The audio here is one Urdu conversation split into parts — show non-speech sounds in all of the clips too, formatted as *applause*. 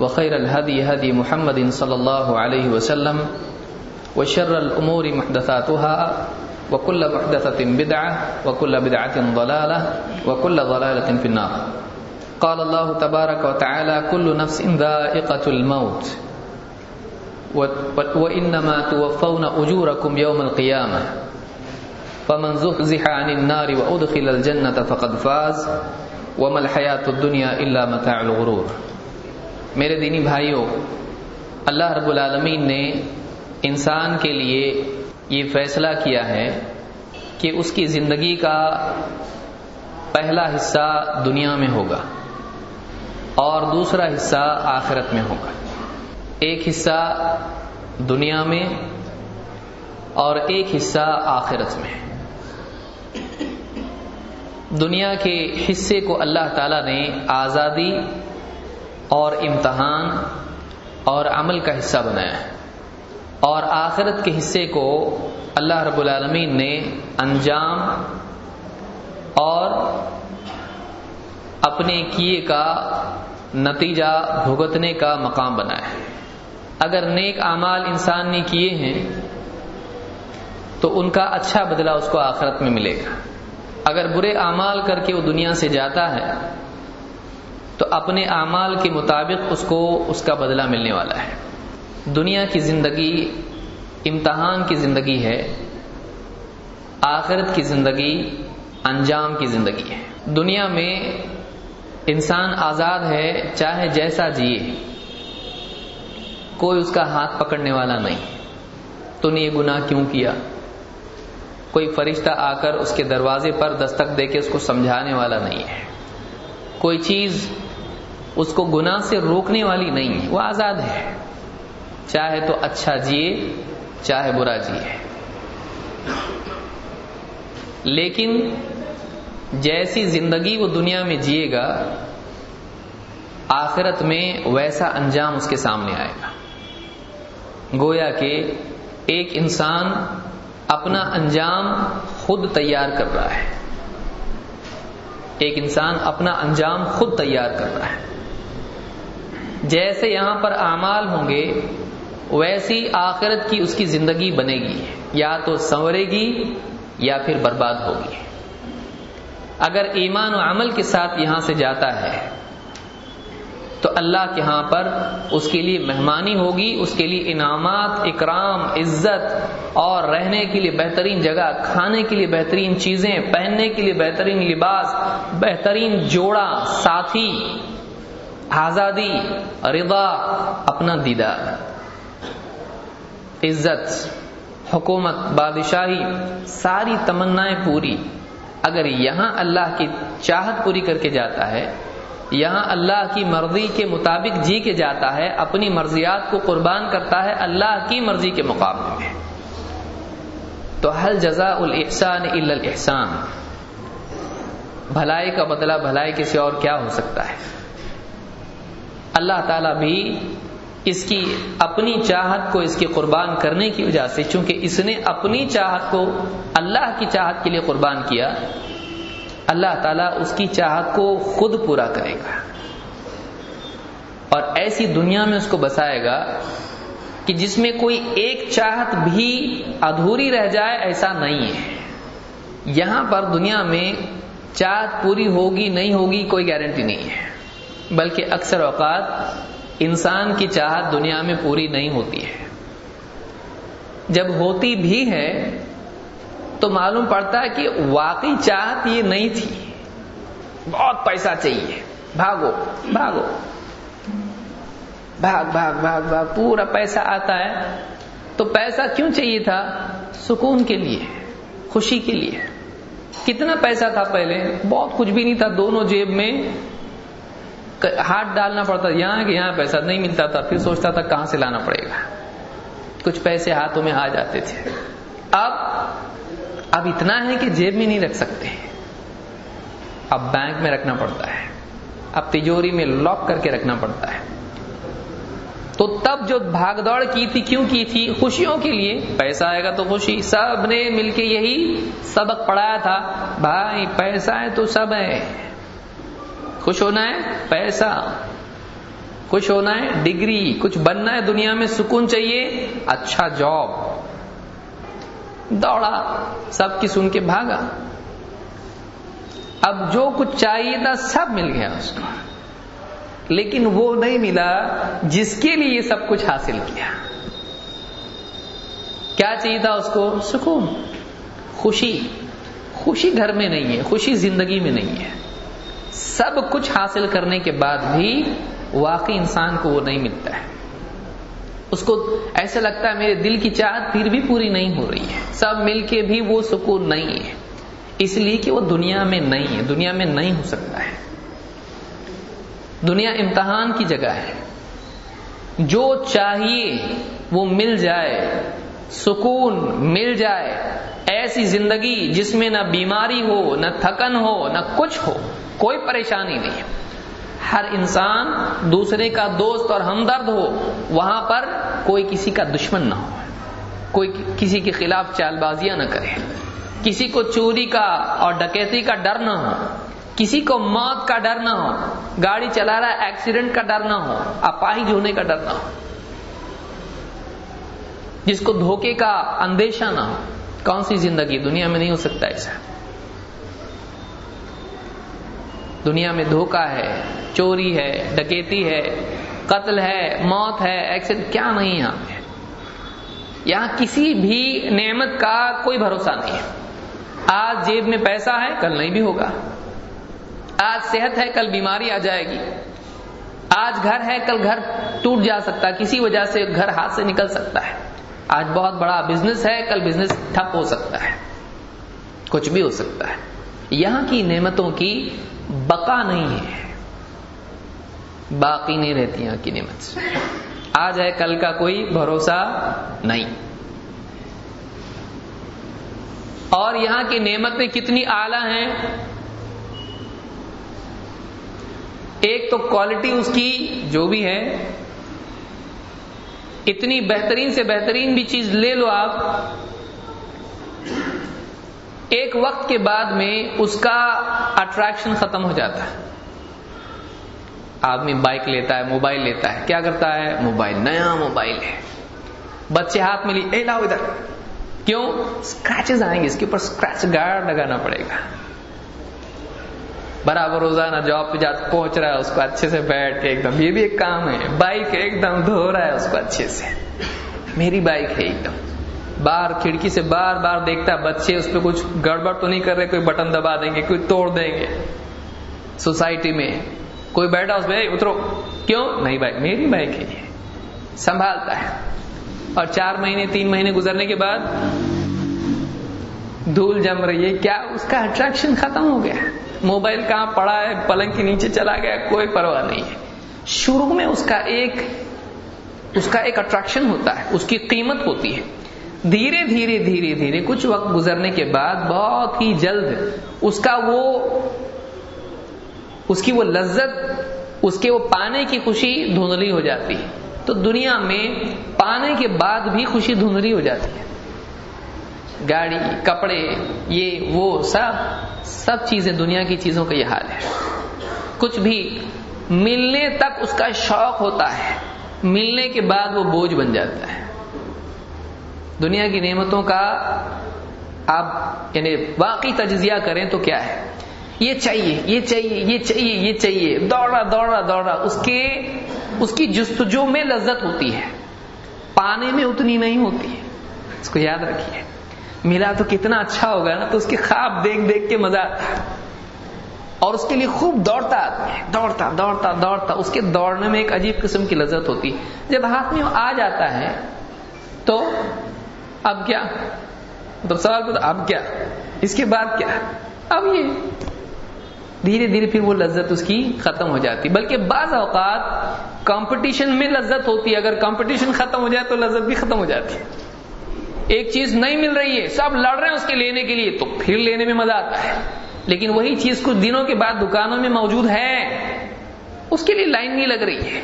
وخير الهدي هدي محمد صلى الله عليه وسلم وشر الأمور محدثاتها وكل محدثة بدعة وكل بدعة ضلالة وكل ضلالة في النار. قال الله تبارك وتعالى كل نفس ذائقة الموت وإنما توفون أجوركم يوم القيامة. فمن زحزح عن النار وأدخل الجنة فقد فاز. وما الحياة الدنيا إلا متاع الغرور. میرے دینی بھائیوں، اللہ رب العالمین نے انسان کے لیے یہ فیصلہ کیا ہے کہ اس کی زندگی کا پہلا حصہ دنیا میں ہوگا اور دوسرا حصہ آخرت میں ہوگا۔ ایک حصہ دنیا میں اور ایک حصہ آخرت میں۔ دنیا کے حصے کو اللہ تعالی نے آزادی اور امتحان اور عمل کا حصہ بنایا ہے۔ اور آخرت کے حصے کو اللہ رب العالمین نے انجام اور اپنے کیے کا نتیجہ بھگتنے کا مقام بنایا ہے۔ اگر نیک اعمال انسان نے کیے ہیں، تو ان کا اچھا بدلہ اس کو آخرت میں ملے گا۔ اگر برے اعمال کر کے وہ دنیا سے جاتا ہے تو اپنے اعمال کے مطابق اس کو، اس کا بدلہ ملنے والا ہے۔ دنیا کی زندگی امتحان کی زندگی ہے، آخرت کی زندگی انجام کی زندگی ہے۔ دنیا میں انسان آزاد ہے، چاہے جیسا جیے، کوئی اس کا ہاتھ پکڑنے والا نہیں۔ تو نے یہ گناہ کیوں کیا؟ کوئی فرشتہ آ کر اس کے دروازے پر دستک دے کے اس کو سمجھانے والا نہیں ہے۔ کوئی چیز اس کو گناہ سے روکنے والی نہیں ہے وہ آزاد ہے۔ چاہے تو اچھا جیے، چاہے برا جیے۔ لیکن جیسی زندگی وہ دنیا میں جیے گا، آخرت میں ویسا انجام اس کے سامنے آئے گا۔ گویا کہ ایک انسان اپنا انجام خود تیار کر رہا ہے۔ ایک انسان اپنا انجام خود تیار کر رہا ہے۔ جیسے یہاں پر اعمال ہوں گے، ویسی آخرت کی اس کی زندگی بنے گی۔ یا تو سنورے گی یا پھر برباد ہوگی۔ اگر ایمان و عمل کے ساتھ یہاں سے جاتا ہے، تو اللہ کے ہاں پر اس کے لیے مہمانی ہوگی، اس کے لیے انعامات، اکرام، عزت اور رہنے کے لیے بہترین جگہ، کھانے کے لیے بہترین چیزیں، پہننے کے لیے بہترین لباس، بہترین جوڑا، ساتھی۔ آزادی، رضا، اپنا دیدار۔ عزت، حکومت، بادشاہی، ساری تمنائیں پوری۔ اگر یہاں اللہ کی چاہت پوری کر کے جاتا ہے، یہاں اللہ کی مرضی کے مطابق جی کے جاتا ہے، اپنی مرضیات کو قربان کرتا ہے اللہ کی مرضی کے مقابلے میں۔ تو حل جزا الاحسان الا الاحسان بھلائی کا بدلہ، بھلائی کسی اور کیا ہو سکتا ہے؟ اللہ تعالی بھی اس کی اپنی چاہت کو اس کی قربان کرنے کی وجہ سے، چونکہ اس نے اپنی چاہت کو اللہ کی چاہت کے لیے قربان کیا، اللہ تعالیٰ اس کی چاہت کو خود پورا کرے گا۔ اور ایسی دنیا میں اس کو بسائے گا کہ جس میں کوئی ایک چاہت بھی ادھوری رہ جائے، ایسا نہیں ہے۔ یہاں پر دنیا میں چاہت پوری ہوگی، نہیں ہوگی، کوئی گارنٹی نہیں ہے۔ بلکہ اکثر اوقات انسان کی چاہت دنیا میں پوری نہیں ہوتی ہے۔ جب ہوتی بھی ہے، تو معلوم پڑتا ہے کہ واقعی چاہت یہ نہیں تھی۔ بہت پیسہ چاہیے۔ بھاگو بھاگو۔ بھاگ بھاگ بھاگ بھاگ، پورا پیسہ آتا ہے۔ تو پیسہ کیوں چاہیے تھا؟ سکون کے لیے، خوشی کے لیے۔ کتنا پیسہ تھا پہلے؟ بہت کچھ بھی نہیں تھا۔ دونوں جیب میں ہاتھ ڈالنا پڑتا یہاں کہ یہاں پیسہ نہیں ملتا تھا، پھر سوچتا تھا کہاں سے لانا پڑے گا۔ کچھ پیسے ہاتھوں میں آ جاتے تھے۔ اب اب اتنا ہے کہ جیب میں نہیں رکھ سکتے۔ اب بینک میں رکھنا پڑتا ہے۔ اب تجوری میں لاک کر کے رکھنا پڑتا ہے۔ تو تب جو بھاگ دوڑ کی تھی، کیوں کی تھی؟ خوشیوں کے لیے۔ پیسہ آئے گا تو خوشی۔ سب نے مل کے یہی سبق پڑھایا تھا۔ بھائی، پیسہ ہے تو سب ہے۔ خوش ہونا ہے؟ پیسہ۔ خوش ہونا ہے؟ ڈگری۔ کچھ بننا ہے دنیا میں؟ سکون چاہیے۔ اچھا جاب۔ دوڑا۔ سب کی سن کے بھاگا۔ اب جو کچھ چاہیے تھا، سب مل گیا اس کو۔ لیکن وہ نہیں ملا جس کے لیے سب کچھ حاصل کیا۔ کیا چاہیے تھا اس کو؟ سکون۔ خوشی۔ خوشی گھر میں نہیں ہے، خوشی زندگی میں نہیں ہے۔ سب کچھ حاصل کرنے کے بعد بھی واقعی انسان کو وہ نہیں ملتا ہے۔ اس کو ایسا لگتا ہے میرے دل کی چاہت پھر بھی پوری نہیں ہو رہی ہے۔ سب مل کے بھی وہ سکون نہیں ہے۔ اس لیے کہ وہ دنیا میں نہیں ہے۔ دنیا میں نہیں ہو سکتا ہے۔ دنیا امتحان کی جگہ ہے۔ جو چاہیے وہ مل جائے۔ سکون مل جائے۔ ایسی زندگی جس میں نہ بیماری ہو، نہ تھکن ہو، نہ کچھ ہو۔ کوئی پریشانی نہیں ہر انسان دوسرے کا دوست اور ہمدرد ہو، وہاں پر کوئی کسی کا دشمن نہ ہو۔ کوئی کسی کے خلاف چال بازیاں نہ کرے۔ کسی کو چوری کا اور ڈکیتی کا ڈر نہ ہو۔ کسی کو موت کا ڈر نہ ہو۔ گاڑی چلا رہا ایکسیڈنٹ کا ڈر نہ ہو۔ اپاہج ہونے کا ڈر نہ ہو۔ جس کو دھوکے کا اندیشہ نہ ہو۔ کون سی زندگی دنیا میں نہیں ہو سکتا ایسا؟ دنیا میں دھوکا ہے، چوری ہے، ڈکیتی ہے، قتل ہے، موت ہے ایکسیڈنٹ کیا نہیں یہاں پہ یہاں کسی بھی نعمت کا کوئی بھروسہ نہیں ہے۔ آج جیب میں پیسہ ہے، کل نہیں بھی ہوگا۔ آج صحت ہے، کل بیماری آ جائے گی۔ آج گھر ہے، کل گھر ٹوٹ جا سکتا ہے۔ کسی وجہ سے گھر ہاتھ سے نکل سکتا ہے۔ آج بہت بڑا بزنس ہے، کل بزنس ٹھپ ہو سکتا ہے۔ کچھ بھی ہو سکتا ہے۔ یہاں کی نعمتوں کی بقا نہیں ہے۔ باقی نہیں رہتی یہاں کی نعمت۔ سے آج ہے کل کا کوئی بھروسہ نہیں۔ اور یہاں کی نعمتیں کتنی اعلی ہیں؟ ایک تو کوالٹی اس کی جو بھی ہے۔ اتنی بہترین سے بہترین بھی چیز لے لو آپ۔ ایک وقت کے بعد میں اس کا اٹریکشن ختم ہو جاتا ہے۔ آدمی بائک لیتا ہے موبائل لیتا ہے۔ کیا کرتا ہے؟ موبائل نیا موبائل ہے۔ بچے ہاتھ میں لی اے، لاؤ ادھر۔ کیوں؟ اسکریچز آئیں گے، اس کے اوپر اسکریچ گارڈ لگانا پڑے گا۔ برابر روزانہ جاب پہ جا، پہنچ رہا ہے، اس کو اچھے سے بیٹھ کے ایک دم۔ یہ بھی ایک کام ہے۔ بائک ایک دم دھو رہا ہے، اس کو اچھے سے۔ میری بائک ہے ایک دم۔ باہر کھڑکی سے بار بار دیکھتا ہے، بچے اس پہ کچھ گڑبڑ تو نہیں کر رہے، کوئی بٹن دبا دیں گے، کوئی توڑ دیں گے۔ سوسائٹی میں کوئی بیٹھا اس پہ اترو۔ کیوں؟ نہیں بائک میری بائک ہے سنبھالتا ہے۔ اور چار مہینے، تین مہینے گزرنے کے بعد دھول جم رہی ہے۔ کیا اس کا اٹریکشن ختم ہو گیا؟ موبائل کہاں پڑا ہے؟ پلنگ کے نیچے چلا گیا۔ کوئی پرواہ نہیں ہے۔ شروع میں اس کا ایک، اس کا ایک اٹریکشن ہوتا ہے، اس کی قیمت ہوتی ہے۔ دھیرے دھیرے دھیرے دھیرے کچھ وقت گزرنے کے بعد بہت ہی جلد اس کا وہ اس کی وہ لذت، اس کے وہ پانے کی خوشی دھندلی ہو جاتی ہے۔ تو دنیا میں پانے کے بعد بھی خوشی دھندلی ہو جاتی ہے۔ گاڑی، کپڑے، یہ، وہ، سب سب چیزیں، دنیا کی چیزوں کا یہ حال ہے۔ کچھ بھی ملنے تک اس کا شوق ہوتا ہے۔ ملنے کے بعد وہ بوجھ بن جاتا ہے۔ دنیا کی نعمتوں کا آپ یعنی واقعی تجزیہ کریں تو کیا ہے؟ یہ چاہیے یہ چاہیے یہ چاہیے یہ چاہیے دوڑا دوڑا دوڑا اس کے، اس کی جستجو میں لذت ہوتی ہے۔ پانے میں اتنی نہیں ہوتی ہے۔ اس کو یاد رکھیے۔ ملا تو کتنا اچھا ہوگا نا تو اس کے خواب دیکھ دیکھ کے مزہ آتا ہے۔ اور اس کے لیے خوب دوڑتا آدمی ہے۔ دوڑتا دوڑتا دوڑتا۔ اس کے دوڑنے میں ایک عجیب قسم کی لذت ہوتی۔ جب ہاتھ میں آ جاتا ہے تو اب کیا؟ مطلب تو سوال اب کیا؟ اس کے بعد کیا؟ اب یہ۔ دھیرے دھیرے پھر وہ لذت اس کی ختم ہو جاتی۔ بلکہ بعض اوقات کمپٹیشن میں لذت ہوتی ہے۔ اگر کمپٹیشن ختم ہو جائے تو لذت بھی ختم ہو جاتی ہے۔ ایک چیز نہیں مل رہی ہے۔ سب لڑ رہے ہیں اس کے لینے کے لیے۔ تو پھر لینے میں مزہ آتا ہے۔ لیکن وہی چیز کچھ دنوں کے بعد دکانوں میں موجود ہے۔ اس کے لیے لائن نہیں لگ رہی ہے۔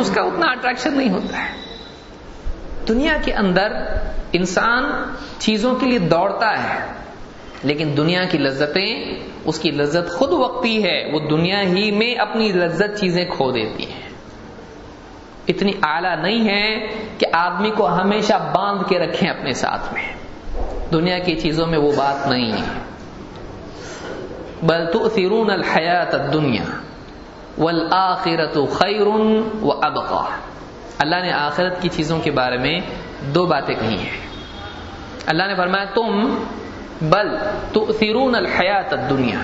اس کا اتنا اٹریکشن نہیں ہوتا ہے۔ دنیا کے اندر انسان چیزوں کے لیے دوڑتا ہے، لیکن دنیا کی لذتیں، اس کی لذت خود وقتی ہے، وہ دنیا ہی میں اپنی لذت چیزیں کھو دیتی ہیں۔ اتنی اعلیٰ نہیں ہے کہ آدمی کو ہمیشہ باندھ کے رکھیں اپنے ساتھ میں۔ دنیا کی چیزوں میں وہ بات نہیں ہے۔ بل تؤثرون الحیات الدنیا والآخرت خیر و ابقا۔ اللہ نے آخرت کی چیزوں کے بارے میں دو باتیں کہی ہیں۔ اللہ نے فرمایا، تم، بل تؤثرون الحیات الدنیا۔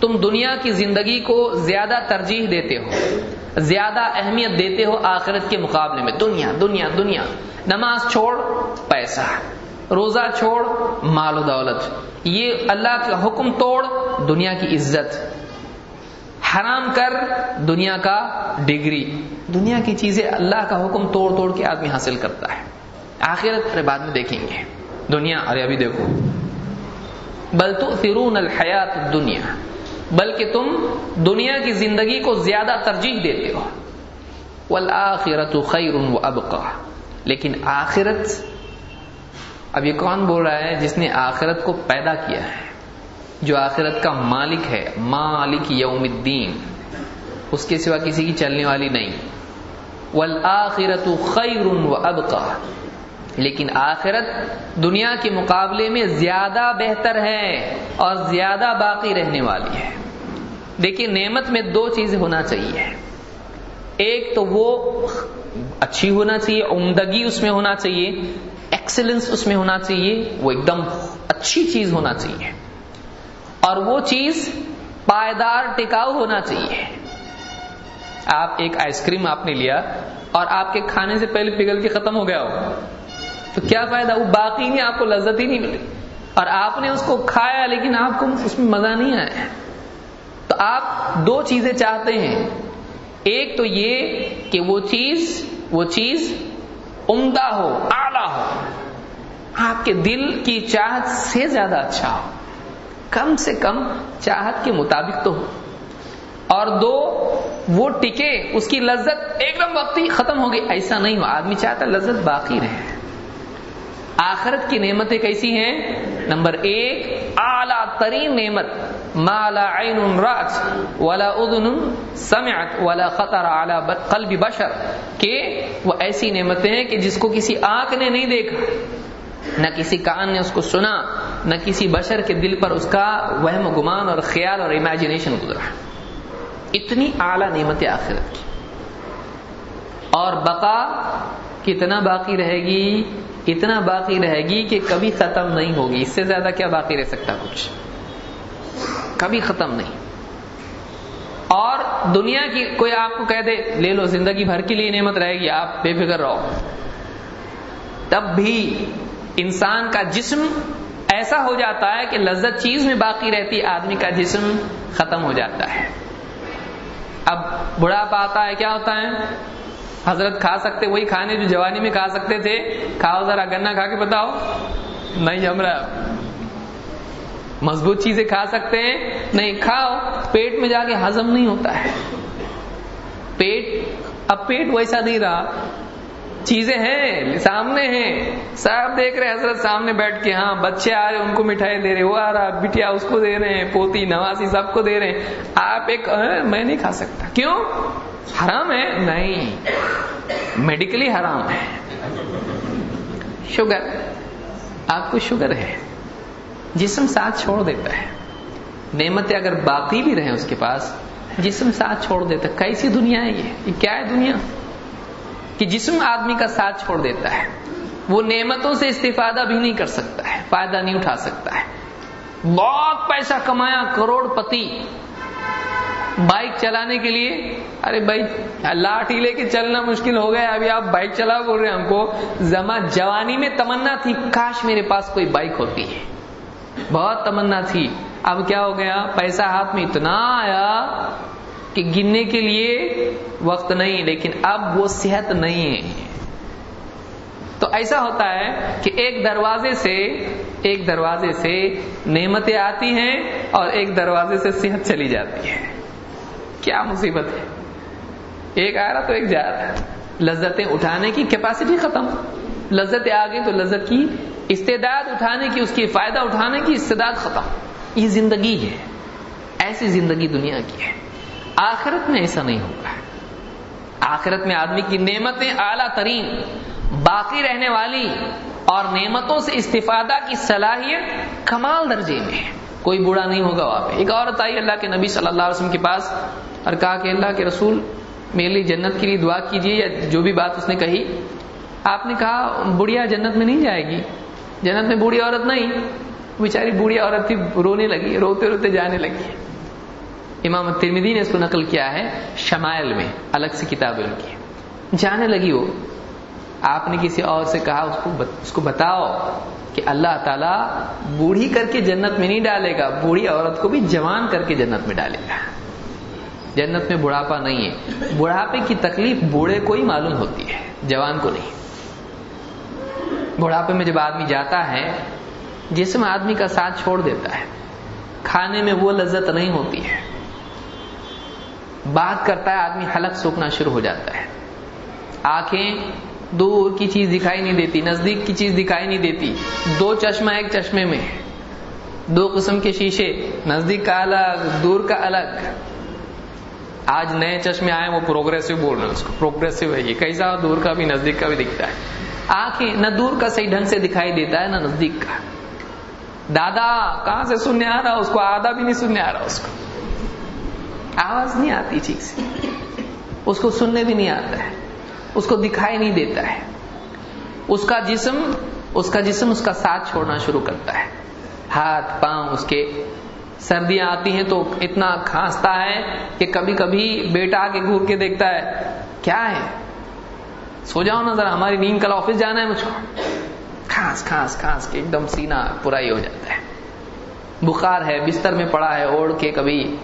تم دنیا کی زندگی کو زیادہ ترجیح دیتے ہو، زیادہ اہمیت دیتے ہو آخرت کے مقابلے میں۔ دنیا دنیا دنیا۔ نماز چھوڑ، پیسہ۔ روزہ چھوڑ، مال و دولت۔ یہ اللہ کا حکم توڑ، دنیا کی عزت۔ حرام کر دنیا کا ڈگری۔ دنیا کی چیزیں اللہ کا حکم توڑ توڑ کے آدمی حاصل کرتا ہے۔ آخرت بعد میں دیکھیں گے۔ دنیا، ارے ابھی دیکھو۔ بل تو فرون الحیات دنیا بلکہ تم دنیا کی زندگی کو زیادہ ترجیح دیتے ہو۔ والآخرت خیر و ابقا۔ لیکن آخرت، اب یہ کون بول رہا ہے جس نے آخرت کو پیدا کیا ہے؟ جو آخرت کا مالک ہے، مالک یوم الدین۔ اس کے سوا کسی کی چلنے والی نہیں۔ والآخرت خیر و ابقا لیکن آخرت دنیا کے مقابلے میں زیادہ بہتر ہے اور زیادہ باقی رہنے والی ہے۔ دیکھیے، نعمت میں دو چیزیں ہونا چاہیے۔ ایک تو وہ اچھی ہونا چاہیے، عمدگی اس میں ہونا چاہیے ایکسلنس اس میں ہونا چاہیے، وہ ایک دم اچھی چیز ہونا چاہیے۔ اور وہ چیز پائیدار ٹکاؤ ہونا چاہیے۔ آپ ایک آئس کریم آپ نے لیا اور آپ کے کھانے سے پہلے پگھل کے ختم ہو گیا ہو۔ تو کیا فائدہ؟ وہ باقی نہیں، آپ کو لذت ہی نہیں ملی۔ اور آپ نے اس کو کھایا لیکن آپ کو اس میں مزہ نہیں آیا۔ تو آپ دو چیزیں چاہتے ہیں۔ ایک تو یہ کہ وہ چیز وہ چیز عمدہ ہو، اعلی ہو۔ آپ کے دل کی چاہت سے زیادہ اچھا ہو۔ کم سے کم چاہت کے مطابق تو ہو۔ اور دو، وہ ٹکے، اس کی لذت ایک دم وقتی ختم ہو گئی۔ ایسا نہیں ہو آدمی چاہتا لذت باقی رہے۔ آخرت کی نعمتیں کیسی ہیں؟ نمبر ایک، اعلی ترین نعمت مالا عین رات ولا ادن سمعت ولا خطر اعلی قلب بشر، کہ وہ ایسی نعمتیں ہیں کہ جس کو کسی آنکھ نے نہیں دیکھا، نہ کسی کان نے اس کو سنا نہ کسی بشر کے دل پر اس کا وہم و گمان اور خیال اور امیجنیشن گزرا اتنی اعلی نعمت آخرت کی۔ اور بقا کتنا باقی رہے گی، اتنا باقی رہے گی کہ کبھی ختم نہیں ہوگی۔ اس سے زیادہ کیا باقی رہ سکتا کچھ؟ کبھی ختم نہیں۔ اور دنیا کی کوئی آپ کو کہہ دے، لے لو، زندگی بھر کے لیے نعمت رہے گی، آپ بے فکر رہو۔ تب بھی انسان کا جسم ایسا ہو جاتا ہے کہ لذت چیز میں باقی رہتی، آدمی کا جسم ختم ہو جاتا ہے۔ اب بڑھاپا آتا ہے، کیا ہوتا ہے؟ حضرت کھا سکتے، وہی کھانے جو جوانی میں کھا سکتے تھے۔ کھاؤ ذرا گنا کھا کے بتاؤ۔ نہیں جم رہا۔ مضبوط چیزیں کھا سکتے ہیں۔ نہیں، کھاؤ۔ پیٹ میں جا کے ہزم نہیں ہوتا ہے۔ پیٹ، اب پیٹ ویسا نہیں رہا۔ چیزیں ہیں، سامنے ہیں۔ صاحب دیکھ رہے حضرت سامنے بیٹھ کے ہاں بچے آ رہے ان کو مٹھائی دے رہے وہ آ رہا، بٹیا اس کو دے رہے ہیں، پوتی، نواسی سب کو دے رہے ہیں۔ آپ ایک میں نہیں کھا سکتا۔ کیوں؟ حرام ہے؟ نہیں۔ میڈیکلی حرام ہے۔ شوگر۔ آپ کو شوگر ہے۔ جسم ساتھ چھوڑ دیتا ہے۔ نعمتیں اگر باقی بھی رہیں اس کے پاس، جسم ساتھ چھوڑ دیتا ہے۔ کیسی دنیا ہے یہ کیا ہے دنیا؟ کہ جسم آدمی کا ساتھ چھوڑ دیتا ہے۔ وہ نعمتوں سے استفادہ بھی نہیں کر سکتا ہے، فائدہ نہیں اٹھا سکتا ہے۔ بہت پیسہ کمایا کروڑ پتی بائک چلانے کے لیے، ارے بھائی، لاٹھی لے کے چلنا مشکل ہو گیا ابھی آپ بائک چلا بول رہے ہیں، ہم کو زما جوانی میں تمنا تھی۔ کاش میرے پاس کوئی بائک ہوتی۔ ہے بہت تمنا تھی۔ اب کیا ہو گیا؟ پیسہ ہاتھ میں اتنا آیا کہ گننے کے لیے وقت نہیں، لیکن اب وہ صحت نہیں ہے۔ تو ایسا ہوتا ہے کہ ایک دروازے سے، ایک دروازے سے نعمتیں آتی ہیں اور ایک دروازے سے صحت چلی جاتی ہے۔ کیا مصیبت ہے؟ ایک آ رہا تو ایک جا رہا۔ لذتیں اٹھانے کی کیپیسٹی ختم۔ لذتیں آ گئی تو لذت کی استعداد اٹھانے کی، اس کی فائدہ اٹھانے کی استعداد ختم۔ یہ زندگی ہے۔ ایسی زندگی دنیا کی ہے۔ آخرت میں ایسا نہیں ہوگا آخرت میں آدمی کی نعمتیں اعلیٰ ترین، باقی رہنے والی اور نعمتوں سے استفادہ کی صلاحیت کمال درجے میں کوئی بوڑھا نہیں ہوگا وہاں پہ۔ ایک عورت آئی اللہ کے نبی صلی اللہ علیہ وسلم کے پاس اور کہا کہ اللہ کے رسول، میرے لیے جنت کے لیے دعا کیجیے یا جو بھی بات اس نے کہی۔ آپ نے کہا، بڑھیا جنت میں نہیں جائے گی۔ جنت میں بوڑھی عورت نہیں۔ بیچاری بوڑھی عورت تھی، رونے لگی، روتے روتے جانے لگی۔ امام ترمیدی نے اس کو نقل کیا ہے شمائل میں، الگ سے کتاب ان کی جانے لگی وہ، آپ نے کسی اور سے کہا، اس کو اس کو بتاؤ کہ اللہ تعالیٰ بوڑھی کر کے جنت میں نہیں ڈالے گا، بوڑھی عورت کو بھی جوان کر کے جنت میں ڈالے گا۔ جنت میں بڑھاپا نہیں ہے۔ بڑھاپے کی تکلیف بوڑھے کو ہی معلوم ہوتی ہے، جوان کو نہیں۔ بڑھاپے میں جب آدمی جاتا ہے، جسم آدمی کا ساتھ چھوڑ دیتا ہے۔ کھانے میں وہ لذت نہیں ہوتی ہے۔ بات کرتا ہے، آدمی حلق سوکھنا شروع ہو جاتا ہے۔ آنکھیں دور کی چیز دکھائی نہیں دیتی، نزدیک کی چیز دکھائی نہیں دیتی۔ دو چشمہ ایک چشمے میں۔ دو قسم کے شیشے، نزدیک کا الگ، دور کا الگ۔ آج نئے چشمے آئے، وہ پروگریسو بول رہے ہیں اس کو پروگریسو ہے یہ۔ کیسا دور کا بھی، نزدیک کا بھی دکھتا ہے۔ آنکھیں نہ دور کا صحیح ڈھنگ سے دکھائی دیتا ہے، نہ نزدیک کا۔ دادا، کہاں سے سننے آ رہا اس کو آدھا بھی نہیں سننے آ رہا، اس کو۔ آواز نہیں آتی ٹھیک سے۔ اس کو سننے بھی نہیں آتا ہے۔ اس کو دکھائی نہیں دیتا ہے۔ اس کا جسم، اس کا جسم اس کا ساتھ چھوڑنا شروع کرتا ہے۔ ہاتھ، پاؤں، اس کے سردیاں آتی ہیں تو اتنا کھانستا ہے کہ کبھی کبھی بیٹا آ کے گور کے دیکھتا ہے، کیا ہے؟ سو جاؤ نا ذرا، ہماری نیند کل آفس جانا ہے مجھ کو کھانس کھانس کھانس کے ایک دم سینا پورا ہی ہو جاتا ہے۔ بخار ہے، بستر میں پڑا ہے، اوڑھ کے کبھی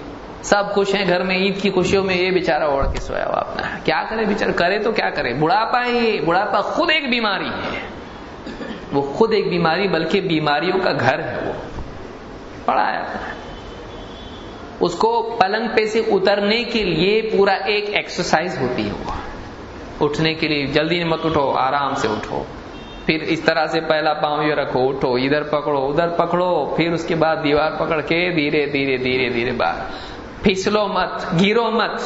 سب خوش ہیں گھر میں، عید کی خوشیوں میں، یہ بےچارا اوڑھ کے سویا ہوا اپنا۔ کیا کرے بےچارا کرے تو کیا کرے؟ بڑھاپا ہے یہ بڑھاپا خود ایک بیماری ہے۔ وہ خود ایک بیماری، بلکہ بیماریوں کا گھر ہے وہ۔ پڑا ہے اس کو پلنگ پہ سے اترنے کے لیے پورا ایک ایکسرسائز ہوتی ہے وہ۔ اٹھنے کے لیے جلدی مت اٹھو، آرام سے اٹھو۔ پھر اس طرح سے پہلا پاؤں یہ رکھو، اٹھو، ادھر پکڑو ادھر پکڑو۔ پھر اس کے بعد دیوار پکڑ کے دھیرے دھیرے دھیرے دھیرے باہر۔ پھسلو مت، گرو مت۔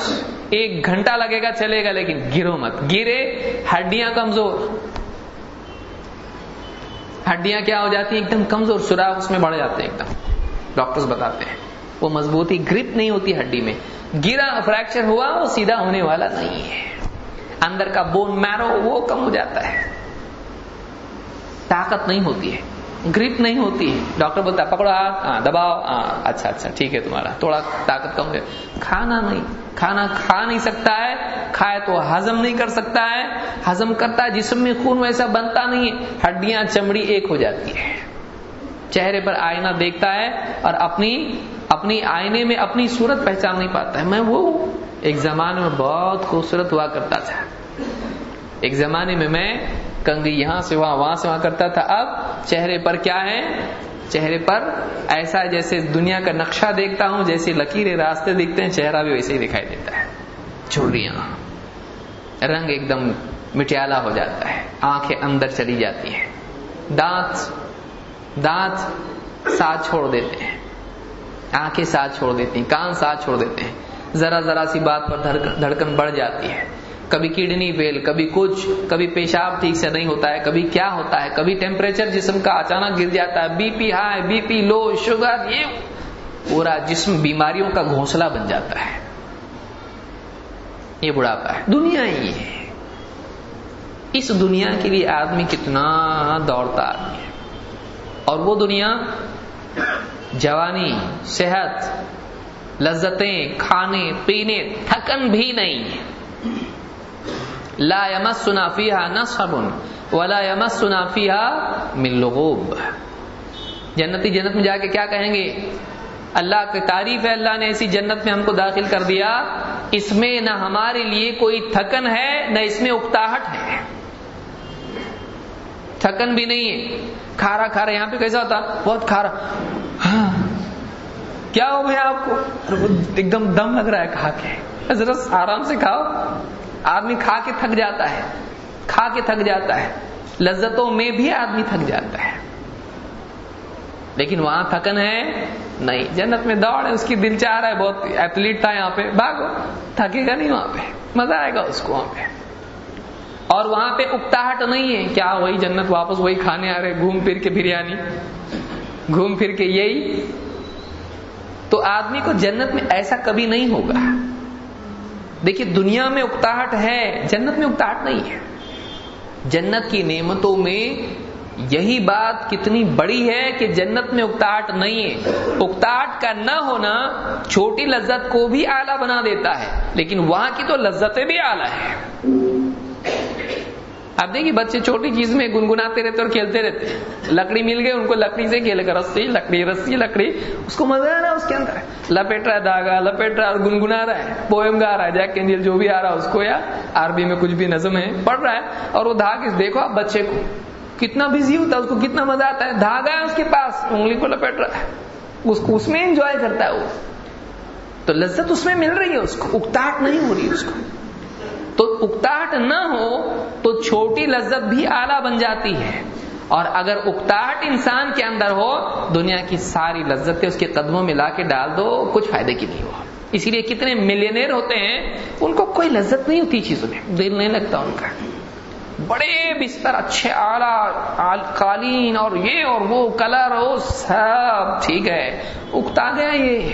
ایک گھنٹہ لگے گا چلے گا، لیکن گرو مت۔ گرے، ہڈیاں کمزور۔ ہڈیاں کیا ہو جاتی ہیں؟ ایک دم کمزور سراخ اس میں بڑھ جاتے ہیں، ایک دم۔ ڈاکٹرز بتاتے ہیں۔ وہ مضبوطی گرپ نہیں ہوتی ہڈی میں۔ گرا، فریکچر ہوا، وہ سیدھا ہونے والا نہیں ہے۔ اندر کا بون میرو وہ کم ہو جاتا ہے۔ طاقت نہیں ہوتی ہے۔ گرپ نہیں ہوتی. ڈاکٹر بولتا ہے پکڑو ہاتھ. ہاں دباؤ. ہاں اچھا اچھا ٹھیک ہے تمہارا. تھوڑا طاقت کم ہے کھانا نہیں. کھانا کھا نہیں سکتا ہے. کھائے تو ہزم نہیں کر سکتا ہے. ہزم کرتا ہے، جسم میں خون ویسا بنتا نہیں ہے. ہڈیاں، چمڑی ایک ہو جاتی ہے چہرے پر آئینہ دیکھتا ہے اور اپنی اپنی آئینے میں اپنی صورت پہچان نہیں پاتا ہے. میں وہ ایک زمانے میں بہت خوبصورت ہوا کرتا تھا. ایک زمانے میں میں کنگھی یہاں سے وہاں وہاں سے وہاں کرتا تھا۔ اب چہرے پر کیا ہے؟ چہرے پر ایسا جیسے دنیا کا نقشہ دیکھتا ہوں، جیسے لکیرے راستے دیکھتے ہیں، چہرہ بھی ویسے ہی دکھائی دیتا ہے۔ چوڑیاں رنگ ایک دم مٹیالہ ہو جاتا ہے۔ آنکھیں اندر چلی جاتی ہیں۔ دانت دانت ساتھ چھوڑ دیتے ہیں۔ آنکھیں ساتھ چھوڑ دیتی ہیں، کان ساتھ چھوڑ دیتے ہیں۔ ذرا ذرا سی بات پر دھڑکن بڑھ جاتی ہے۔ کبھی کڈنی فیل کبھی کچھ، کبھی پیشاب ٹھیک سے نہیں ہوتا ہے، کبھی کیا ہوتا ہے، کبھی ٹیمپریچر جسم کا اچانک گر جاتا ہے، B P high, B P low, sugar, یہ پورا جسم بیماریوں کا گھونسلہ بن جاتا ہے۔ یہ بڑھاپا ہے۔ دنیا ہی ہے۔ اس دنیا کے لیے آدمی کتنا دوڑتا آدمی ہے۔ اور وہ دنیا جوانی، صحت، لذتیں، کھانے، پینے، تھکن بھی نہیں ہے۔ لا يمسنا فيها نصب ولا يمسنا فيها من لغوب. جنتی جنت میں جا کے کیا کہیں گے؟ اللہ کی تعریف ہے، اللہ نے ایسی جنت میں ہم کو داخل کر دیا۔ اس میں نہ ہمارے لیے کوئی تھکن ہے، نہ اس میں اکتاہٹ ہے۔ تھکن بھی نہیں ہے۔ کھارا کھارا، یہاں پہ کیسا ہوتا؟ بہت کھارا۔ ہاں۔ کیا ہو گیا آپ کو؟ ایک دم دم لگ رہا ہے، کھا کے۔ ذرا آرام سے کھاؤ۔ آدمی کھا کے تھک جاتا ہے، کھا کے تھک جاتا ہے۔ لذتوں میں بھی آدمی تھک جاتا ہے۔ لیکن وہاں تھکن ہے نہیں۔ جنت میں دوڑ ہے، اس کی دل چاہ رہا ہے، بہت ایتھلیٹ تھا یہاں پہ۔ بھاگو، تھکے گا نہیں وہاں پہ۔ مزہ آئے گا اس کو وہاں پہ۔ اور وہاں پہ اکتاہٹ نہیں ہے۔ کیا وہی جنت واپس وہی کھانے آ رہے گھوم پھر کے بریانی۔ گھوم پھر کے یہی۔ تو آدمی کو جنت میں ایسا کبھی نہیں ہوگا۔ دیکھیے، دنیا میں اکتاہٹ ہے، جنت میں اکتاہٹ نہیں ہے۔ جنت کی نعمتوں میں یہی بات کتنی بڑی ہے کہ جنت میں اکتاہٹ نہیں ہے۔ اکتاہٹ کا نہ ہونا چھوٹی لذت کو بھی اعلیٰ بنا دیتا ہے، لیکن وہاں کی تو لذتیں بھی اعلیٰ ہے اب دیکھیے بچے چھوٹی چیز میں گنگناتے رہتے اور کھیلتے رہتے لکڑی مل گئی، ان کو لکڑی سے کھیلے گا رسی، لکڑی رسی، لکڑی۔ اس کو مزہ آ رہا ہے، اس کے اندر۔ لپیٹ رہا ہے دھاگا لپیٹ رہا ہے، گنگنا رہا ہے، پوئم گا رہا ہے، جیک کینجل جو بھی آ رہا ہے اس کو، یا عربی میں کچھ بھی نظم ہے، پڑھ رہا ہے۔ اور وہ دھاگ دیکھو آپ بچے کو، کتنا بزی ہوتا ہے، اس کو کتنا مزہ آتا ہے۔ دھاگا ہے اس کے پاس، انگلی کو لپیٹ رہا ہے۔ اس کو، اس میں انجوائے کرتا ہے وہ۔ تو لذت اس میں مل رہی ہے، اس کو اکتاٹ نہیں ہو رہی اس کو۔ تو اکتاہٹ نہ ہو تو چھوٹی لذت بھی اعلیٰ بن جاتی ہے۔ اور اگر اکتاہٹ انسان کے اندر ہو، دنیا کی ساری لذتیں اس کے قدموں میں لا کے ڈال دو، کچھ فائدے کی نہیں ہو۔ اسی لیے کتنے ملینئر ہوتے ہیں، ان کو کوئی لذت نہیں ہوتی چیزوں میں۔ دل نہیں لگتا ان کا۔ بڑے بستر، اچھے اعلی قالین اور یہ اور وہ، کلر، وہ سب، ٹھیک ہے۔ اکتا گیا یہ۔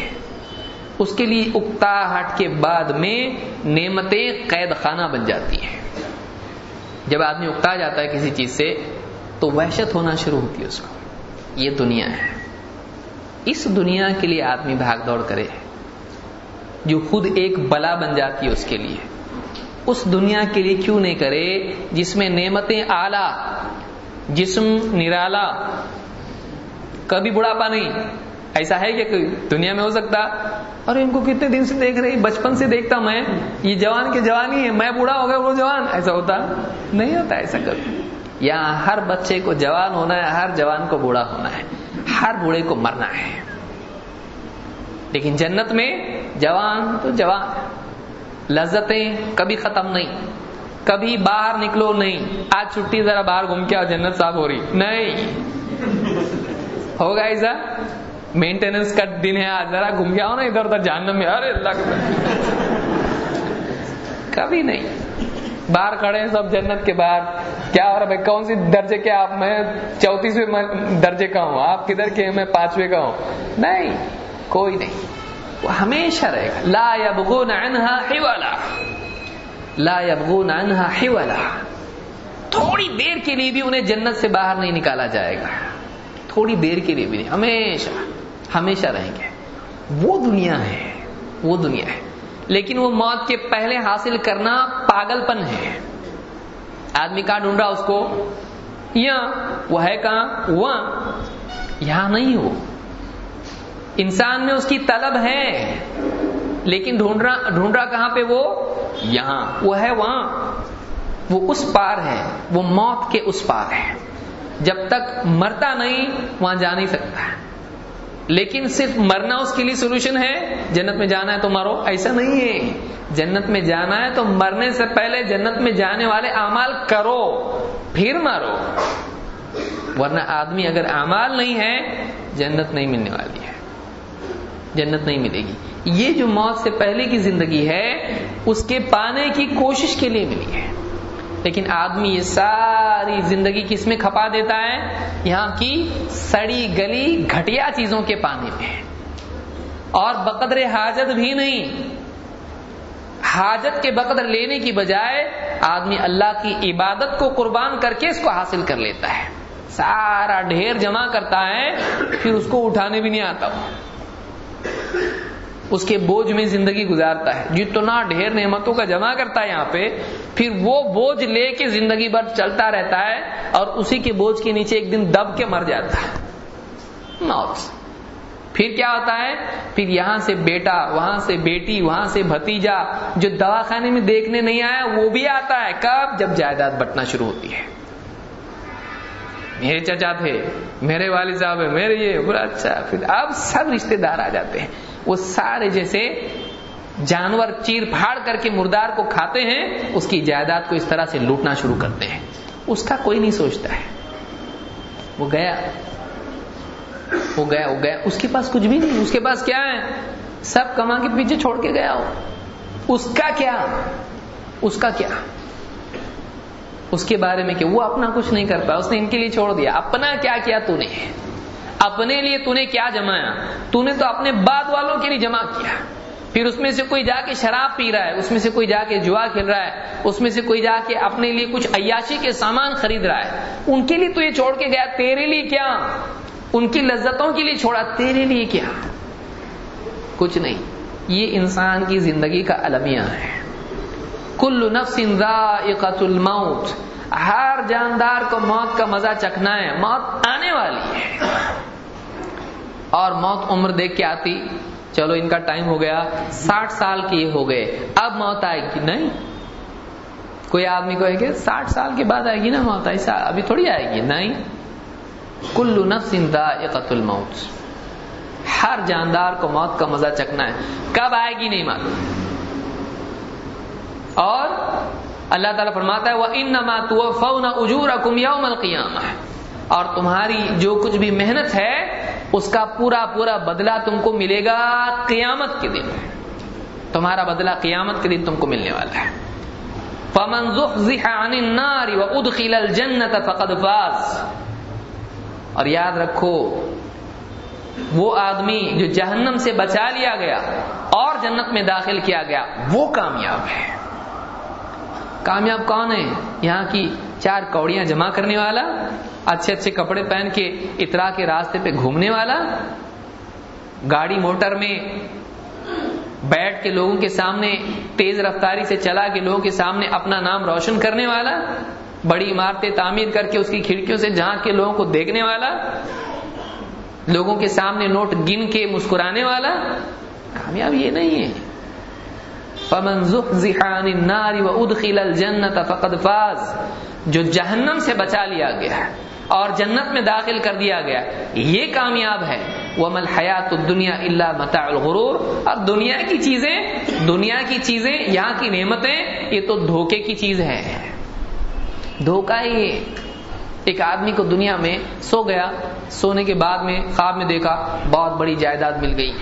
اس کے لیے اکتا ہٹ کے بعد میں نعمتیں قید خانہ بن جاتی ہیں۔ جب آدمی اکتا جاتا ہے کسی چیز سے، تو وحشت ہونا شروع ہوتی ہے اس کو۔ یہ دنیا ہے۔ اس دنیا کے لیے آدمی بھاگ دوڑ کرے۔ جو خود ایک بلا بن جاتی ہے اس کے لیے۔ اس دنیا کے لیے کیوں نہیں کرے؟ جس میں نعمتیں آلہ جسم نرالا، کبھی بڑھاپا نہیں۔ ایسا ہے کہ دنیا میں ہو سکتا اور ان کو کتنے دن سے دیکھ رہی، بچپن سے دیکھتا میں، یہ جوان کے جوانی ہے میں بوڑھا ہو گیا، وہ جوان، ایسا ہوتا نہیں ہوتا، ایسا کبھی۔ یہاں ہر بچے کو جوان ہونا ہے، ہر جوان کو بوڑھا ہونا ہے، ہر بوڑھے کو مرنا ہے۔ لیکن جنت میں جوان تو جوان لذتیں کبھی ختم نہیں، کبھی باہر نکلو نہیں۔ آج چھٹی، ذرا باہر گھوم کے جنت صاف ہو رہی۔ نہیں۔ ہوگا ایسا؟ مینٹیننس کا دن ہے، آج ذرا گھوم گیا ہو نا ادھر ادھر جاننے میں۔ ارے اللہ کبھی نہیں۔ باہر کھڑے ہیں سب جنت کے باہر۔ کیا ہو رہا بھائی؟ کون سی درجے کے آپ؟ میں چوتیسویں درجے کا ہوں۔ آپ کدھر کے میں پانچویں کا ہوں۔ نہیں، کوئی نہیں۔ وہ ہمیشہ رہے گا۔ لا یبغون عنہا حوالا لا یبغون عنہا حوالا تھوڑی دیر کے لیے بھی انہیں جنت سے باہر نہیں نکالا جائے گا۔ تھوڑی دیر کے لیے بھی نہیں، ہمیشہ۔ ہمیشہ رہیں گے۔ وہ دنیا ہے، وہ دنیا ہے۔ لیکن وہ موت کے پہلے حاصل کرنا پاگل پن ہے۔ آدمی کہاں ڈھونڈ رہا اس کو؟ یہاں۔ وہ ہے کہاں؟ وہاں۔ یہاں نہیں ہو۔ انسان میں اس کی طلب ہے، لیکن ڈھونڈ رہا ڈھونڈ رہا کہاں پہ؟ وہ یہاں۔ وہ ہے وہاں۔ وہ اس پار ہے، وہ موت کے اس پار ہے۔ جب تک مرتا نہیں، وہاں جا نہیں سکتا۔ ہے لیکن صرف مرنا اس کے لیے سولوشن ہے؟ جنت میں جانا ہے تو مرو. ایسا نہیں ہے. جنت میں جانا ہے تو مرنے سے پہلے جنت میں جانے والے اعمال کرو. پھر مارو ورنہ آدمی اگر اعمال نہیں ہے، جنت نہیں ملنے والی ہے. جنت نہیں ملے گی. یہ جو موت سے پہلے کی زندگی ہے، اس کے پانے کی کوشش کے لیے ملی ہے. لیکن آدمی یہ ساری زندگی کس میں کھپا دیتا ہے؟ یہاں کی سڑی گلی گھٹیا چیزوں کے پانے میں اور بقدر حاجت بھی نہیں۔ حاجت کے بقدر لینے کی بجائے آدمی اللہ کی عبادت کو قربان کر کے اس کو حاصل کر لیتا ہے۔ سارا ڈھیر جمع کرتا ہے، پھر اس کو اٹھانے بھی نہیں آتا۔ اس کے بوجھ میں زندگی گزارتا ہے۔ جتنا ڈھیر نعمتوں کا جمع کرتا ہے یہاں پہ۔ پھر وہ بوجھ لے کے زندگی بھر چلتا رہتا ہے اور اسی کے بوجھ کے نیچے ایک دن دب کے مر جاتا ہے۔ موت۔ پھر کیا ہوتا ہے؟ پھر یہاں سے بیٹا، وہاں سے بیٹی، وہاں سے بھتیجا جو دواخانے میں دیکھنے نہیں آیا، وہ بھی آتا ہے۔ کب؟ جب جائیداد بٹنا شروع ہوتی ہے۔ میرے چچا تھے، میرے والد صاحب ہے میرے یہ بڑا اچھا۔ پھر اب سب رشتے دار آ جاتے ہیں۔ وہ سارے جیسے جانور، چیر، پھاڑ کر کے مردار کو کھاتے ہیں، اس کی جائیداد کو اس طرح سے لوٹنا شروع کرتے ہیں۔ اس کا کوئی نہیں سوچتا ہے۔ وہ گیا۔ وہ گیا وہ گیا۔ اس کے پاس کچھ بھی نہیں۔ اس کے پاس کیا ہے؟ سب کما کے پیچھے چھوڑ کے گیا ہو اس کا کیا؟ اس کا کیا؟ اس کے بارے میں کہ وہ اپنا کچھ نہیں کر پایا۔ اس نے ان کے لیے چھوڑ دیا۔ اپنا کیا کیا تو نے؟ اپنے لیے تو نے کیا جمایا؟ تو نے تو اپنے بعد والوں کے لیے جمع کیا۔ پھر اس میں سے کوئی جا کے شراب پی رہا ہے، اس میں سے کوئی جا کے جوا کھیل رہا ہے، اس میں سے کوئی جا کے اپنے لیے کچھ عیاشی کے سامان خرید رہا ہے۔ ان کے لیے تو یہ چھوڑ کے گیا، تیرے لیے کیا؟ ان کی لذتوں کے لیے چھوڑا، تیرے لیے کیا؟ کچھ نہیں۔ یہ انسان کی زندگی کا المیہ ہے۔ کل نفس ذائقت الموت۔ ہر جاندار کو موت کا مزہ چکھنا ہے، موت آنے والی ہے۔ اور موت عمر دیکھ کے آتی، چلو ان کا ٹائم ہو گیا، ساٹھ سال کے ہو گئے، اب موت آئے گی۔ نہیں۔ کوئی آدمی کو ہے کہ ساٹھ سال کے بعد آئے گی نا موت، ایسا ابھی تھوڑی آئے گی۔ نہیں۔ کلو نفس ذائقت الموت۔ ہر جاندار کو موت کا مزہ چکنا ہے۔ کب آئے گی نہیں معلوم۔ اور اللہ تعالیٰ فرماتا ہے وہ ان نما فون اجور یوم القیامہ اور تمہاری جو کچھ بھی محنت ہے، اس کا پورا پورا بدلہ تم کو ملے گا قیامت کے دن۔ تمہارا بدلہ قیامت کے دن تم کو ملنے والا ہے۔ فمن زحزح عن النار وادخل فقد فاز۔ اور یاد رکھو، وہ آدمی جو جہنم سے بچا لیا گیا اور جنت میں داخل کیا گیا، وہ کامیاب ہے۔ کامیاب کون ہے یہاں کی چار کوڑیاں جمع کرنے والا، اچھے اچھے کپڑے پہن کے اترا کے راستے پہ گھومنے والا، گاڑی موٹر میں بیٹھ کے لوگوں کے سامنے، تیز رفتاری سے چلا کے لوگوں کے سامنے اپنا نام روشن کرنے والا، بڑی عمارتیں تعمیر کر کے اس کی کھڑکیوں سے جہاں کے لوگوں کو دیکھنے والا، لوگوں کے سامنے نوٹ گن کے مسکرانے والا، کامیاب یہ نہیں ہے فمن زحزح عن النار وادخل الجنة فقد فاز۔ جو جہنم سے بچا لیا گیا ہے اور جنت میں داخل کر دیا گیا یہ کامیاب ہے۔ ومل حیات الدنیا اللہ متاع الغرور۔ اب دنیا کی چیزیں، دنیا کی چیزیں، یہاں کی نعمتیں، یہ تو دھوکے کی چیز ہے دھوکہ ہی ایک آدمی کو دنیا میں سو گیا، سونے کے بعد میں خواب میں دیکھا، بہت بڑی جائیداد مل گئی۔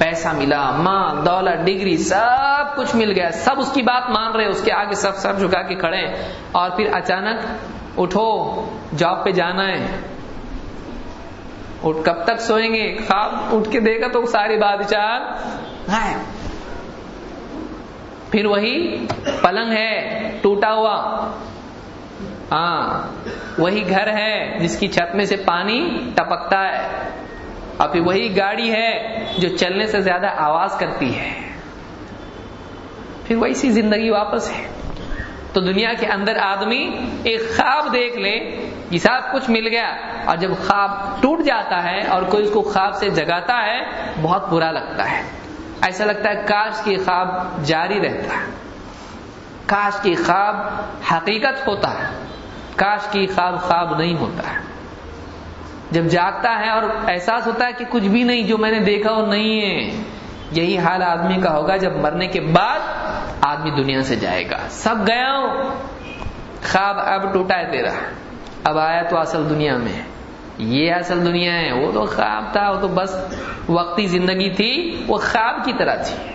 پیسہ ملا ماں دولت ڈگری سب کچھ مل گیا۔ سب اس کی بات مان رہے اس کے آگے سب سر جھکا کے کھڑے اور پھر اچانک اٹھو جاب پہ جانا ہے۔ کب تک سوئیں گے؟ خواب اٹھ کے دیکھا تو ساری بادشاہ۔ پھر وہی پلنگ ہے ٹوٹا ہوا۔ ہاں وہی گھر ہے جس کی چھت میں سے پانی ٹپکتا ہے۔ اور پھر وہی گاڑی ہے جو چلنے سے زیادہ آواز کرتی ہے۔ پھر ویسی زندگی واپس ہے۔ تو دنیا کے اندر آدمی ایک خواب دیکھ لے جی یہ سب کچھ مل گیا اور جب خواب ٹوٹ جاتا ہے اور کوئی اس کو خواب سے جگاتا ہے، بہت برا لگتا ہے۔ ایسا لگتا ہے کاش کی خواب جاری رہتا ہے۔ کاش کی خواب حقیقت ہوتا ہے۔ کاش کی خواب خواب نہیں ہوتا ہے۔ جب جاگتا ہے اور احساس ہوتا ہے کہ کچھ بھی نہیں جو میں نے دیکھا وہ نہیں ہے۔ یہی حال آدمی کا ہوگا جب مرنے کے بعد آدمی دنیا سے جائے گا۔ سب گیا ہوں خواب اب ٹوٹا ہے تیرا۔ اب آیا تو اصل دنیا میں۔ یہ اصل دنیا ہے۔ وہ تو خواب تھا، وہ تو بس وقتی زندگی تھی۔ وہ خواب کی طرح تھی۔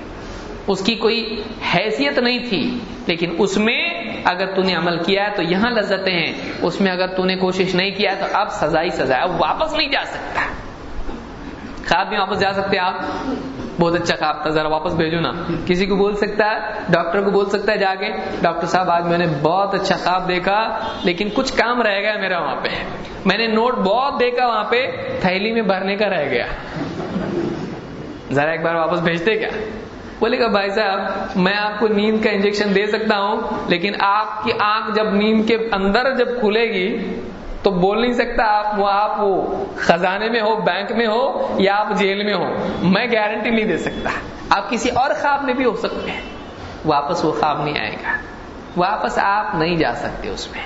اس کی کوئی حیثیت نہیں تھی، لیکن اس میں اگر تو نے عمل کیا ہے تو یہاں لذتیں ہیں۔ اس میں اگر تو نے کوشش نہیں کیا تو اب سزائی سزا اب واپس نہیں جا سکتا۔ خواب میں واپس جا سکتے آپ۔ بہت اچھا خواب تھا۔ ذرا واپس بھیجو نا۔ کسی کو بول سکتا ہے؟ ڈاکٹر کو بول سکتا ہے جا کے ڈاکٹر صاحب، آج میں نے بہت اچھا خواب دیکھا، لیکن کچھ کام رہ گیا میرا وہاں پہ۔ میں نے نوٹ بہت دیکھا وہاں پہ۔ تھیلی میں بھرنے کا رہ گیا۔ ذرا ایک بار واپس بھیجتے کیا؟ بولے گا، بھائی صاحب، میں آپ کو نیند کا انجیکشن دے سکتا ہوں، لیکن آپ کی آنکھ جب نیند کے اندر جب کھلے گی، تو بول نہیں سکتا آپ وہ آپ وہ خزانے میں ہو، بینک میں ہو، یا آپ جیل میں ہو، میں گارنٹی نہیں دے سکتا۔ آپ کسی اور خواب میں بھی ہو سکتے ہیں۔ واپس وہ خواب نہیں آئے گا۔ واپس آپ نہیں جا سکتے اس میں۔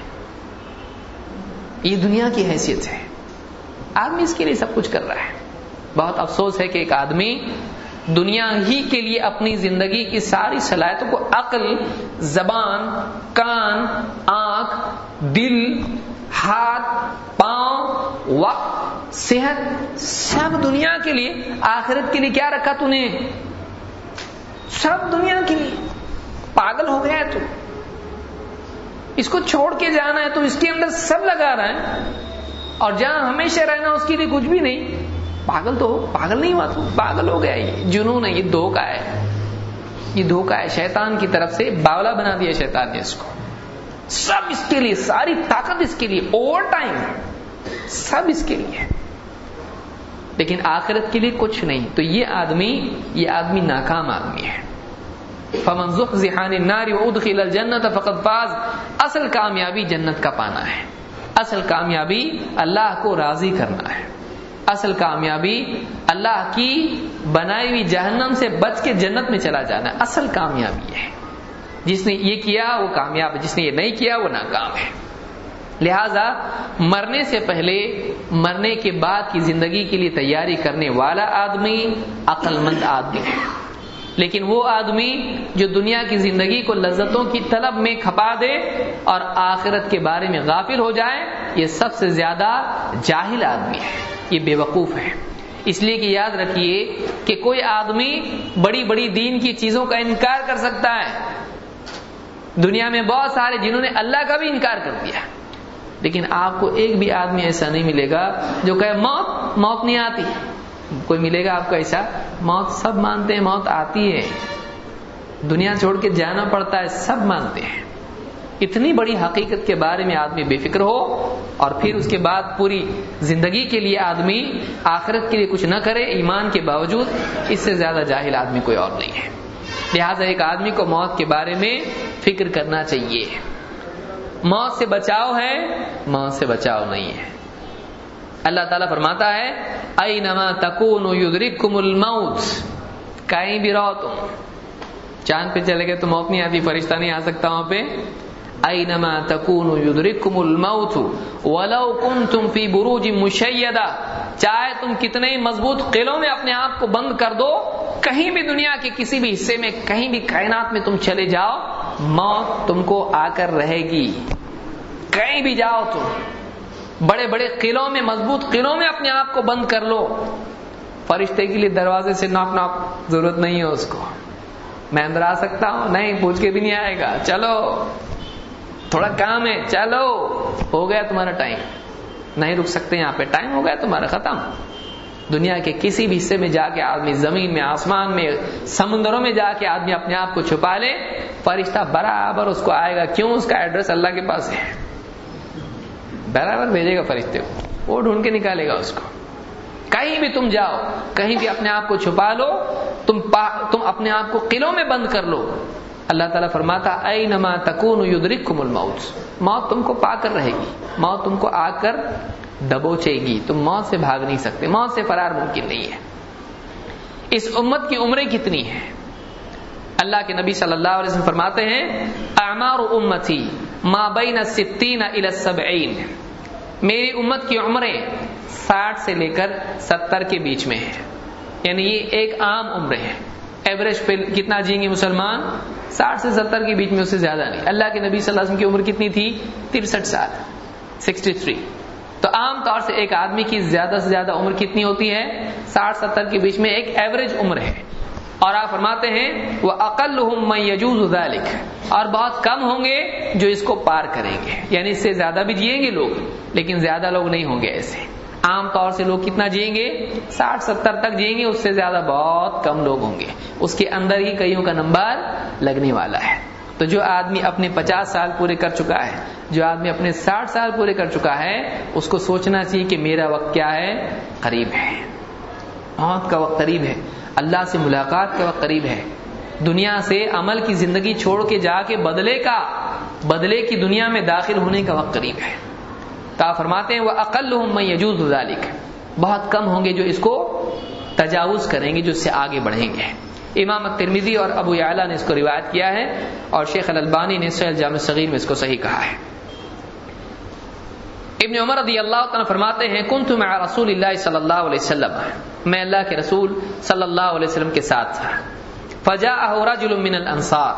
یہ دنیا کی حیثیت ہے۔ آدمی اس کے لیے سب کچھ کر رہا ہے۔ بہت افسوس ہے کہ ایک آدمی دنیا ہی کے لیے اپنی زندگی کی ساری صلاحیتوں کو عقل، زبان، کان، آنکھ، دل، ہاتھ، پاؤں، وقت، صحت، سب دنیا کے لیے، آخرت کے لیے کیا رکھا تو نے؟ سب دنیا کے لیے۔ پاگل ہو گیا ہے تو۔ اس کو چھوڑ کے جانا ہے تو اس کے اندر سب لگا رہا ہے اور جہاں ہمیشہ رہنا اس کے لیے کچھ بھی نہیں۔ پاگل تو پاگل نہیں ہوا تو، پاگل ہو گیا یہ۔ جنون ہے یہ دھوکا ہے، یہ دھوکا ہے شیطان کی طرف سے، باولا بنا دیا شیطان نے اس کو۔ سب اس کے لیے، ساری طاقت اس کے لیے اوور ٹائم۔ سب اس کے لیے۔ لیکن آخرت کے لیے کچھ نہیں۔ تو یہ آدمی یہ آدمی ناکام آدمی ہے۔ فمن زحزح النار وادخل الجنه فقد فاز۔ اصل کامیابی جنت کا پانا ہے۔ اصل کامیابی اللہ کو راضی کرنا ہے۔ اصل کامیابی اللہ کی بنائی ہوئی جہنم سے بچ کے جنت میں چلا جانا ہے۔ اصل کامیابی ہے۔ جس نے یہ کیا وہ کامیاب ہے، جس نے یہ نہیں کیا وہ ناکام ہے۔ لہذا مرنے سے پہلے، مرنے کے بعد کی زندگی کے لیے تیاری کرنے والا آدمی عقل مند آدمی ہے۔ لیکن وہ آدمی جو دنیا کی زندگی کو لذتوں کی طلب میں کھپا دے اور آخرت کے بارے میں غافل ہو جائے، یہ سب سے زیادہ جاہل آدمی ہے۔ یہ بے وقوف ہے اس لیے کہ یاد رکھیے کہ کوئی آدمی بڑی بڑی دین کی چیزوں کا انکار کر سکتا ہے۔ دنیا میں بہت سارے جنہوں نے اللہ کا بھی انکار کر دیا۔ لیکن آپ کو ایک بھی آدمی ایسا نہیں ملے گا جو کہے موت موت نہیں آتی۔ کوئی ملے گا آپ کو ایسا، موت سب مانتے ہیں، موت آتی ہے۔ دنیا چھوڑ کے جانا پڑتا ہے، سب مانتے ہیں۔ اتنی بڑی حقیقت کے بارے میں آدمی بے فکر ہو اور پھر اس کے بعد پوری زندگی کے لیے آدمی آخرت کے لیے کچھ نہ کرے، ایمان کے باوجود اس سے زیادہ جاہل آدمی کوئی اور نہیں ہے۔ لہذا ایک آدمی کو موت کے بارے میں فکر کرنا چاہیے۔ موت سے بچاؤ ہے، موت سے بچاؤ نہیں ہے۔ اللہ تعالیٰ فرماتا ہے ائی نما تکون الموت کہیں بھی رہو تم۔ چاند پہ چلے گئے تو موت نہیں آتی فرشتہ نہیں آ سکتا وہاں پہ۔ اینما تکون یدرککم الموت ولو کنتم فی بروج مشیدہ چاہے تم کتنے مضبوط قلعوں میں اپنے آپ کو بند کر دو، کہیں بھی دنیا کے کسی بھی حصے میں، کہیں بھی کائنات میں تم چلے جاؤ، موت تم کو آ کر رہے گی۔ کہیں بھی جاؤ تم، بڑے بڑے قلعوں میں، مضبوط قلعوں میں اپنے آپ کو بند کر لو۔ فرشتے کے لیے دروازے سے ناک ناک ضرورت نہیں ہے اس کو۔ میں اندر آ سکتا ہوں؟ نہیں، پوچھ کے بھی نہیں آئے گا۔ چلو۔ تھوڑا کام ہے، چلو، ہو گیا تمہارا ٹائم۔ نہیں رک سکتے یہاں پہ۔ ٹائم ہو گیا تمہارا، ختم۔ دنیا کے کسی بھی حصے میں جا کے آدمی زمین میں، آسمان میں، سمندروں میں جا کے آدمی اپنے آپ کو چھپا لے، فرشتہ برابر اس کو آئے گا۔ کیوں؟ اس کا ایڈریس اللہ کے پاس ہے۔ برابر بھیجے گا فرشتے کو۔ وہ ڈھونڈ کے نکالے گا اس کو۔ کہیں بھی تم جاؤ، کہیں بھی اپنے آپ کو چھپا لو، تم تم اپنے آپ کو قلعوں میں بند کر لو۔ اللہ تعالیٰ فرماتا اے نما تکون یدرککم الموت؟ موت تم کو پا کر رہے گی۔ موت تم کو آ کر دبوچے گی۔ تم موت سے بھاگ نہیں سکتے۔ موت سے فرار ممکن نہیں ہے۔ اس امت کی عمریں کتنی ہیں؟ اللہ کے نبی صلی اللہ علیہ وسلم فرماتے ہیں اعمار امتی ما بین الستین الى السبعین میری امت کی عمریں ساٹھ سے لے کر ستر کے بیچ میں ہیں۔ یعنی یہ ایک عام عمریں ہیں۔ ایوریج پہ کتنا جئیں گے مسلمان؟ ساٹھ سے ستر کے بیچ میں اس سے زیادہ نہیں۔ اللہ کے نبی صلی اللہ علیہ وسلم کی عمر کتنی تھی؟ ترسٹھ سال۔ Sixty three. تو عام طور سے ایک آدمی کی زیادہ سے زیادہ عمر کتنی ہوتی ہے؟ ساٹھ ستر کے بیچ میں ایک ایوریج عمر ہے۔ اور آپ فرماتے ہیں، وہ عقل یجوز ذالک اور بہت کم ہوں گے جو اس کو پار کریں گے۔ یعنی اس سے زیادہ بھی جیئیں گے لوگ، لیکن زیادہ لوگ نہیں ہوں گے ایسے۔ عام طور سے لوگ کتنا جئیں گے؟ ساٹھ ستر تک جئیں گے، اس سے زیادہ بہت کم لوگ ہوں گے۔ اس کے اندر ہی کئیوں کا نمبر لگنے والا ہے۔ تو جو آدمی اپنے پچاس سال پورے کر چکا ہے، جو آدمی اپنے ساٹھ سال پورے کر چکا ہے، اس کو سوچنا چاہیے کہ میرا وقت کیا ہے؟ قریب ہے۔ موت کا وقت قریب ہے۔ اللہ سے ملاقات کا وقت قریب ہے۔ دنیا سے عمل کی زندگی چھوڑ کے جا کے بدلے کا، بدلے کی دنیا میں داخل ہونے کا وقت قریب ہے۔ تو آپ فرماتے ہیں وہ عقل میں یجوز ذالک بہت کم ہوں گے جو اس کو تجاوز کریں گے، جو اس سے آگے بڑھیں گے۔ امام ترمیدی اور ابو اعلیٰ نے اس کو روایت کیا ہے اور شیخ الالبانی نے سہیل جامع صغیر میں اس کو صحیح کہا ہے۔ ابن عمر رضی اللہ تعالیٰ فرماتے ہیں کن تم رسول اللہ صلی اللہ علیہ وسلم۔ میں اللہ کے رسول صلی اللہ علیہ وسلم کے ساتھ تھا۔ فجا رجل من الانصار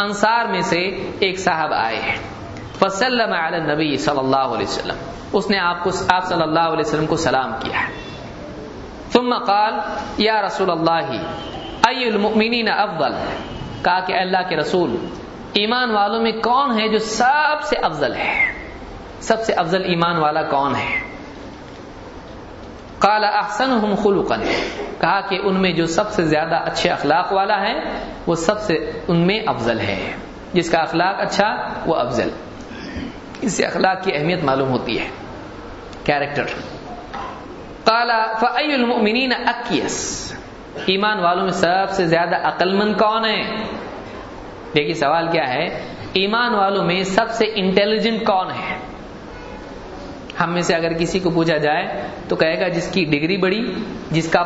انصار میں سے ایک صاحب آئے ہیں۔ فسلم علی النبی صلی اللہ علیہ وسلم۔ اس نے آپ کو آپ صلی اللہ علیہ وسلم کو سلام کیا ہے۔ ثم قال، یا رسول اللہ، ای المؤمنین افضل؟ کہا کہ اللہ کے رسول، ایمان والوں میں کون ہے جو سب سے افضل ہے؟ سب سے افضل ایمان والا کون ہے؟ کالا احسن خلقن کہا کہ ان میں جو سب سے زیادہ اچھے اخلاق والا ہے، وہ سب سے ان میں افضل ہے۔ جس کا اخلاق اچھا وہ افضل۔ اس سے اخلاق کی اہمیت معلوم ہوتی ہے۔ کیریکٹر کالا فعی المؤمنین اکیس ایمان والوں میں سب سے زیادہ عقل مند کون ہے دیکھیے سوال کیا ہے، ایمان والوں میں سب سے انٹیلیجنٹ کون ہے ہم میں سے اگر کسی کو پوچھا جائے تو کہے گا، جس کی ڈگری بڑی، جس کا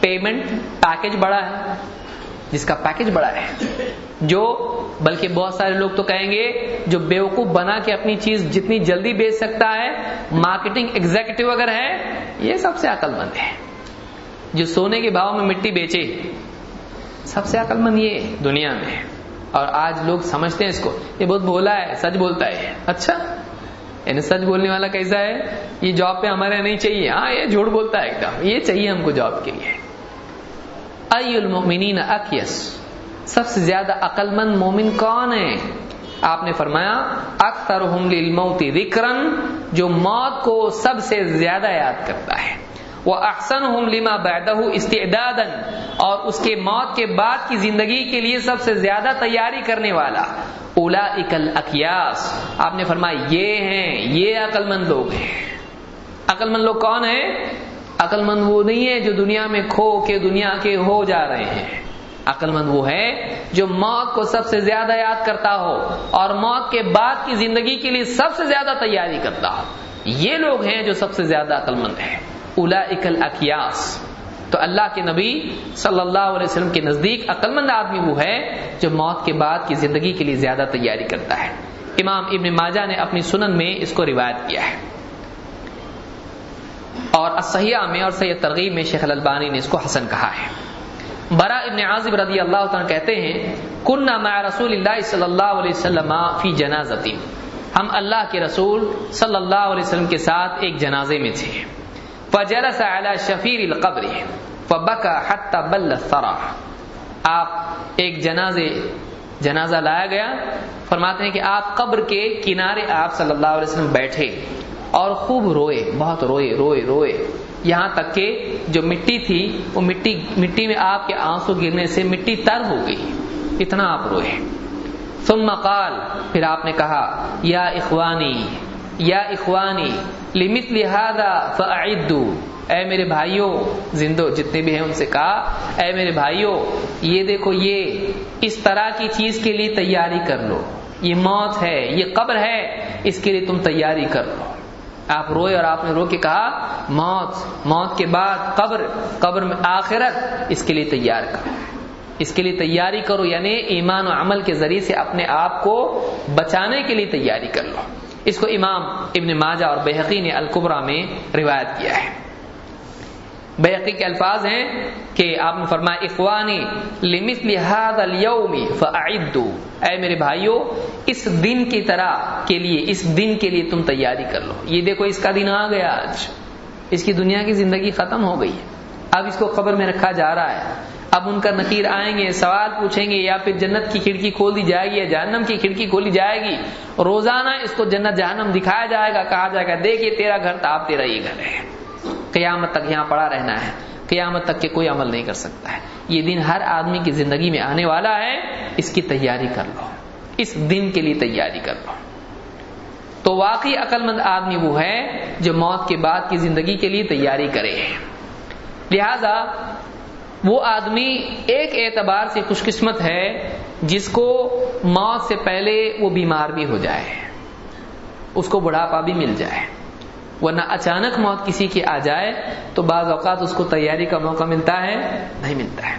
پیمنٹ پیکج بڑا ہے جس کا پیکج بڑا ہے۔ جو بلکہ بہت سارے لوگ تو کہیں گے جو بیوقوف بنا کے اپنی چیز جتنی جلدی بیچ سکتا ہے مارکیٹنگ ایگزیکٹو اگر ہے یہ سب سے عقل مند ہے جو سونے کے بھاؤ میں مٹی بیچے، سب سے عقل مند یہ دنیا میں اور آج لوگ سمجھتے ہیں اس کو، یہ بہت بولا ہے، سچ بولتا ہے۔ اچھا یعنی سچ بولنے والا کیسا ہے؟ یہ جاب پہ ہمارے نہیں چاہیے۔ ہاں یہ جھوٹ بولتا ہے ایک دم۔ یہ چاہیے ہم کو جاب کے لیے۔ ای المؤمنین اکیس۔ سب سے زیادہ عقل مند مومن کون ہے آپ نے فرمایا اکثر للموت ذکرن جو موت کو سب سے زیادہ یاد کرتا ہے۔ وہ احسن لما بیدہ استعداد اور اس کے موت کے بعد کی زندگی کے لیے سب سے زیادہ تیاری کرنے والا۔ اولا اکل اکیاس آپ نے فرمایا، یہ ہیں، یہ عقل مند لوگ ہیں۔ عقل مند لوگ کون ہیں؟ عقل مند وہ نہیں ہے جو دنیا میں کھو کے دنیا کے ہو جا رہے ہیں۔ عقل مند وہ ہے جو موت کو سب سے زیادہ یاد کرتا ہو اور موت کے بعد کی زندگی کے لیے سب سے زیادہ تیاری کرتا ہو۔ یہ لوگ ہیں جو سب سے زیادہ عقل مند ہیں۔ اولا اکل اکیاس تو اللہ کے نبی صلی اللہ علیہ وسلم کے نزدیک عقل مند آدمی وہ ہے جو موت کے بعد کی زندگی کے لیے زیادہ تیاری کرتا ہے۔ امام ابن ماجہ نے اپنی سنن میں اس کو روایت کیا ہے۔ اور اسحیہ میں اور سید ترغیب میں شیخ البانی نے اس کو حسن کہا ہے۔ برا ابن عازب رضی اللہ تعالیٰ کہتے ہیں، کننا مع رسول اللہ صلی اللہ علیہ وسلم فی جنازتی۔ ہم اللہ کے رسول صلی اللہ علیہ وسلم کے ساتھ ایک جنازے میں تھے۔ فجلس على شفیر القبر فبکا حتى بل الثرى آپ ایک جنازے، جنازہ لایا گیا۔ فرماتے ہیں کہ آپ قبر کے کنارے آپ صلی اللہ علیہ وسلم بیٹھے۔ اور خوب روئے، بہت روئے روئے روئے۔ یہاں تک کہ جو مٹی تھی، وہ مٹی مٹی میں آپ کے آنسو گرنے سے مٹی تر ہو گئی۔ اتنا آپ روئے۔ ثم قال، پھر آپ نے کہا، یا اخوانی یا اخوانی، لمثل هذا فاعدوا۔ اے میرے بھائیوں زندو، جتنے بھی ہیں ان سے کہا، اے میرے بھائیوں یہ دیکھو، یہ اس طرح کی چیز کے لیے تیاری کر لو۔ یہ موت ہے، یہ قبر ہے، اس کے لیے تم تیاری کر لو۔ آپ روئے اور آپ نے رو کے کہا، موت موت کے بعد قبر قبر میں آخرت، اس کے لیے تیار کرو اس کے لیے تیاری کرو یعنی ایمان و عمل کے ذریعے سے اپنے آپ کو بچانے کے لیے تیاری کر لو۔ اس کو امام ابن ماجہ اور بحقی نے القبرہ میں روایت کیا ہے۔ بحقی کے الفاظ ہیں کہ آپ نے فرمایا، اخوانی، لمثل هذا اليوم فاعدوا اے میرے بھائیوں اس دن کی طرح کے لیے، اس دن کے لیے تم تیاری کر لو۔ یہ دیکھو، اس کا دن آ گیا آج۔ اس کی دنیا کی زندگی ختم ہو گئی ہے۔ اب اس کو قبر میں رکھا جا رہا ہے۔ اب ان کا نکیر آئیں گے، سوال پوچھیں گے، یا پھر جنت کی کھڑکی کھول دی جائے گی یا جہنم کی کھڑکی کھولی جائے گی؟ روزانہ اس کو جنت جہنم دکھایا جائے گا، کہا جائے گا دیکھیے تیرا گھر تھا آپ تیرا یہ گھر ہے۔ قیامت تک یہاں پڑا رہنا ہے۔ قیامت تک کے کوئی عمل نہیں کر سکتا ہے۔ یہ دن ہر آدمی کی زندگی میں آنے والا ہے۔ اس کی تیاری کر لو۔ اس دن کے لیے تیاری کر لو۔ تو واقعی عقل مند آدمی وہ ہے جو موت کے بعد کی زندگی کے لیے تیاری کرے۔ لہذا وہ آدمی ایک اعتبار سے خوش قسمت ہے جس کو موت سے پہلے وہ بیمار بھی ہو جائے۔ اس کو بڑھاپا بھی مل جائے۔ ورنہ اچانک موت کسی کی آ جائے تو بعض اوقات اس کو تیاری کا موقع ملتا ہے، نہیں ملتا ہے۔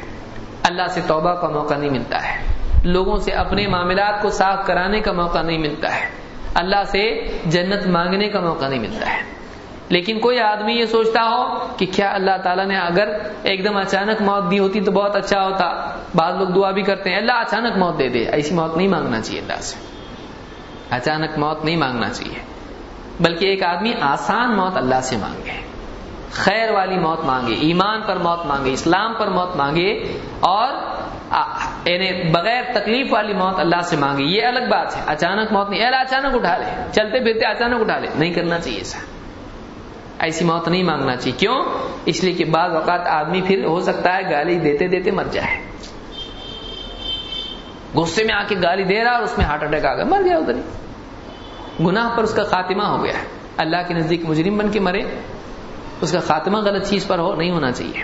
اللہ سے توبہ کا موقع نہیں ملتا ہے۔ لوگوں سے اپنے معاملات کو صاف کرانے کا موقع نہیں ملتا ہے۔ اللہ سے جنت مانگنے کا موقع نہیں ملتا ہے۔ لیکن کوئی آدمی یہ سوچتا ہو کہ کیا اللہ تعالیٰ نے اگر ایک دم اچانک موت دی ہوتی تو بہت اچھا ہوتا۔ بعض لوگ دعا بھی کرتے ہیں، اللہ اچانک موت دے دے، ایسی موت نہیں مانگنا چاہیے اللہ سے۔ اچانک موت نہیں مانگنا چاہیے۔ بلکہ ایک آدمی آسان موت اللہ سے مانگے، خیر والی موت مانگے، ایمان پر موت مانگے، اسلام پر موت مانگے، اور یعنی بغیر تکلیف والی موت اللہ سے مانگے۔ یہ الگ بات ہے۔ اچانک موت نہیں اللہ اچانک اٹھا لے۔ چلتے پھرتے اچانک اٹھا لے۔ نہیں کرنا چاہیے ایسا ایسی موت نہیں مانگنا چاہیے۔ کیوں؟ اس لیے کہ بعض اوقات آدمی پھر ہو سکتا ہے گالی دیتے دیتے مر جائے۔ غصے میں آ کے گالی دے رہا اور اس میں ہارٹ اٹیک آ گیا، مر گیا ادھر گناہ پر اس کا خاتمہ ہو گیا ہے۔ اللہ کے نزدیک مجرم بن کے مرے، اس کا خاتمہ غلط چیز پر ہو، نہیں ہونا چاہیے۔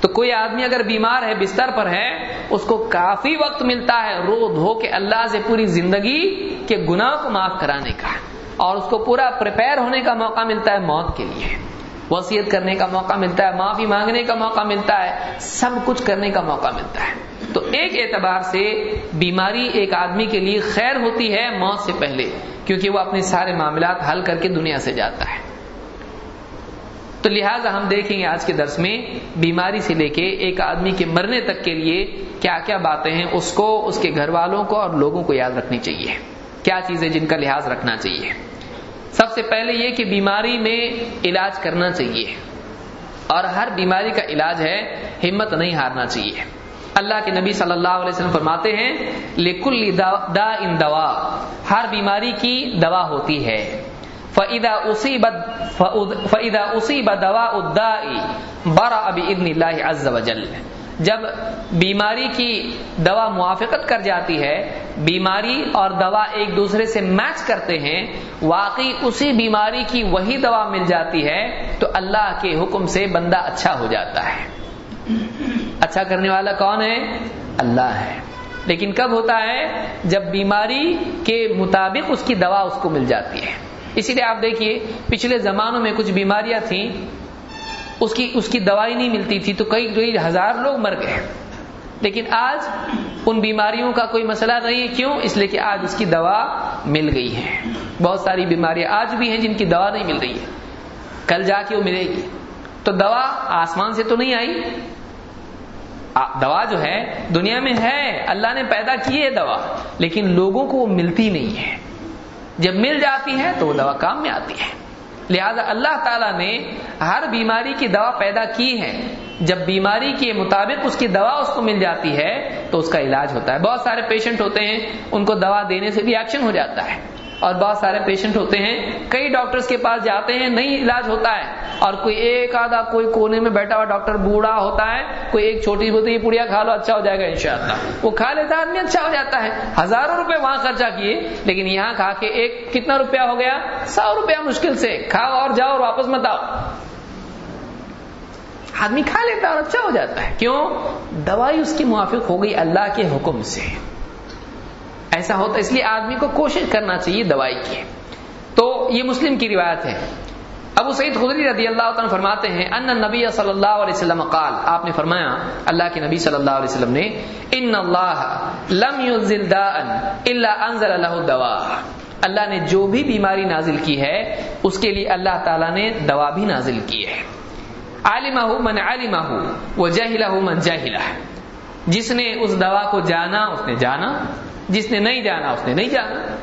تو کوئی آدمی اگر بیمار ہے، بستر پر ہے، اس کو کافی وقت ملتا ہے رو دھو کے اللہ سے پوری زندگی کے گناہ کو معاف کرانے کا۔ اور اس کو پورا پریپئر ہونے کا موقع ملتا ہے موت کے لیے۔ وسیعت کرنے کا موقع ملتا ہے، معافی مانگنے کا موقع ملتا ہے، سب کچھ کرنے کا موقع ملتا ہے۔ تو ایک اعتبار سے بیماری ایک آدمی کے لیے خیر ہوتی ہے موت سے پہلے، کیونکہ وہ اپنے سارے معاملات حل کر کے دنیا سے جاتا ہے۔ تو لہٰذا ہم دیکھیں گے آج کے درس میں بیماری سے لے کے ایک آدمی کے مرنے تک کے لیے کیا کیا باتیں ہیں، اس کو، اس کے گھر والوں کو اور لوگوں کو یاد رکھنی چاہیے۔ کیا چیزیں جن کا لحاظ رکھنا چاہیے؟ سب سے پہلے یہ کہ بیماری میں علاج کرنا چاہیے۔ اور ہر بیماری کا علاج ہے، ہمت نہیں ہارنا چاہیے۔ اللہ کے نبی صلی اللہ علیہ وسلم فرماتے ہیں لیکل دا ان دوا ہر بیماری کی دوا ہوتی ہے۔ فعدا اسی فعدا اسی دوا ادا بارہ ابی ابن اللہ عز وجل۔ جب بیماری کی دوا موافقت کر جاتی ہے، بیماری اور دوا ایک دوسرے سے میچ کرتے ہیں، واقعی اسی بیماری کی وہی دوا مل جاتی ہے، تو اللہ کے حکم سے بندہ اچھا ہو جاتا ہے۔ اچھا کرنے والا کون ہے؟ اللہ ہے۔ لیکن کب ہوتا ہے؟ جب بیماری کے مطابق اس کی دوا اس کو مل جاتی ہے۔ اسی لیے آپ دیکھیے، پچھلے زمانوں میں کچھ بیماریاں تھیں، اس کی اس کی دوائی نہیں ملتی تھی، تو کئی کئی ہزار لوگ مر گئے۔ لیکن آج ان بیماریوں کا کوئی مسئلہ نہیں ہے۔ کیوں؟ اس لیے کہ آج اس کی دوا مل گئی ہے۔ بہت ساری بیماریاں آج بھی ہیں جن کی دوا نہیں مل رہی ہے۔ کل جا کے وہ ملے گی۔ تو دوا آسمان سے تو نہیں آئی؟ دوا جو ہے، دنیا میں ہے، اللہ نے پیدا کی ہے دوا، لیکن لوگوں کو وہ ملتی نہیں ہے۔ جب مل جاتی ہے تو وہ دوا کام میں آتی ہے لہذا اللہ تعالیٰ نے ہر بیماری کی دوا پیدا کی ہے۔ جب بیماری کے مطابق اس کی دوا اس کو مل جاتی ہے، تو اس کا علاج ہوتا ہے۔ بہت سارے پیشنٹ ہوتے ہیں، ان کو دوا دینے سے بھی ایکشن ہو جاتا ہے۔ اور بہت سارے پیشنٹ ہوتے ہیں، کئی ڈاکٹرز کے پاس جاتے ہیں، نہیں علاج ہوتا ہے۔ اور کوئی ایک آدھا کوئی کونے میں بیٹھا ہوا ڈاکٹر بوڑھا ہوتا ہے، کوئی ایک چھوٹی بوتی پڑیا کھا لو اچھا ہو جائے گا انشاءاللہ۔ وہ کھا لیتا آدمی اچھا ہو جاتا ہے۔ ہزاروں روپے وہاں خرچہ کیے، لیکن یہاں کھا کے ایک کتنا روپیہ ہو گیا؟ سو روپیہ مشکل سے۔ کھاؤ اور جاؤ اور واپس مت آؤ۔ آدمی کھا لیتا اور اچھا ہو جاتا ہے۔ کیوں؟ دوائی اس کی موافق ہو گئی اللہ کے حکم سے۔ ایسا ہوتا اس لیے آدمی کو کوشش کرنا چاہیے دوائی کی۔ تو یہ مسلم کی روایت ہے۔ ابو سعید خدری رضی اللہ تعالیٰ فرماتے ہیں، ان نبی صلی اللہ علیہ وسلم قال آپ نے فرمایا، اللہ کے نبی صلی اللہ علیہ وسلم نے، ان اللہ لم ينزل داء الا انزل له دوا اللہ نے جو بھی بیماری نازل کی ہے، اس کے لیے اللہ تعالیٰ نے دوا بھی نازل کی ہے۔ عالمہ من عالمہ وجہلہ من جہلہ جس نے اس دوا کو جانا، اس نے جانا۔ جس نے نہیں جانا، اس نے نہیں جانا۔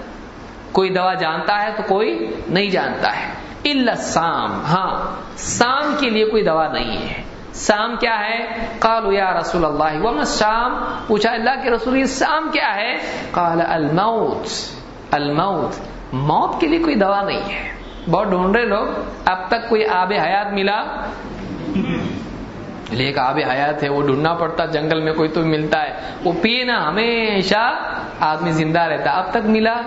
کوئی دوا جانتا ہے تو کوئی نہیں جانتا ہے۔ سام ہاں سام کے لیے کوئی دوا نہیں ہے۔ سام کیا ہے؟ کالو یا رسول اللہ شام پوچھا اللہ کے رسول سام کیا ہے؟ کال الموت الموت، موت کے لیے کوئی دوا نہیں ہے۔ بہت ڈھونڈ رہے لوگ، اب تک کوئی آب حیات ملا۔ ایک آب حیات ہے، وہ ڈھونڈنا پڑتا، جنگل میں کوئی تو ملتا ہے۔ وہ پیے نا ہمیشہ آدمی زندہ رہتا، اب تک ملا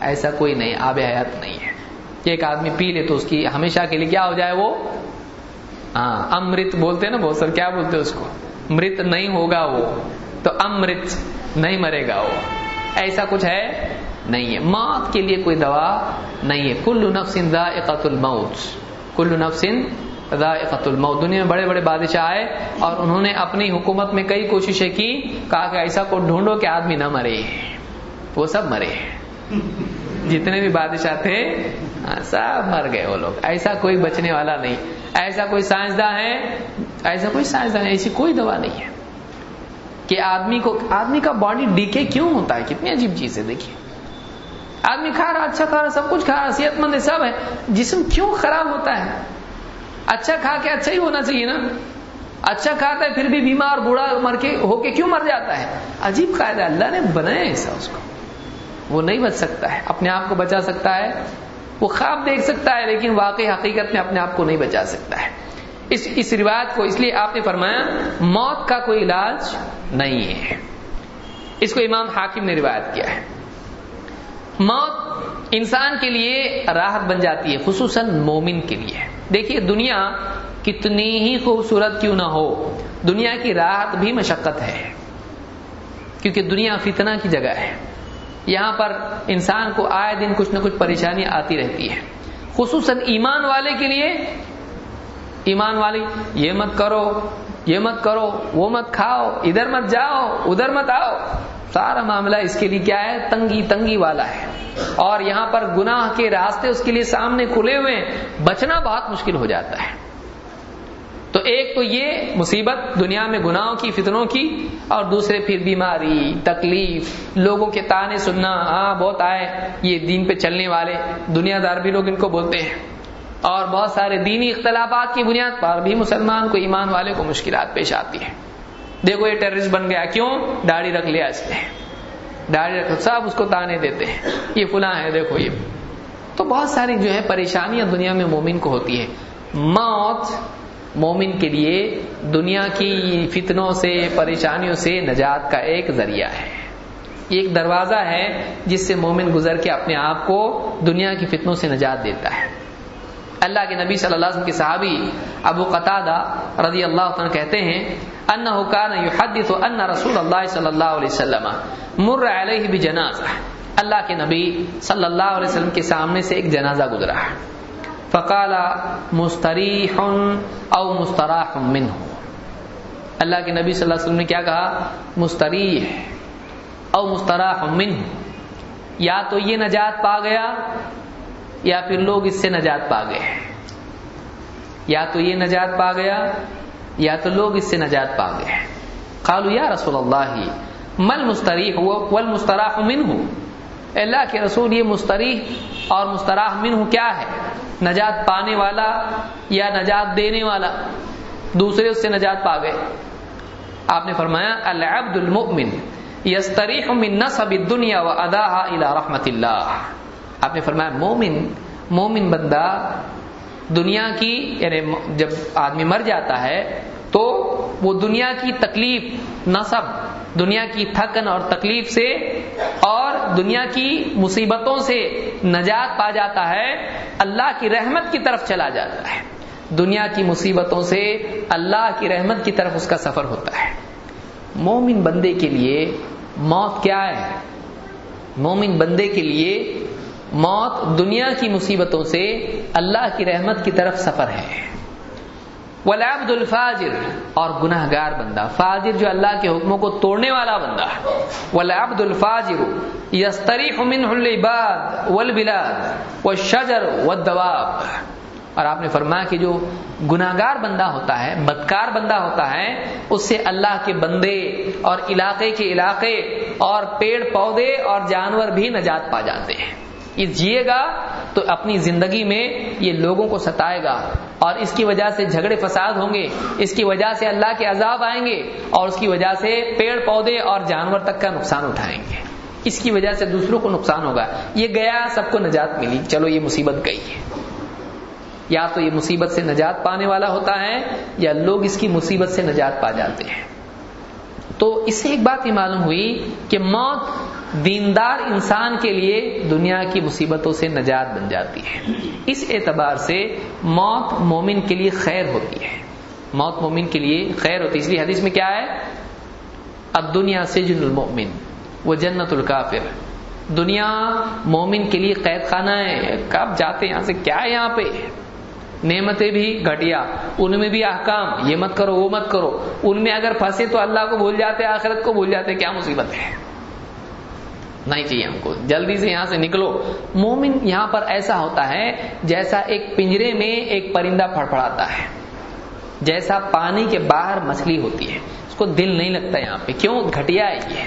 ایسا کوئی نہیں، آب حیات نہیں ہے۔ ایک آدمی پی لے تو اس کی ہمیشہ کے لیے کیا ہو جائے وہ؟ ہاں امرت بولتے نا بہت سر کیا بولتے اس کو؟ مرت نہیں ہوگا وہ، تو امرت نہیں مرے گا وہ۔ ایسا کچھ ہے نہیں ہے۔ موت کے لیے کوئی دوا نہیں ہے۔ کل نفس ذائقت الموت۔ کل نفس ذائقت الموت۔ دنیا میں بڑے بڑے بادشاہ آئے اور انہوں نے اپنی حکومت میں کئی کوششیں کی، کہا کہ ایسا کو ڈھونڈو کہ آدمی نہ مرے۔ وہ سب مرے۔ جتنے بھی بادشاہ تھے ہاں، سب مر گئے وہ لوگ۔ ایسا کوئی بچنے والا نہیں۔ ایسا کوئی سائنسداں ہے ایسا کوئی سائنسداں ایسی کوئی دوا نہیں ہے۔ کہ آدمی کو، آدمی کا باڈی ڈیکے کیوں ہوتا ہے؟ کتنی عجیب چیز ہے، دیکھیے۔ آدمی کھا رہا اچھا کھا رہا، سب کچھ کھا رہا، صحت مند سب ہے۔ جسم کیوں خراب ہوتا ہے؟ اچھا کھا کے اچھا ہی ہونا چاہیے نا۔ اچھا کھاتا ہے پھر بھی بیمار بوڑھا مر کے ہو کے کیوں مر جاتا ہے؟ عجیب قاعدہ اللہ نے بنایا ایسا اس کو۔ وہ نہیں بچ سکتا ہے۔ اپنے آپ کو بچا سکتا ہے۔ وہ خواب دیکھ سکتا ہے، لیکن واقعی حقیقت میں اپنے آپ کو نہیں بچا سکتا ہے۔ اس اس روایت کو اس لیے آپ نے فرمایا، موت کا کوئی علاج نہیں ہے۔ اس کو امام حاکم نے روایت کیا ہے۔ موت انسان کے لیے راحت بن جاتی ہے، خصوصاً مومن کے لیے۔ دیکھیے، دنیا کتنی ہی خوبصورت کیوں نہ ہو، دنیا کی راحت بھی مشقت ہے۔ کیونکہ دنیا فتنہ کی جگہ ہے۔ یہاں پر انسان کو آئے دن کچھ نہ کچھ پریشانی آتی رہتی ہے۔ خصوصاً ایمان والے کے لیے۔ ایمان والی، یہ مت کرو، یہ مت کرو، وہ مت کھاؤ، ادھر مت جاؤ، ادھر مت آؤ۔ سارا معاملہ اس کے لیے کیا ہے؟ تنگی تنگی والا ہے۔ اور یہاں پر گناہ کے راستے اس کے لیے سامنے کھلے ہوئے بچنا بہت مشکل ہو جاتا ہے۔ تو ایک تو یہ مصیبت دنیا میں گناہوں کی، فتنوں کی، اور دوسرے پھر بیماری، تکلیف، لوگوں کے تانے سننا ہاں بہت آئے۔ یہ دین پہ چلنے والے، دنیا دار بھی لوگ ان کو بولتے ہیں۔ اور بہت سارے دینی اختلافات کی بنیاد پر بھی مسلمان کو ایمان والے کو مشکلات پیش آتی ہے دیکھو یہ ٹیررسٹ بن گیا، کیوں؟ داڑھی رکھ لیا اس نے۔ داڑھی رکھ، سب اس کو تانے دیتے ہیں۔ یہ فلاں ہے، دیکھو یہ۔ تو بہت ساری جو ہے پریشانیاں دنیا میں مومن کو ہوتی ہے موت مومن کے لیے دنیا کی فتنوں سے، پریشانیوں سے نجات کا ایک ذریعہ ہے۔ ایک دروازہ ہے جس سے مومن گزر کے اپنے آپ کو دنیا کی فتنوں سے نجات دیتا ہے۔ اللہ کے نبی صلی اللہ علیہ وسلم کے صحابی ابو قطادہ رضی اللہ عنہ کہتے ہیں انه كان يحدث ان رسول اللہ صلی اللہ علیہ وسلم مر علیہ بجنازہ۔ اللہ کے نبی صلی اللہ علیہ وسلم کے سامنے سے ایک جنازہ گزرا۔ فقال مستریح او مستراح منه اللہ کے نبی صلی اللہ علیہ وسلم نے کیا کہا؟ مستریح او مستراح منه یا تو یہ نجات پا گیا یا پھر لوگ اس سے نجات پا گئے یا تو یہ نجات پا گیا، یا تو لوگ اس سے نجات پا گئے قالو یا رسول اللہ مل مستریح ول مستراح من ہوں اللہ کے رسول، یہ مستریح اور مستراح من ہوں کیا ہے؟ نجات پانے والا یا نجات دینے والا؟ دوسرے اس سے نجات پا گئے۔ آپ نے فرمایا، العبد المؤمن یستریح من نصب الدنیا و اداها الى رحمت اللہ۔ آپ نے فرمایا، مومن مومن بندہ دنیا کی یعنی جب آدمی مر جاتا ہے تو وہ دنیا کی تکلیف نصب، دنیا کی تھکن اور تکلیف سے اور دنیا کی مصیبتوں سے نجات پا جاتا ہے، اللہ کی رحمت کی طرف چلا جاتا ہے۔ دنیا کی مصیبتوں سے اللہ کی رحمت کی طرف اس کا سفر ہوتا ہے۔ مومن بندے کے لیے موت کیا ہے؟ مومن بندے کے لیے موت دنیا کی مصیبتوں سے اللہ کی رحمت کی طرف سفر ہے۔ ولابد الفاجر، اور گناہ گار بندہ، فاجر جو اللہ کے حکموں کو توڑنے والا بندہ ولابد الفاجر، یستریح منہ العباد والبلاد والشجر والدواب۔ اور آپ نے فرمایا کہ جو گناگار بندہ ہوتا ہے، بدکار بندہ ہوتا ہے، اس سے اللہ کے بندے اور علاقے کے علاقے اور پیڑ پودے اور جانور بھی نجات پا جاتے ہیں۔ یہ جیے گا تو اپنی زندگی میں یہ لوگوں کو ستائے گا اور اس کی وجہ سے جھگڑے فساد ہوں گے، اس کی وجہ سے اللہ کے عذاب آئیں گے اور اس کی وجہ سے پیڑ پودے اور جانور تک کا نقصان اٹھائیں گے۔ اس کی وجہ سے دوسروں کو نقصان ہوگا۔ یہ گیا، سب کو نجات ملی۔ چلو، یہ مصیبت گئی ہے۔ یا تو یہ مصیبت سے نجات پانے والا ہوتا ہے، یا لوگ اس کی مصیبت سے نجات پا جاتے ہیں۔ تو اس سے ایک بات یہ معلوم ہوئی کہ موت دیندار انسان کے لیے دنیا کی مصیبتوں سے نجات بن جاتی ہے۔ اس اعتبار سے موت مومن کے لیے خیر ہوتی ہے۔ موت مومن کے لیے خیر ہوتی ہے۔ اس لیے حدیث میں کیا ہے؟ اب دنیا سے جن المومن وہ جنت الکافر۔ دنیا مومن کے لیے قید خانہ ہے۔ کب جاتے یہاں سے، کیا ہے یہاں پہ؟ نعمتیں بھی گھٹیا، ان میں بھی احکام۔ یہ مت کرو، وہ مت کرو۔ ان میں اگر پھنسے تو اللہ کو بھول جاتے، آخرت کو بھول جاتے، کیا مصیبت ہے؟ نہیں چاہیے ہم کو۔ جلدی سے یہاں سے نکلو۔ مومن یہاں پر ایسا ہوتا ہے جیسا ایک پنجرے میں ایک پرندہ پھڑ پڑاتا ہے۔ جیسا پانی کے باہر مچھلی ہوتی ہے۔ اس کو دل نہیں لگتا یہاں پہ۔ کیوں؟ گھٹیا ہے یہ۔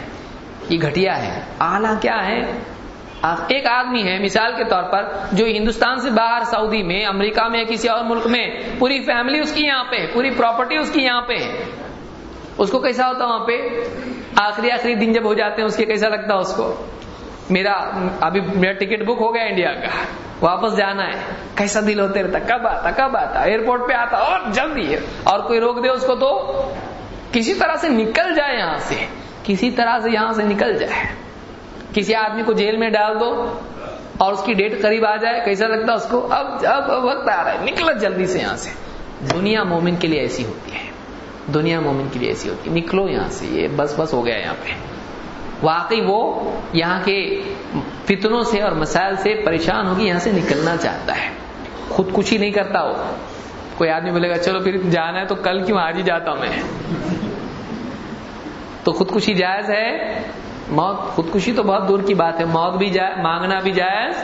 یہ گھٹیا ہے۔ آلہ کیا ہے؟ ایک آدمی ہے، مثال کے طور پر جو ہندوستان سے باہر سعودی میں، امریکہ میں، کسی اور ملک میں، پوری فیملی اس کی یہاں پہ پوری پراپرٹی اس کی یہاں پہ ہے۔ اس کو کیسا ہوتا وہاں پہ؟ آخری آخری دن جب ہو جاتے ہیں، اس کے کیسا لگتا اس کو؟ میرا، ابھی میرا ٹکٹ بک ہو گیا انڈیا کا۔ واپس جانا ہے۔ کیسا دل ہوتے رہتا کب آتا کب آتا؟ ایئرپورٹ پہ آتا، اور جلدی ہے۔ اور کوئی روک دے اس کو تو کسی طرح سے نکل جائے یہاں سے۔ کسی طرح سے یہاں سے نکل جائے۔ کسی آدمی کو جیل میں ڈال دو اور اس کی ڈیٹ قریب آ جائے، کیسا لگتا اس کو؟ اب اب وقت آ رہا ہے۔ نکل جلدی سے یہاں سے۔ دنیا مومن کے لیے ایسی ہوتی ہے۔ دنیا مومن کے لیے ایسی ہوتی ہے۔ نکلو یہاں سے، یہ بس بس ہو گیا یہاں پہ۔ واقعی وہ یہاں کے فتنوں سے اور مسائل سے پریشان ہوگی، یہاں سے نکلنا چاہتا ہے۔ خودکشی نہیں کرتا وہ۔ کوئی آدمی بولے گا، چلو پھر جانا ہے تو کل کیوں آج ہی جاتا ہوں میں؟ تو خودکشی جائز ہے؟ موت، خودکشی تو بہت دور کی بات ہے۔ موت بھی جائز، مانگنا بھی جائز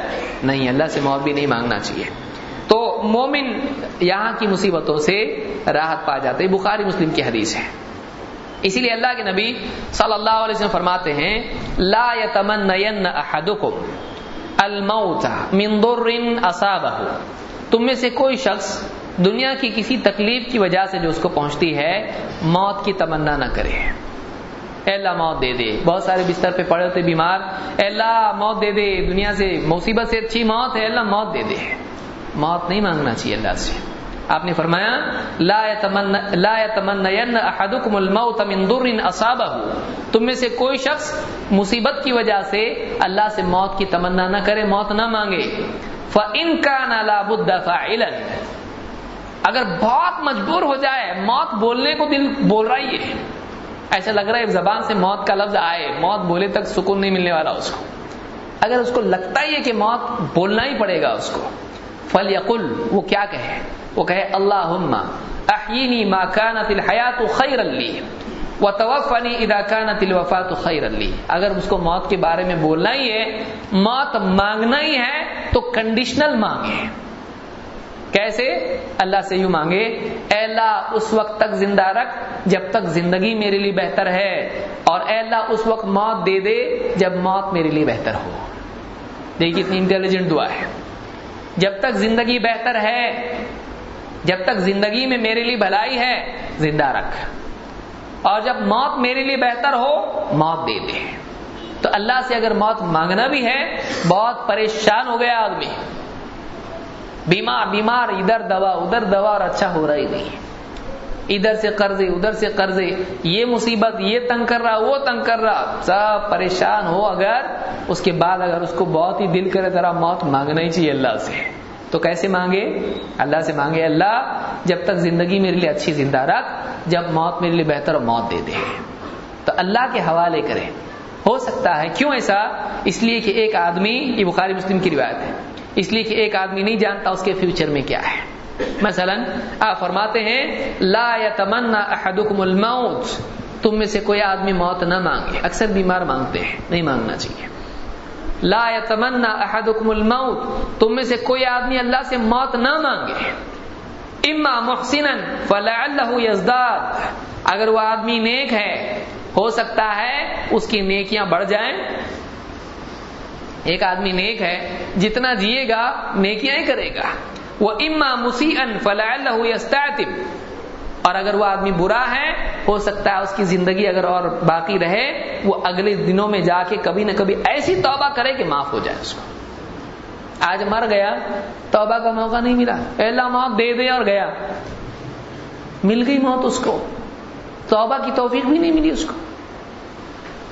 نہیں۔ اللہ سے موت بھی نہیں مانگنا چاہیے۔ مومن یہاں کی مصیبتوں سے راحت پا جاتے بخاری مسلم کی حدیث ہے۔ اسی لیے اللہ کے نبی صلی اللہ علیہ وسلم فرماتے ہیں، لا يتمنین احدکم الموت من ضر اصابہ تم میں سے کوئی شخص دنیا کی کسی تکلیف کی وجہ سے جو اس کو پہنچتی ہے، موت کی تمنا نہ کرے۔ اے اللہ موت دے دے۔ بہت سارے بستر پہ پڑے ہوتے بیمار۔ اے اللہ موت دے دے۔ دنیا سے، مصیبت سے اچھی موت ہے۔ اللہ موت دے دے۔ موت نہیں مانگنا چاہیے اللہ سے۔ آپ نے فرمایا، لا يتمن يتمنین احدکم الموت من ضر اصابہ تم میں سے کوئی شخص مصیبت کی وجہ سے اللہ سے موت کی تمنا نہ کرے، موت نہ مانگے۔ فَإِن كَانَ لَا بُدَّ فَاعِلًا۔ اگر بہت مجبور ہو جائے، موت بولنے کو دل بول رہا ہی ہے۔ ایسا لگ رہا ہے زبان سے موت کا لفظ آئے، موت بولے تک سکون نہیں ملنے والا اس کو۔ اگر اس کو لگتا ہی ہے کہ موت بولنا ہی پڑے گا اس کو۔ فل یقل وہ کیا کہے؟ وہ کہے اللہ احینی ما کانت الحیات خیر اللی و توفنی اذا کانت الوفات خیر اللی اگر اس کو موت کے بارے میں بولنا ہی ہے، موت مانگنا ہی ہے، تو کنڈیشنل مانگے۔ کیسے؟ اللہ سے یوں مانگے، اے اللہ، اس وقت تک زندہ رکھ جب تک زندگی میرے لیے بہتر ہے، اور اے اللہ، اس وقت موت دے دے جب موت میرے لیے بہتر ہو۔ دیکھیے، اتنی انٹیلیجنٹ دعا ہے۔ جب تک زندگی بہتر ہے، جب تک زندگی میں میرے لیے بھلائی ہے، زندہ رکھ۔ اور جب موت میرے لیے بہتر ہو، موت دے دے۔ تو اللہ سے اگر موت مانگنا بھی ہے، بہت پریشان ہو گیا آدمی۔ بیمار بیمار، ادھر دوا ادھر دوا اور اچھا ہو رہا ہی نہیں۔ ادھر سے قرضے، ادھر سے قرضے، یہ مصیبت، یہ تنگ کر رہا، وہ تنگ کر رہا، سب پریشان ہو اگر اس کے بعد اگر اس کو بہت ہی دل کرے ذرا موت مانگنا ہی چاہیے اللہ سے۔ تو کیسے مانگے؟ اللہ سے مانگے، اللہ جب تک زندگی میرے لیے اچھی زندہ رکھ، جب موت میرے لیے بہتر موت دے دے۔ تو اللہ کے حوالے کرے ہو سکتا ہے، کیوں ایسا؟ اس لیے کہ ایک آدمی، یہ بخاری مسلم کی روایت ہے، اس لیے کہ ایک آدمی نہیں جانتا اس کے فیوچر میں کیا ہے۔ مثلا، آپ فرماتے ہیں، لا يتمنى احدكم الموت، تم میں سے کوئی آدمی موت نہ مانگے، اکثر بیمار مانگتے ہیں، نہیں مانگنا چاہیے۔ لا يتمنى احدكم الموت، تم میں سے کوئی آدمی اللہ سے موت نہ مانگے۔ اما محسنا فلعله يزداد اگر وہ آدمی نیک ہے، ہو سکتا ہے اس کی نیکیاں بڑھ جائیں۔ ایک آدمی نیک ہے، جتنا جیے گا، نیکیاں ہی کرے گا۔ وہ اما مسیح فلا اور اگر وہ آدمی برا ہے، ہو سکتا ہے اس کی زندگی اگر اور باقی رہے، وہ اگلے دنوں میں جا کے کبھی نہ کبھی ایسی توبہ کرے کہ معاف ہو جائے اس کو۔ آج مر گیا، توبہ کا موقع نہیں ملا۔ اللہ موت دے دے اور گیا۔ مل گئی موت اس کو۔ توبہ کی توفیق بھی نہیں ملی اس کو۔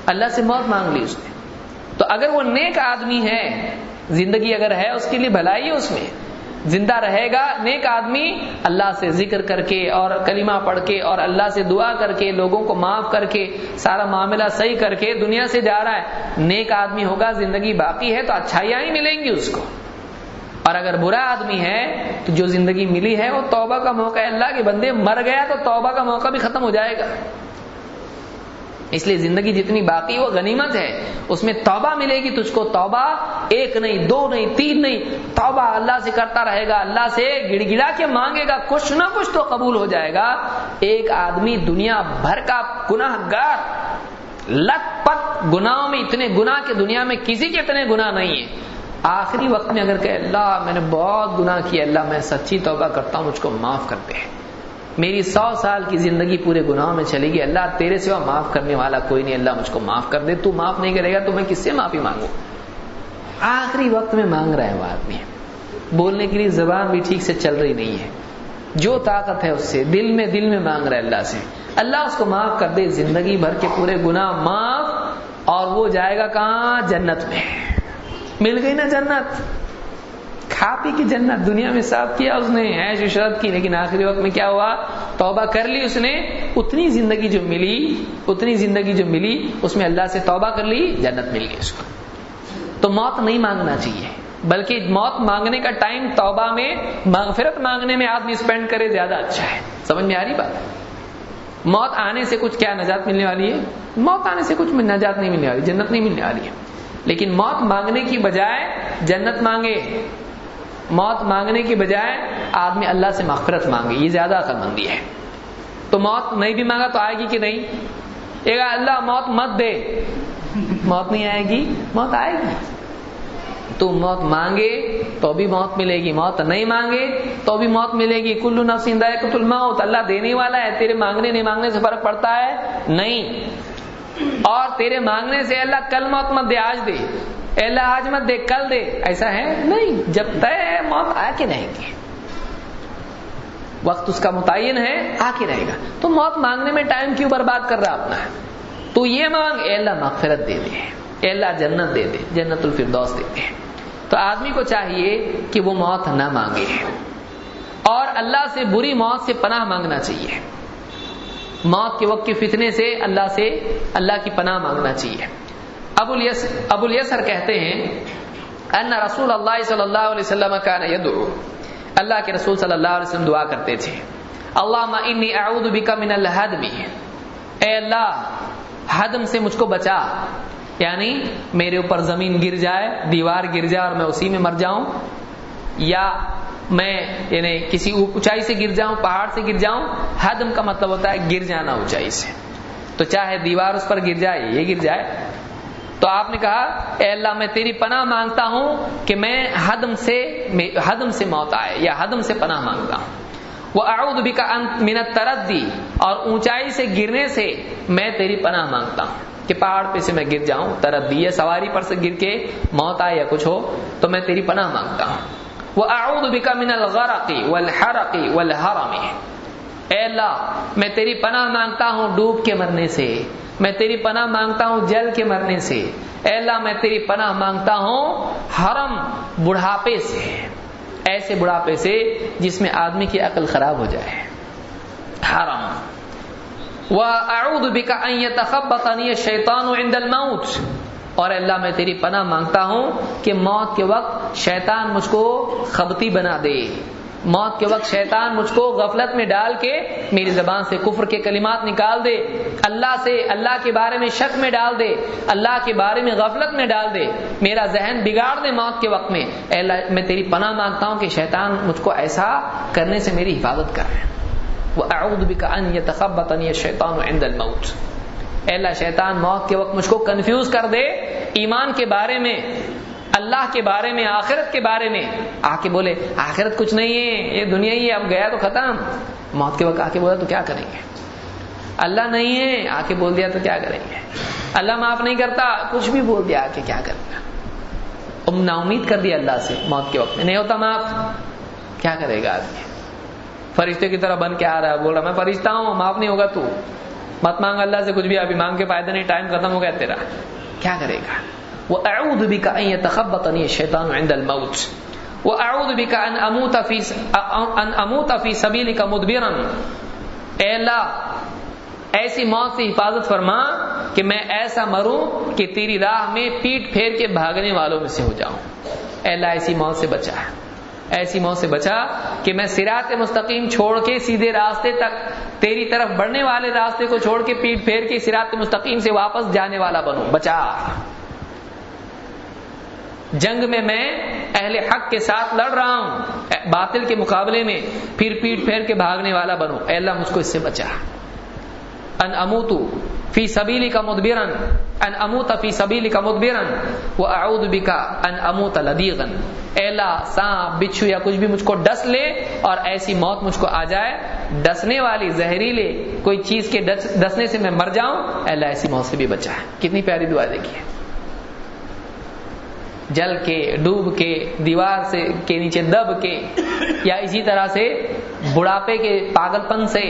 اللہ سے موت مانگ لی اس نے۔ تو اگر وہ نیک آدمی ہے، زندگی اگر ہے، اس کے لیے بھلائی ہے اس میں۔ زندہ رہے گا، نیک آدمی اللہ سے ذکر کر کے اور کلمہ پڑھ کے اور اللہ سے دعا کر کے، لوگوں کو معاف کر کے، سارا معاملہ صحیح کر کے دنیا سے جا رہا ہے۔ نیک آدمی ہوگا، زندگی باقی ہے تو اچھائیاں ہی ملیں گی اس کو۔ اور اگر برا آدمی ہے تو جو زندگی ملی ہے وہ توبہ کا موقع ہے۔ اللہ کے بندے مر گیا تو توبہ کا موقع بھی ختم ہو جائے گا۔ اس لیے زندگی جتنی باقی وہ غنیمت ہے۔ اس میں توبہ ملے گی، تجھ کو توبہ ایک نہیں، دو نہیں، تین نہیں۔ توبہ اللہ سے کرتا رہے گا، اللہ سے گڑ گڑا کے مانگے گا، کچھ نہ کچھ تو قبول ہو جائے گا۔ ایک آدمی دنیا بھر کا گناہ گار لت پت گناہوں میں اتنے گناہ کے دنیا میں کسی کے اتنے گناہ نہیں ہے آخری وقت میں اگر کہ اللہ میں نے بہت گناہ کیا اللہ میں سچی توبہ کرتا ہوں، مجھ کو معاف کرتے ہیں میری سو سال کی زندگی پورے گناہوں میں چلے گی اللہ تیرے سوا معاف کرنے والا کوئی نہیں، اللہ مجھ کو معاف کر دے۔ تو معاف نہیں کرے گا تو میں کس سے معافی مانگوں؟ آخری وقت میں مانگ رہا ہے وہ آدمی۔ بولنے کے لیے زبان بھی ٹھیک سے چل رہی نہیں ہے۔ جو طاقت ہے اس سے، دل میں دل میں مانگ رہا ہے اللہ سے۔ اللہ اس کو معاف کر دے، زندگی بھر کے پورے گناہ معاف اور وہ جائے گا کہاں؟ جنت میں۔ مل گئی نا جنت؟ کھا پی کی جنت دنیا میں صاف کیا اس نے ایش عشرت کی، لیکن آخری وقت میں کیا ہوا؟ توبہ کر لی اس نے، اتنی زندگی جو ملی، اتنی زندگی جو ملی، اس میں اللہ سے توبہ کر لی، جنت مل گئی اس کو۔ تو موت نہیں مانگنا چاہیے، بلکہ موت مانگنے کا ٹائم توبہ میں، مغفرت مانگنے میں آدمی اسپینڈ کرے زیادہ اچھا ہے۔ سمجھ میں آ رہی بات؟ موت آنے سے کچھ کیا نجات ملنے والی ہے؟ موت آنے سے کچھ نجات نہیں ملنے والی، جنت نہیں ملنے والی ہے۔ لیکن موت مانگنے کی بجائے جنت مانگے۔ موت مانگنے کی بجائے آدمی اللہ سے مغفرت مانگے، یہ زیادہ عقل مندی ہے۔ تو موت نہیں بھی مانگا تو آئے گی کہ نہیں؟ ایک اللہ موت مت دے۔ موت نہیں آئے گی، موت آئے گی۔ تو موت مانگے تو بھی موت ملے گی، موت نہیں مانگے تو بھی موت ملے گی۔ کلو نفسندہ کتل موت اللہ دینے والا ہے، تیرے مانگنے نہیں مانگنے سے فرق پڑتا ہے؟ نہیں۔ اور تیرے مانگنے سے اللہ کل موت مت دے، آج دے۔ اللہ، آج مت دے کل دے ایسا ہے؟ نہیں۔ جب طے ہے، موت آ کے رہے گی۔ وقت اس کا متعین ہے، آ کے رہے گا۔ تو موت مانگنے میں ٹائم کیوں برباد کر رہا اپنا؟ تو یہ مانگ، اے اللہ، مغفرت دے دے۔ اے اللہ، جنت دے دے، جنت الفردوس دے دے۔ تو آدمی کو چاہیے کہ وہ موت نہ مانگے۔ اور اللہ سے بری موت سے پناہ مانگنا چاہیے۔ موت کے وقت کے فتنے سے اللہ سے اللہ کی پناہ مانگنا چاہیے۔ ابو ابو الیسر کہتے ہیں، ان رسول اللہ صلی اللہ علیہ وسلم کان یدعو. اللہ کے رسول صلی اللہ علیہ وسلم دعا کرتے تھے. اللہم انی اعوذ بک من الہدم. اے اللہ حدم سے مجھ کو بچا. یعنی میرے اوپر زمین گر جائے، دیوار گر جائے اور میں اسی میں مر جاؤں. یا میں یعنی کسی اونچائی سے گر جاؤں، پہاڑ سے گر جاؤں. حدم کا مطلب ہوتا ہے گر جانا اونچائی سے. تو چاہے دیوار اس پر گر جائے، یہ گر جائے تو آپ نے کہا، اے اللہ، میں تیری پناہ مانگتا ہوں کہ میں حدم سے حدم سے موت آئے یا حدم سے پناہ مانگتا ہوں۔ وہ اعوذ بک من تردی اور اونچائی سے گرنے سے میں تیری پناہ مانگتا ہوں کہ پہاڑ پہ سے میں گر جاؤں۔ تردی یا سواری پر سے گر کے موت آئے یا کچھ ہو تو میں تیری پناہ مانگتا ہوں۔ وہ اعوذ بک من الغرق والحرق والحرم۔ اے اللہ، میں تیری پناہ مانگتا ہوں ڈوب کے مرنے سے۔ میں تیری پناہ مانگتا ہوں جل کے مرنے سے۔ اے اللہ، میں تیری پناہ مانگتا ہوں حرم بڑھاپے سے۔ ایسے بڑھاپے سے جس میں آدمی کی عقل خراب ہو جائے۔ حرم وَأَعُوذُ بِكَ أَن يَتَخَبَّطَنِيَ الشَّيْطَانُ عِنْدَ الْمَوْتِ۔ اور اللہ، میں تیری پناہ مانگتا ہوں کہ موت کے وقت شیطان مجھ کو خبتی بنا دے۔ موت کے وقت شیطان مجھ کو غفلت میں ڈال کے میری زبان سے کفر کے کلمات نکال دے۔ اللہ سے اللہ کے بارے میں شک میں ڈال دے۔ اللہ کے بارے میں غفلت میں ڈال دے۔ میرا ذہن بگاڑ دے موت کے وقت میں۔ اے اللہ، میں تیری پناہ مانگتا ہوں کہ شیطان مجھ کو ایسا کرنے سے میری حفاظت کر۔ رہے وہ اعوذ بک ان یتخبطنی الشیطان اے اللہ، شیطان موت کے وقت مجھ کو کنفیوز کر دے۔ ایمان کے بارے میں اللہ کے بارے میں، آخرت کے بارے میں۔ آ کے بولے، آخرت کچھ نہیں ہے، یہ دنیا ہی ہے، اب گیا تو ختم۔ موت کے وقت آ کے بولا تو کیا کریں گے؟ اللہ نہیں ہے آ کے بول دیا تو کیا کریں گے؟ اللہ معاف نہیں کرتا، کچھ بھی بول دیا آ کے کیا کریں گے؟ ام نا امید کر دیا اللہ سے موت کے وقت میں۔ نہیں ہوتا معاف۔ کیا کرے گا آدمی؟ فرشتے کی طرح بن کے آ رہا ہے، بول رہا میں فرشتہ ہوں، معاف نہیں ہوگا تو۔ مت مانگ اللہ سے کچھ بھی، ابھی مانگ کے فائدہ نہیں، ٹائم ختم ہو گیا تیرا۔ کیا کرے گا؟ وأعوذ بك أن يتخبطني الشيطان عند الموت. وہ اعوذ بک ان اموت فی ان اموت فی سبیلک مدبرا. اے اللہ، ایسی موت سے حفاظت فرما کہ میں ایسا مروں کہ تیری راہ میں پیٹ پھیر کے بھاگنے والوں میں سے ہو جاؤں۔ اے اللہ، ایسی موت سے بچا۔ ایسی موت سے بچا کہ میں سرات مستقیم چھوڑ کے سیدھے راستے تک تیری طرف بڑھنے والے راستے کو چھوڑ کے پیٹ پھیر کے سرات مستقیم سے واپس جانے والا بنوں۔ بچا۔ جنگ میں میں اہل حق کے ساتھ لڑ رہا ہوں۔ باطل کے مقابلے میں پھر پیٹ پھیر کے بھاگنے والا بنو۔ اے اللہ، مجھ کو اس سے بچا۔ ان اموتو فی سبیلی کا مدبرن۔ ان اموت فی سبیلی کا مدبرن۔ وہ اعوذ بکا ان اموت لدیغن۔ اے اللہ، سانپ، بچھو یا کچھ بھی مجھ کو ڈس لے اور ایسی موت مجھ کو آ جائے۔ ڈسنے والی زہریلے، کوئی چیز کے ڈسنے سے میں مر جاؤں۔ اے اللہ، ایسی موت سے بھی بچا۔ ہے کتنی پیاری دعا دیکھیے جل کے، ڈوب کے، دیوار سے، کے نیچے دب کے، یا اسی طرح سے بڑھاپے کے پاگل پن سے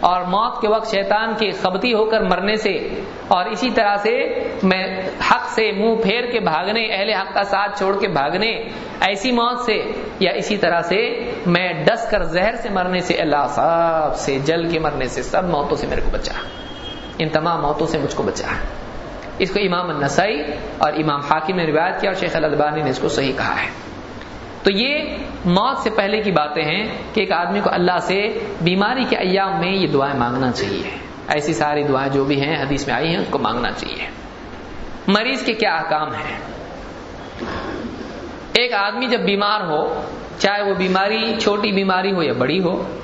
اور موت کے وقت شیطان کے خبتی ہو کر مرنے سے اور اسی طرح سے میں حق سے منہ پھیر کے بھاگنے، اہل حق کا ساتھ چھوڑ کے بھاگنے، ایسی موت سے یا اسی طرح سے میں ڈس کر زہر سے مرنے سے، اللہ صاحب سے، جل کے مرنے سے، سب موتوں سے میرے کو بچا۔ ان تمام موتوں سے مجھ کو بچا۔ اس کو امام النسائی اور امام حاکم نے روایت کیا اور شیخ الادبانی نے اس کو صحیح کہا ہے۔ تو یہ موت سے پہلے کی باتیں ہیں کہ ایک آدمی کو اللہ سے بیماری کے ایام میں یہ دعائیں مانگنا چاہیے۔ ایسی ساری دعائیں جو بھی ہیں، حدیث میں آئی ہیں اس کو مانگنا چاہیے۔ مریض کے کیا احکام ہیں؟ ایک آدمی جب بیمار ہو، چاہے وہ بیماری، چھوٹی بیماری ہو یا بڑی ہو،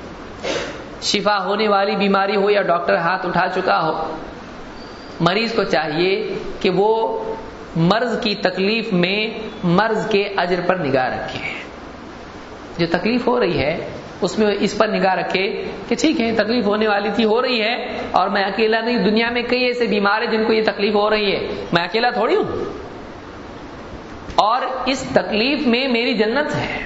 شفا ہونے والی بیماری ہو یا ڈاکٹر ہاتھ اٹھا چکا ہو مریض کو چاہیے کہ وہ مرض کی تکلیف میں مرض کے اجر پر نگاہ رکھے۔ جو تکلیف ہو رہی ہے، اس میں اس پر نگاہ رکھے کہ ٹھیک ہے، تکلیف ہونے والی تھی، ہو رہی ہے، اور میں اکیلا نہیں، دنیا میں کئی ایسے بیمار ہیں جن کو یہ تکلیف ہو رہی ہے۔ میں اکیلا تھوڑی ہوں۔ اور اس تکلیف میں میری جنت ہے۔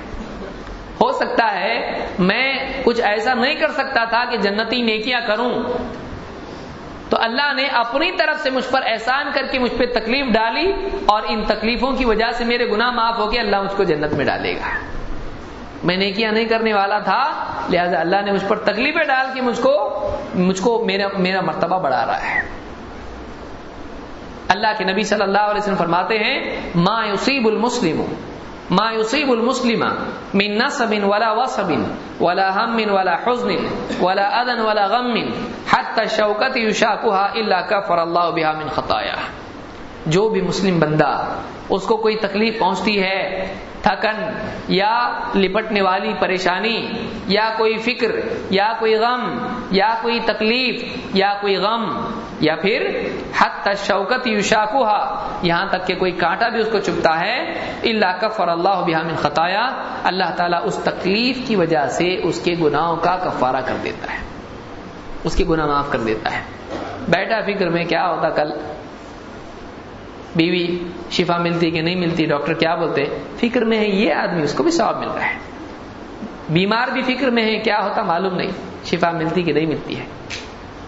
ہو سکتا ہے، میں کچھ ایسا نہیں کر سکتا تھا کہ جنتی نیکیاں کروں۔ تو اللہ نے اپنی طرف سے مجھ پر احسان کر کے مجھ پہ تکلیف ڈالی اور ان تکلیفوں کی وجہ سے میرے گناہ معاف ہو کے اللہ مجھ کو جنت میں ڈالے گا۔ میں نیکیاں نہیں کرنے والا تھا، لہذا اللہ نے مجھ پر تکلیفیں ڈال کے مجھ کو مجھ کو میرا میرا مرتبہ بڑھا رہا ہے۔ اللہ کے نبی صلی اللہ علیہ وسلم فرماتے ہیں، ما یصیب المسلم ما يصيب المسلم من نصب ولا وصب ولا هم ولا حزن، ولا اذى ولا غم، حتى الشوكه يشاكها الا كفر الله بها من خطاياه جو بھی مسلم بندہ اس کو کوئی تکلیف پہنچتی ہے، تھکن یا لپٹنے والی پریشانی، یا کوئی فکر، یا کوئی غم، یا کوئی تکلیف، یا کوئی غم یا پھر حت شوکت یوشاکوہا یہاں تک کہ کوئی کانٹا بھی اس کو چپتا ہے اللہ کفر اللہ من خطایا، اللہ تعالیٰ اس تکلیف کی وجہ سے اس کے گناہوں کا کفارہ کر دیتا ہے۔ اس کے گناہ معاف کر دیتا ہے۔ بیٹا فکر میں کیا ہوتا کل؟ بیوی شفا ملتی کہ نہیں ملتی؟ ڈاکٹر کیا بولتے؟ فکر میں ہے یہ آدمی اس کو بھی ثواب مل رہا ہے۔ بیمار بھی فکر میں ہے، کیا ہوتا؟ معلوم نہیں۔ شفا ملتی کہ نہیں ملتی ہے۔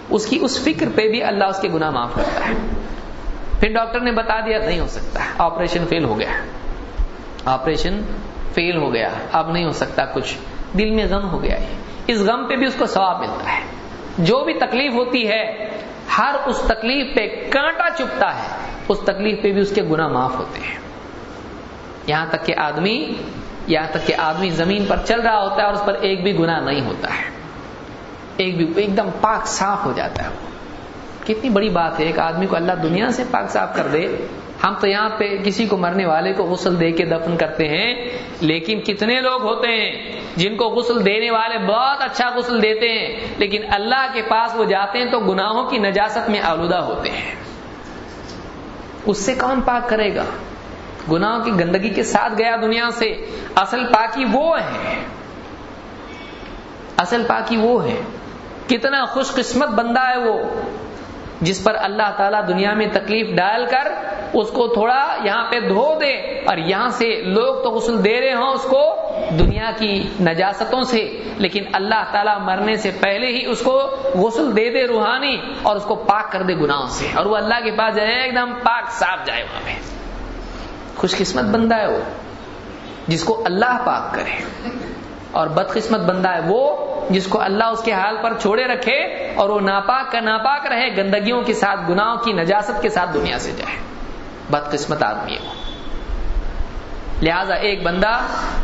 اس کی اس فکر پہ بھی اللہ اس کے گناہ معاف کرتا ہے۔ پھر ڈاکٹر نے بتا دیا، نہیں ہو سکتا۔ آپریشن فیل ہو گیا۔ آپریشن فیل ہو گیا۔ اب نہیں ہو سکتا کچھ۔ دل میں غم ہو گیا ہے۔ اس غم پہ بھی اس کو ثواب ملتا ہے۔ جو بھی تکلیف ہوتی ہے، ہر اس تکلیف پہ کانٹا چپتا ہے۔ اس تکلیف پہ بھی اس کے گناہ معاف ہوتے ہیں۔ یہاں تک کہ آدمی، یہاں تک کہ آدمی زمین پر چل رہا ہوتا ہے اور اس پر ایک بھی گناہ نہیں ہوتا ہے۔ ایک بھی ایک دم پاک صاف ہو جاتا ہے۔ کتنی بڑی بات ہے، ایک آدمی کو اللہ دنیا سے پاک صاف کر دے۔ ہم تو یہاں پہ کسی کو مرنے والے کو غسل دے کے دفن کرتے ہیں، لیکن کتنے لوگ ہوتے ہیں جن کو غسل دینے والے بہت اچھا غسل دیتے ہیں، لیکن اللہ کے پاس وہ جاتے ہیں تو گناہوں کی نجاست میں آلودہ ہوتے ہیں۔ اس سے کون پاک کرے گا؟ گناہوں کی گندگی کے ساتھ گیا دنیا سے۔ اصل پاکی وہ ہے۔ اصل پاکی وہ ہے۔ کتنا خوش قسمت بندہ ہے وہ، جس پر اللہ تعالیٰ دنیا میں تکلیف ڈال کر اس کو تھوڑا یہاں پہ دھو دے اور یہاں سے لوگ تو غسل دے رہے ہوں اس کو دنیا کی نجاستوں سے، لیکن اللہ تعالیٰ مرنے سے پہلے ہی اس کو غسل دے دے روحانی اور اس کو پاک کر دے گناہوں سے۔ اور وہ اللہ کے پاس جائے، ایک دم پاک صاف جائے وہاں پہ۔ خوش قسمت بندہ ہے وہ، جس کو اللہ پاک کرے۔ اور بدقسمت بندہ ہے وہ جس کو اللہ اس کے حال پر چھوڑے رکھے اور وہ ناپاک کا ناپاک رہے، گندگیوں کے ساتھ، گناہوں کی نجاست کے ساتھ دنیا سے جائے۔ بدقسمت آدمی ہے وہ۔ لہذا ایک بندہ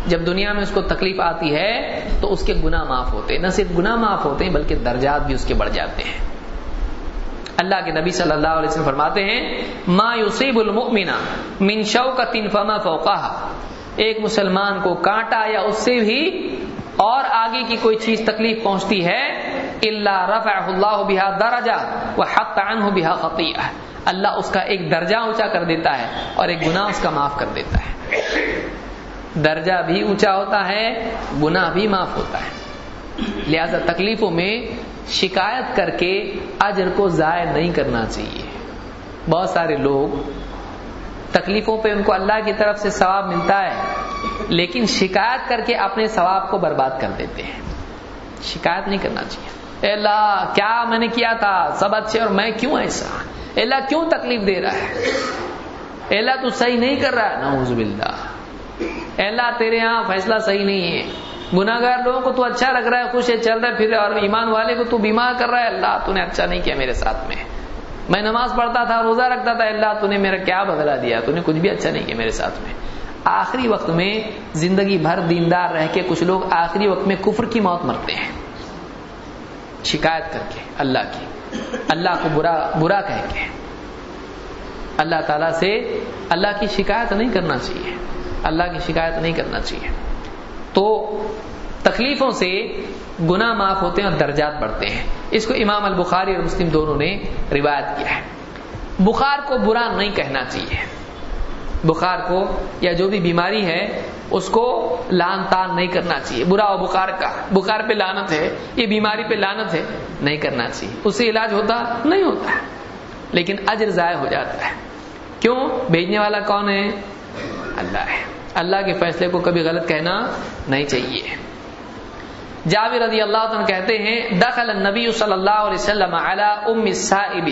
جب دنیا میں اس کو تکلیف آتی ہے تو اس کے گناہ معاف ہوتے ہیں۔ نہ صرف گناہ معاف ہوتے ہیں، بلکہ درجات بھی اس کے بڑھ جاتے ہیں۔ اللہ کے نبی صلی اللہ علیہ وسلم فرماتے ہیں، ما یصیب المؤمن من شوکت فما فوقها۔ ایک مسلمان کو کانٹا یا اس سے بھی اور آگے کی کوئی چیز تکلیف پہنچتی ہے اللہ رفع اللہ بہا درجہ وحط عنہ بہا خطیئہ اللہ اس کا ایک درجہ اونچا کر دیتا ہے اور ایک گناہ اس کا معاف کر دیتا ہے۔ درجہ بھی اونچا ہوتا ہے، گناہ بھی معاف ہوتا ہے۔ لہذا تکلیفوں میں شکایت کر کے اجر کو ضائع نہیں کرنا چاہیے۔ بہت سارے لوگ تکلیفوں پہ ان کو اللہ کی طرف سے ثواب ملتا ہے، لیکن شکایت کر کے اپنے ثواب کو برباد کر دیتے ہیں۔ شکایت نہیں کرنا چاہیے۔ اللہ، کیا میں نے کیا تھا؟ سب اچھے اور میں کیوں ایسا؟ اللہ، کیوں تکلیف دے رہا ہے؟ اللہ، تو صحیح نہیں کر رہا ہے۔ نعوذ باللہ۔ اللہ، تیرے ہاں فیصلہ صحیح نہیں ہے۔ گناگار لوگوں کو تو اچھا لگ رہا ہے، خوش ہے، چل رہا ہے، پھر اور ایمان والے کو تو بیمار کر رہا ہے۔ اللہ، تو نے اچھا نہیں کیا میرے ساتھ میں۔ میں نماز پڑھتا تھا، روزہ رکھتا تھا، اللہ تو نے میرا کیا بدلا دیا؟ تو نے کچھ بھی اچھا نہیں کیا میرے ساتھ میں۔ آخری وقت میں زندگی بھر دیندار رہ کے کچھ لوگ آخری وقت میں کفر کی موت مرتے ہیں۔ شکایت کر کے، اللہ کی۔ اللہ کو برا برا کہہ کے۔ اللہ تعالی سے اللہ کی شکایت نہیں کرنا چاہیے۔ اللہ کی شکایت نہیں کرنا چاہیے۔ تو تکلیفوں سے گناہ معاف ہوتے ہیں اور درجات بڑھتے ہیں۔ اس کو امام البخاری اور مسلم دونوں نے روایت کیا ہے۔ بخار کو برا نہیں کہنا چاہیے۔ بخار کو یا جو بھی بیماری ہے، اس کو لان تان نہیں کرنا چاہیے۔ برا ہو بخار کا۔ بخار پہ لانت ہے، یہ بیماری پہ لانت ہے، نہیں کرنا چاہیے۔ اس سے علاج ہوتا، نہیں ہوتا۔ لیکن اجر ضائع ہو جاتا ہے۔ کیوں؟ بھیجنے والا کون ہے؟ اللہ ہے۔ اللہ کے فیصلے کو کبھی غلط کہنا نہیں چاہیے۔ جابر رضی اللہ عنہ کہتے ہیں، دخل النبی صلی اللہ علیہ وسلم علی ام السائب،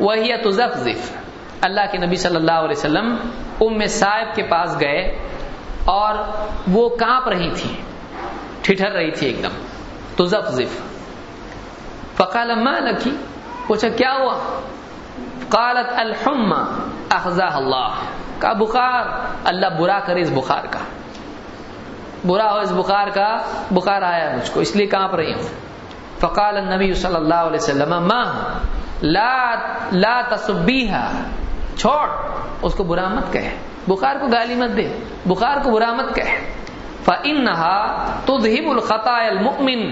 وہی تزفزف اللہ کے نبی صلی اللہ علیہ وسلم ام صاحب کے پاس گئے اور وہ کانپ رہی تھی ٹھٹر رہی تھی ایک دم۔ تزفزف فقال، ما لکی پوچھا، کیا ہوا؟ قالت، الحمى اخزاها اللہ۔ کا بخار۔ اللہ برا کرے اس بخار کا۔ برا ہو اس بخار کا، بخار آیا مجھ کو، اس لیے کانپ رہی ہوں۔ فقال النبی صلی اللہ علیہ وسلم، ما؟ لا لا تصبیحا چھوڑ، اس کو برا مت کہے بخار کو گالی مت دے، بخار کو برا مت کہے فانها تذهب الخطايا المؤمن۔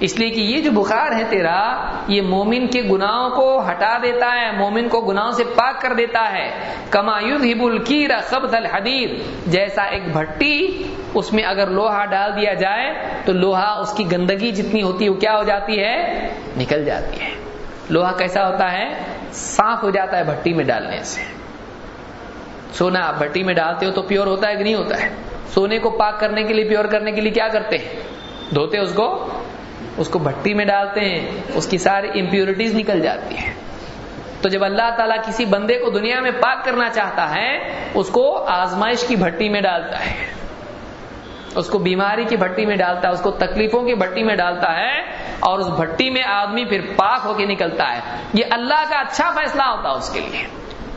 اس لیے کہ یہ جو بخار ہے تیرا، یہ مومن کے گناہوں کو ہٹا دیتا ہے، مومن کو گناہوں سے پاک کر دیتا ہے۔ کما یذهب الکیر خبث الحدید، جیسا ایک بھٹی اس میں اگر لوہا ڈال دیا جائے، تو لوہا اس کی گندگی جتنی ہوتی ہے، وہ کیا ہو جاتی ہے؟ نکل جاتی ہے۔ لوہا کیسا ہوتا ہے؟ صاف ہو جاتا ہے بھٹی میں ڈالنے سے۔ سونا، آپ بھٹی میں ڈالتے ہو تو پیور ہوتا ہے کہ نہیں ہوتا ہے؟ سونے کو پاک کرنے کے لیے، پیور کرنے کے لیے کیا کرتے ہیں؟ دھوتے اس کو۔ اس کو بھٹی میں ڈالتے ہیں، اس کی ساری امپیورٹیز نکل جاتی ہیں۔ تو جب اللہ تعالیٰ کسی بندے کو دنیا میں پاک کرنا چاہتا ہے، اس کو آزمائش کی بھٹی میں ڈالتا ہے۔ اس کو بیماری کی بھٹی میں ڈالتا ہے، اس کو تکلیفوں کی بھٹی میں ڈالتا ہے، اور اس بھٹی میں آدمی پھر پاک ہو کے نکلتا ہے۔ یہ اللہ کا اچھا فیصلہ ہوتا ہے اس کے لیے۔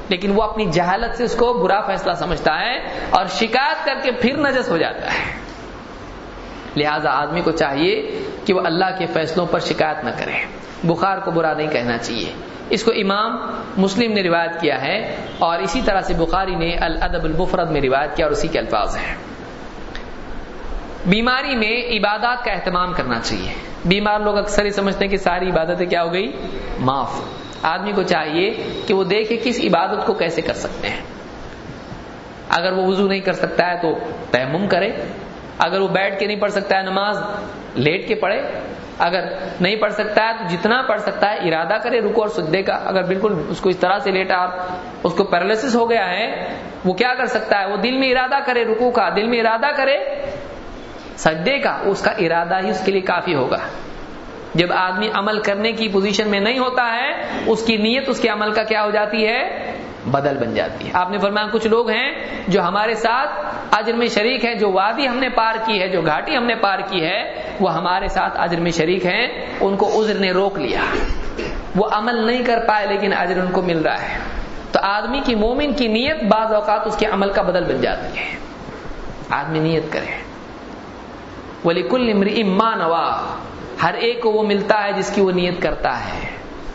لیکن وہ اپنی جہالت سے اس کو برا فیصلہ سمجھتا ہے اور شکایت کر کے پھر نجس ہو جاتا ہے۔ لہذا آدمی کو چاہیے کہ وہ اللہ کے فیصلوں پر شکایت نہ کرے۔ بخار کو برا نہیں کہنا چاہیے۔ اس کو امام مسلم نے روایت کیا ہے اور اسی طرح سے بخاری نے الادب المفرد میں روایت کیا اور اسی کے الفاظ ہیں۔ بیماری میں عبادات کا اہتمام کرنا چاہیے۔ بیمار لوگ اکثر ہی سمجھتے ہیں کہ ساری عبادتیں کیا ہو گئی؟ معاف۔ آدمی کو چاہیے کہ وہ دیکھے کس عبادت کو کیسے کر سکتے ہیں۔ اگر وہ وضو نہیں کر سکتا ہے تو تیمم کرے۔ اگر وہ بیٹھ کے نہیں پڑھ سکتا ہے نماز، لیٹ کے پڑھے۔ اگر نہیں پڑھ سکتا ہے تو جتنا پڑھ سکتا ہے ارادہ کرے رکو اور سجدے کا۔ اگر بالکل اس کو اس طرح سے لیٹا اس کو پیرالس ہو گیا ہے، وہ کیا کر سکتا ہے؟ وہ دل میں ارادہ کرے رکو کا، دل میں ارادہ کرے سجدے کا۔ اس کا ارادہ ہی اس کے لیے کافی ہوگا۔ جب آدمی عمل کرنے کی پوزیشن میں نہیں ہوتا ہے، اس کی نیت، اس کے عمل کا کیا ہو جاتی ہے؟ بدل بن جاتی ہے۔ آپ نے فرمایا کچھ لوگ ہیں جو ہمارے ساتھ اجر میں شریک ہیں، جو وادی ہم نے پار کی ہے، جو گھاٹی ہم نے پار کی ہے، وہ ہمارے ساتھ اجر میں شریک ہیں، ان کو عذر نے روک لیا۔ وہ عمل نہیں کر پائے لیکن اجر ان کو مل رہا ہے۔ تو آدمی کی مومن کی نیت بعض اوقات اس کے عمل کا بدل بن جاتی ہے۔ آدمی نیت کرے۔ ولی کل اما نوا ہر ایک کو وہ ملتا ہے جس کی وہ نیت کرتا ہے۔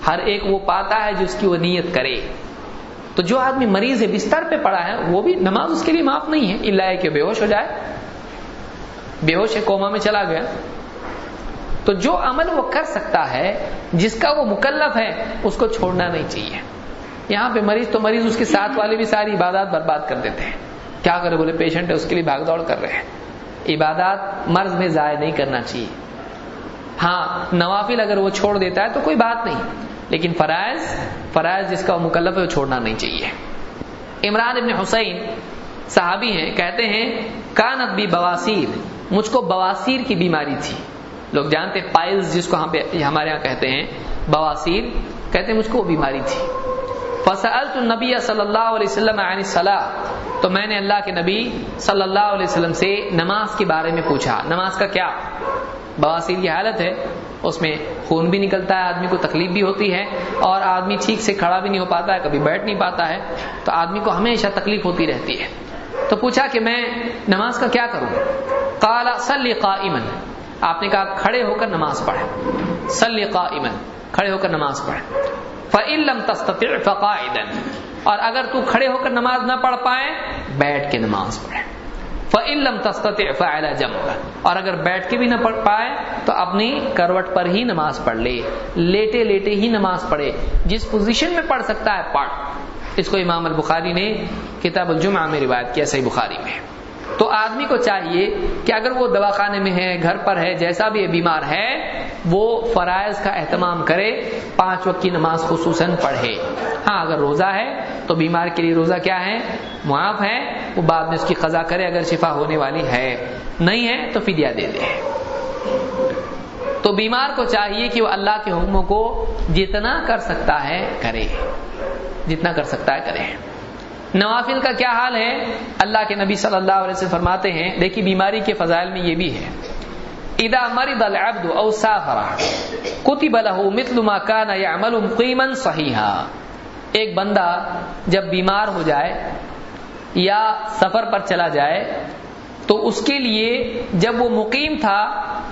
ہر ایک وہ پاتا ہے جس کی وہ نیت کرے۔ تو جو آدمی مریض ہے بستر پہ پڑا ہے، وہ بھی نماز اس کے لیے معاف نہیں ہے۔ اللہ کہ بے ہوش ہو جائے۔ بے ہوش ہے، کوما میں چلا گیا۔ تو جو عمل وہ کر سکتا ہے، جس کا وہ مکلف ہے، اس کو چھوڑنا نہیں چاہیے۔ یہاں پہ مریض تو مریض، اس کے ساتھ والے بھی ساری عبادات برباد کر دیتے ہیں۔ کیا کرے بولے، پیشنٹ ہے، اس کے لیے بھاگ دوڑ کر رہے ہیں۔ عبادات مرض میں ضائع نہیں کرنا چاہیے۔ ہاں نوافل اگر وہ چھوڑ دیتا ہے تو کوئی بات نہیں۔ لیکن فرائض فرائض جس کا وہ مکلف ہے، وہ چھوڑنا نہیں چاہیے۔ عمران ابن حسین صحابی ہیں، کہتے ہیں، کانت بھی بواسیر، مجھ کو بواسیر کی بیماری تھی۔ لوگ جانتے پائلز جس کو ہم پہ، ہمارے یہاں کہتے ہیں، بواسیر، کہتے ہیں، مجھ کو وہ بیماری تھی۔ فسألت النبی صلی اللہ علیہ وسلم عن الصلاة، تو میں نے اللہ کے نبی صلی اللہ علیہ وسلم سے نماز کے بارے میں پوچھا۔ نماز کا کیا؟ بواسیر کی حالت ہے اس میں خون بھی نکلتا ہے، آدمی کو تکلیف بھی ہوتی ہے اور آدمی ٹھیک سے کھڑا بھی نہیں ہو پاتا ہے، کبھی بیٹھ نہیں پاتا ہے، تو آدمی کو ہمیشہ تکلیف ہوتی رہتی ہے۔ تو پوچھا کہ میں نماز کا کیا کروں؟ کالا سلی قائمن آپ نے کہا کھڑے ہو کر نماز پڑھے سلی قائمن کھڑے ہو کر نماز پڑھے فعلم تستطع فقائدا اور اگر تو کھڑے ہو کر نماز نہ پڑھ پائے بیٹھ کے نماز پڑھے فعلم تستط فعلا جم اور اگر بیٹھ کے بھی نہ پڑھ پائے، تو اپنی کروٹ پر ہی نماز پڑھ لے۔ لیٹے لیٹے ہی نماز پڑھے۔ جس پوزیشن میں پڑھ سکتا ہے، پڑھ۔ اس کو امام البخاری نے کتاب الجمعہ میں روایت کیا، صحیح بخاری میں۔ تو آدمی کو چاہیے کہ اگر وہ دواخانے میں ہے، گھر پر ہے، جیسا بھی بیمار ہے، وہ فرائض کا اہتمام کرے، پانچ وقت کی نماز خصوصاً پڑھے۔ ہاں اگر روزہ ہے تو بیمار کے لیے روزہ کیا ہے؟ معاف ہے، وہ بعد میں اس کی قضا کرے اگر شفا ہونے والی ہے۔ نہیں ہے تو فدیہ دے دے۔ تو بیمار کو چاہیے کہ وہ اللہ کے حکموں کو جتنا کر سکتا ہے کرے۔ جتنا کر سکتا ہے کرے۔ نوافل کا کیا حال ہے؟ اللہ کے نبی صلی اللہ علیہ وسلم فرماتے ہیں، دیکھیے بیماری کے فضائل میں یہ بھی ہے۔ اذا مرض العبد او سافر كتب له مثل ما كان يعمل مقيما صحيحا ایک بندہ جب بیمار ہو جائے یا سفر پر چلا جائے تو اس کے لیے جب وہ مقیم تھا